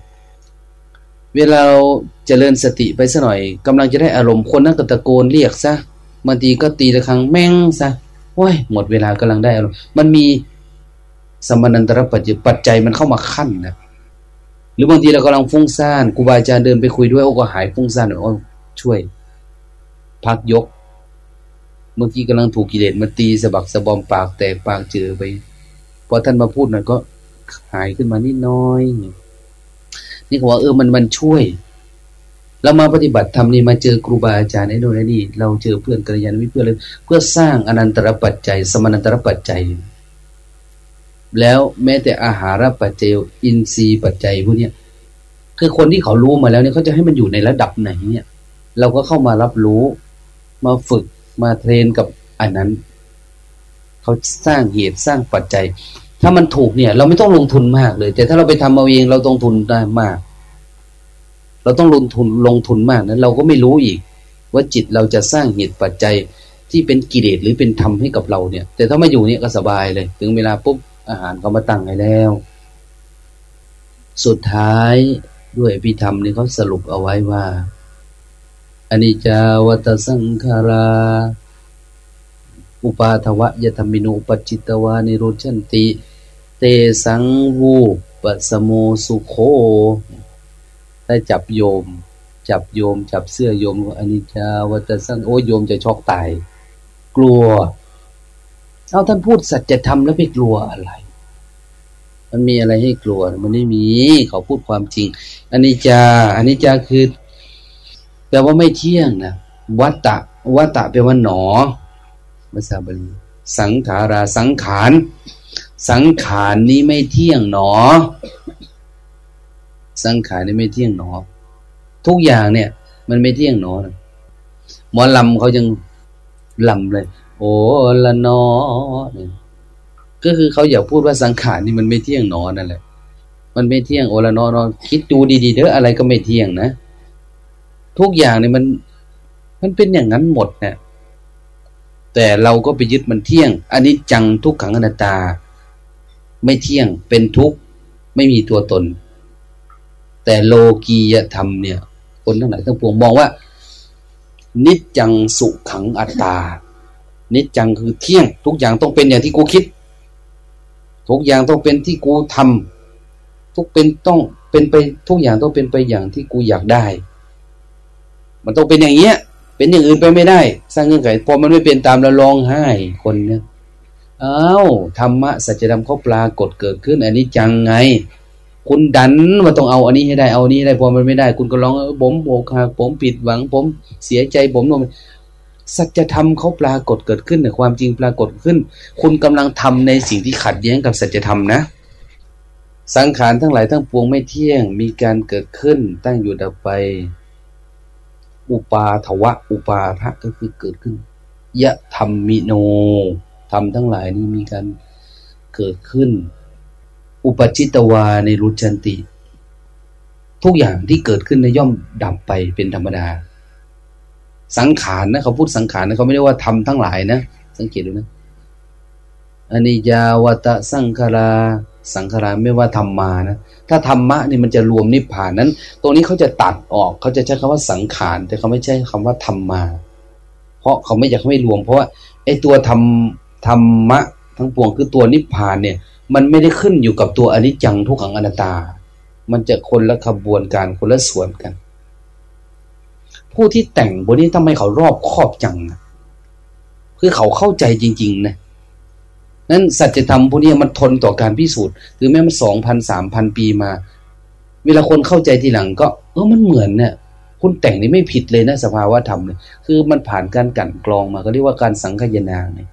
เวลาเราเจริญสติไปสัหน่อยกำลังจะได้อารมณ์คนนั่งกตะโกนเรียกซะบางทีก็ตีละครั้งแม่งซะ โอ้ยหมดเวลากำลังได้อารมณ์มันมีสมนันตรปัจจปัจจัยมันเข้ามาขั้นนะหรือบางทีเรากำลังฟุ้งซ่านครูบาอาจารย์เดินไปคุยด้วยโอ้ก็หายฟุ้งซ่านโอ้ช่วย พักยก เมื่อกี้กำลังถูกกิเลสมาตีสะบักสะบอมปากแตกปากเจอไปพอท่านมาพูดหนั่นก็หายขึ้นมานิดน้อยนี่เขาว่าเออมันมันช่วย เรามาปฏิบัติธรรมนี่มาเจอครูบาอาจารย์ไอ้โน่นนี่เราเจอเพื่อนกัลยาณมิตรเพื่อนเลยเพื่อสร้างอนันตรปัจจัย สมานันตรปัจจัย แล้วแม้แต่อาหารปัจจัยอินทรีย์ปัจจัยพวกนี้คือคนที่เขารู้มาแล้วเนี่ยเขาจะให้มันอยู่ในระดับไหนเนี่ย เราก็เข้ามารับรู้ มาฝึกมาเทรนกับอันนั้น เขาสร้างเหตุสร้างปัจจัย ถ้ามันถูกเนี่ย เราไม่ต้องลงทุนมากเลย แต่ถ้าเราไปทำเอาเองเราต้องทุนได้มาก เราต้องลงทุนลงทุนมากนั้นเราก็ไม่รู้อีก ว่าจิตเราจะสร้างเหตุปัจจัยที่เป็นกิเลสหรือเป็นธรรมให้กับเราเนี่ย แต่ถ้ามาอยู่เนี่ยก็สบายเลย ถึงเวลาปุ๊บอาหารเขามาตั้งให้แล้ว สุดท้ายด้วยพิธรรมนี่เขาสรุปเอาไว้ว่าอนิจจาวัตสังขาราอุปาทวะยธรรมินุปจิตวานิโรชันติ เตสังวูปสโมสุโค ได้จับโยม จับโยม จับเสื้อโยมว่าอนิจจาวัตสังโอ้โยมจะช็อกตาย กลัว เอาท่านพูดสัจธรรมแล้วไปกลัวอะไร มันมีอะไรให้กลัว มันไม่มี เขาพูดความจริงอนิจจาอนิจจาคือแปลว่าไม่เที่ยงนะวัตตะวัตตะแปลว่าหนอภาษาบาลีสังขาราสังขาร สังขารนี้ไม่เที่ยงหนอ สังขารนี่ไม่เที่ยงหนอ ทุกอย่างเนี่ย มันไม่เที่ยงหนอหมอลำเขายังลำเลย โอ้ละนอเนี่ยก็คือเขาอยากพูดว่าสังขารนี่มันไม่เที่ยงหนอนั่นแหละ มันไม่เที่ยงโอละนอนอคิดดูดีๆเถออะไรก็ไม่เที่ยงนะ ทุกอย่างเนี่ยมัน มันเป็นอย่างนั้นหมดเนี่ยแต่เราก็ไปยึดมันเที่ยง อันนี้จังทุกขังอนัตตา ไม่เที่ยงเป็นทุกข์ ไม่มีตัวตน แต่โลกียธรรมเนี่ย คนทั้งหลายทั้งปวงมองว่า นิจจังสุขังอัตตา นิจจังคือเที่ยง ทุกอย่างต้องเป็นอย่างที่กูคิด ทุกอย่างต้องเป็นที่กูทำทุกเป็นต้องเป็นไป ทุกอย่างต้องเป็นไปอย่างที่กูอยากได้ มันต้องเป็นอย่างเงี้ย เป็นอย่างอื่นไปไม่ได้ สร้างเงื่อนไขพอมันไม่เป็นตามแล้วร้องไห้คนเนี่ยอ้าวธรรมะสัจธรรมเขาปรากฏเกิดขึ้นอันนี้จังไง คุณดันว่าต้องเอาอันนี้ให้ได้เอาอันนี้ได้พอมันไม่ได้ คุณก็ร้องผมโอกหักผมผิดหวัง ผมเสียใจผมนมสัจธรรมเขาปรากฏเกิดขึ้นแต่ความจริงปรากฏขึ้น คุณกำลังทำในสิ่งที่ขัดแย้งกับสัจธรรมนะ สังขารทั้งหลายทั้งปวงไม่เที่ยง มีการเกิดขึ้น ตั้งอยู่ดับไป อุปาทวะ อุปาทะก็คือเกิดขึ้นยะธรรมมิโนธรรมทั้งหลายนี้มีการเกิดขึ้น อุปจิตวาในรุจันติ ทุกอย่างที่เกิดขึ้นในย่อมดับไปเป็นธรรมดา สังขารนะเขาพูดสังขารนะเขาไม่ได้ว่าทำทั้งหลายนะ สังเกตดูนะอนิยาวตะสังขาราสังขาราไม่ว่าธรรมานะถ้าธรรมะนี่มันจะรวมนิพพานนั้น ตรงนี้เขาจะตัดออกเขาจะใช้คำว่าสังขาร แต่เขาไม่ใช่คำว่าธรรมมา เพราะเขาไม่อยากให้รวม เพราะว่าไอ้ตัวธรรมธรรมะทั้งปวงคือตัวนิพพานเนี่ย มันไม่ได้ขึ้นอยู่กับตัวอนิจจังทุกขังอนัตตา มันจะคนละขบวนการคนละส่วนกัน ผู้ที่แต่งบนนี้ทำไมเขารอบครอบจังนะคือเขาเข้าใจจริง ๆ นะนั้นสัจธรรมพวกนี้มันทนต่อการพิสูจน์คือแม้มันสองพันสามพันปีมา เวลาคนเข้าใจทีหลังก็ เออมันเหมือนเนี่ยคุณแต่งนี่ไม่ผิดเลยนะสภาวะธรรมเนี่ยคือมันผ่านการกั่นกรองมาก็เรียกว่าการสังขยนาเนี่ย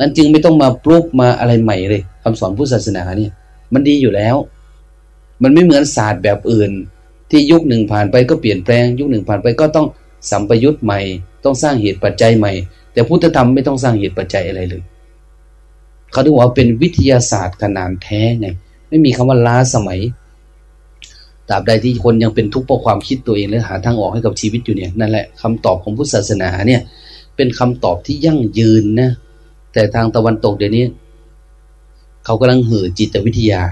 นั้นจึงไม่ต้องมาปลุกมาอะไรใหม่เลยคำสอนพุทธศาสนาเนี่ย มันดีอยู่แล้ว มันไม่เหมือนศาสตร์แบบอื่น ที่ยุคหนึ่งผ่านไปก็เปลี่ยนแปลง ยุคหนึ่งผ่านไปก็ต้องสัมปยุตใหม่ ต้องสร้างเหตุปัจจัยใหม่ แต่พุทธธรรมไม่ต้องสร้างเหตุปัจจัยอะไรเลย เขาถึงว่าเป็นวิทยาศาสตร์ขนาดแท้ไงไม่มีคำว่าล้าสมัยตราบใดที่คนยังเป็นทุกข์เพราะความคิดตัวเองและหาทางออกให้กับชีวิตอยู่เนี่ยนั่นแหละคำตอบของพุทธศาสนาเนี่ย เป็นคำตอบที่ยั่งยืนนะ แต่ทางตะวันตกเดี๋ยวนี้ เขากำลังเห่อจิตวิทยา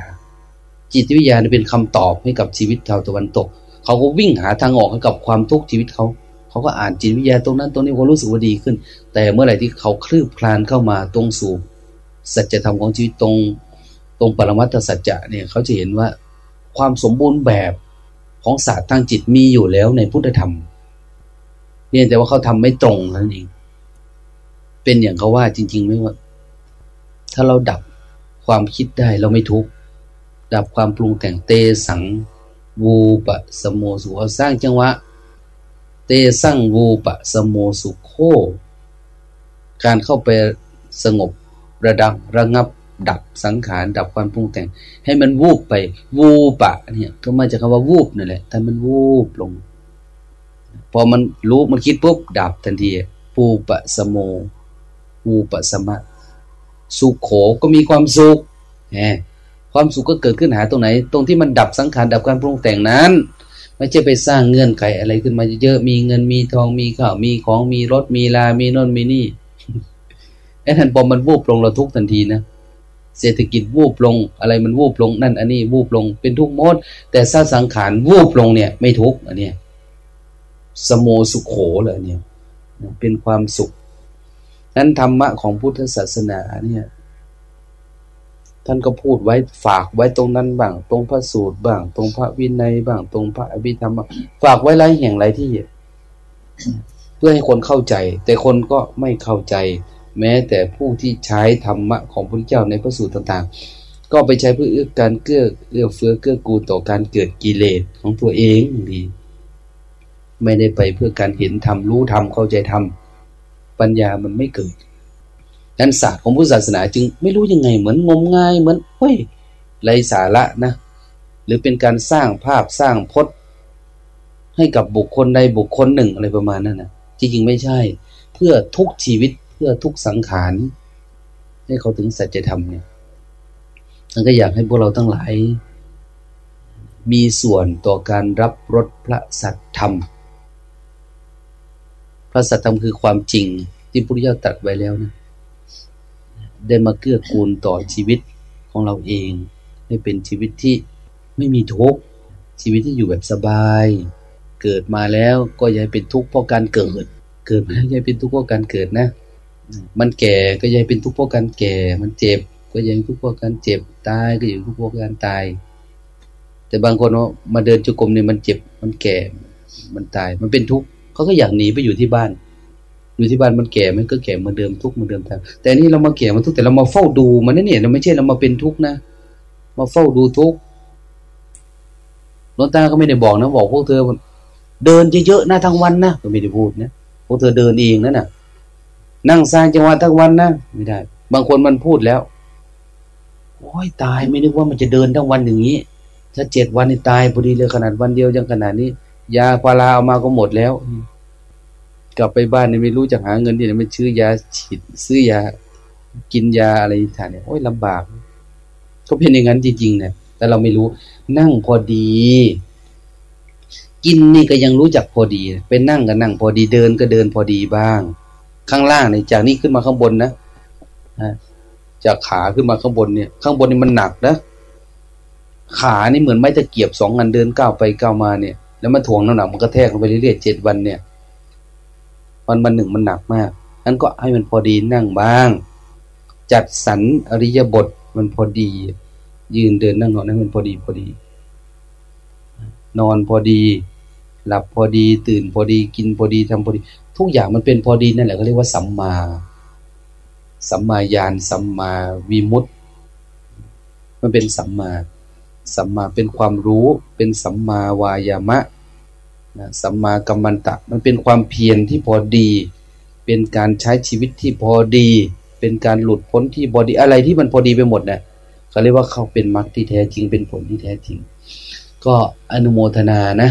จิตวิทยาเป็นคำตอบให้กับชีวิตชาวตะวันตก เขาก็วิ่งหาทางออกให้กับความทุกข์ชีวิตเขา เขาก็อ่านจิตวิทยาตรงนั้นตรงนี้เขารู้สึกว่าดีขึ้น แต่เมื่อไหร่ที่เขาคลืบคลานเข้ามาตรงสู่สัจธรรมของชีวิตตรง ตรงปรมัตถสัจจะเนี่ย เขาจะเห็นว่าความสมบูรณ์แบบของศาสตร์ทางจิตมีอยู่แล้วในพุทธธรรมเนี่ยแต่ว่าเขาทำไม่ตรงนั่นเอง เป็นอย่างเขาว่าจริง ๆไหมว่า ถ้าเราดับความคิดได้เราไม่ทุกข์ดับความปรุงแต่งเตสังวูปะสโมสุสร้างจังหวะ เตสั่งวูปะสโมสุโค การเข้าไปสงบระดับระงับดับสังขาร ดับความปรุงแต่ง ให้มันวูบไป วูปะเนี่ยก็มาจากคำว่าวูบนั่นแหละถ้ามันวูบลง พอมันรู้มันคิดปุ๊บดับทันทีปูปะสโม วูปสมะสุขโขก็มีความสุขแหมความสุขก็เกิดขึ้นหาตรงไหน ตรงที่มันดับสังขารดับการปรุงแต่งนั้น ไม่ใช่ไปสร้างเงื่อนไขอะไรขึ้นมาเยอะมีเงินมีทองมีข้าวมีของมีรถมีลา มีนนมีนี่ไอ้ท่านพอมันวูบลงเราทุกทันทีนะเศรษฐกิจวูบลง อะไรมันวูบลงนั่น อันนี้วูบลงเป็นทุกโมดแต่สร้างสังขารวูบลงเนี่ย ไม่ทุกอันเนี้ยสโมสุขโขเลยเนี่ย เป็นความสุข นั้นธรรมะของพุทธศาสนาเนี่ย ท่านก็พูดไว้ฝากไว้ตรงนั้นบ้าง ตรงพระสูตรบ้าง ตรงพระวินัยบ้าง ตรงพระอภิธรรมฝากไว้หลายแห่งหลายที่เพื่อให้คนเข้าใจ แต่คนก็ไม่เข้าใจ แม้แต่ผู้ที่ใช้ธรรมะของพระเจ้าในพระสูตรต่าง ๆ ก็ไปใช้เพื่อเอื้อการเกื้อเอื้อเฟื้อเกื้อกูลต่อการเกิดกิเลสของตัวเองดี ไม่ได้ไปเพื่อการเห็นธรรมรู้ธรรมเข้าใจธรรม ปัญญามันไม่เกิดนั้นศาสตร์ของพุทธศาสนาจึงไม่รู้ยังไงเหมือนงมงายเหมือนเฮ้ยไรสาระนะ หรือเป็นการสร้างภาพสร้างพจน์ ให้กับบุคคลใดบุคคลหนึ่งอะไรประมาณนั้นนะจริงๆไม่ใช่ เพื่อทุกชีวิตเพื่อทุกสังขารให้เขาถึงสัจธรรมเนี่ยท่านก็อยากให้พวกเราทั้งหลาย มีส่วนต่อการรับรสพระสัจธรรม ระสัจธรรมคือความจริง ที่พระพุทธเจ้าตรัสไว้แล้วนะได้มาเกื้อกูลต่อชีวิตของเราเอง ให้เป็นชีวิตที่ไม่มีทุกข์ชีวิตที่อยู่แบบสบาย เกิดมาแล้วก็อย่าเป็นทุกข์เพราะการเกิด เกิดมาอย่าเป็นทุกข์เพราะการเกิดนะ มันแก่ก็อย่าเป็นทุกข์เพราะการแก่ มันเจ็บ ก็อย่าเป็นทุกข์เพราะการเจ็บตายก็อยู่ทุกข์เพราะการตาย แต่บางคนว่ามาเดินจุกรมเนี่ยมันเจ็บมันแก่มันตายมันเป็นทุกข์ เขาก็อยากหนีไปอยู่ที่บ้านอยู่ที่บ้านมันแก่มันก็แก่เหมือนเดิมทุกเหมือนเดิมแต่นี่เรามาแก่มันทุกแต่เรามาเฝ้าดูมันนั่นเนี่ยเราไม่ใช่เรามาเป็นทุกนะ มาเฝ้าดูทุกหลวงตาก็ไม่ได้บอกนะบอกพวกเธอเดินเยอะๆนะทั้งวันนะก็ไม่ได้พูดนะพวกเธอเดินเองนั่นน่ะ นั่งสร้างจังหวะทั้งวันนะไม่ได้ บางคนมันพูดแล้วโอ้ยตายไม่นึกว่ามันจะเดินทั้งวันอย่างนี้ถ้าเจ็ดวันนี่ตายพอดีเลยขนาดวันเดียวยังขนาดนี้ ยาพาราเอามาก็หมดแล้ว กลับไปบ้านเนี่ยไม่รู้จะหาเงินที่ไหนไม่ซื้อยาฉีดซื้อยากินยาอะไรท่านเนี่ยโอ้ยลำบากก็เป็นอย่างนั้นจริงๆเนี่ยแต่เราไม่รู้นั่งพอดี กินนี่ก็ยังรู้จักพอดีเป็นนั่งก็นั่งพอดีเดินก็เดินพอดีบ้าง ข้างล่างเนี่ยจากนี้ขึ้นมาข้างบนนะจากขาขึ้นมาข้างบนเนี่ย ข้างบนนี่มันหนักนะขานี่เหมือนไม้ตะเกียบสองอันเดินก้าวไปก้าวมาเนี่ย แล้วมันถ่วงน้ำหนักมันก็แทกลงไปเรื่อยๆเจ็ดวันเนี่ยวันวันหนึ่งมันหนักมากนั้นก็ให้มันพอดีนั่งบ้าง จัดสรรอริยบทมันพอดี ยืนเดินนั่งนอนให้มันพอดีพอดี นอนพอดี หลับพอดี ตื่นพอดี กินพอดีทำพอดี ทุกอย่างมันเป็นพอดีนั่นแหละเขาเรียกว่าสัมมาสัมมาญาณสัมมาวิมุตติมันเป็นสัมมา สัมมาเป็นความรู้ เป็นสัมมาวายามะนะสัมมากัมมันตะ มันเป็นความเพียรที่พอดี เป็นการใช้ชีวิตที่พอดี เป็นการหลุดพ้นที่พอดีอะไรที่มันพอดีไปหมดเนะ่ยเขาเรียกว่าเขาเป็นมรรคที่แท้จริงเป็นผลที่แท้จริง ก็อนุโมทนานะ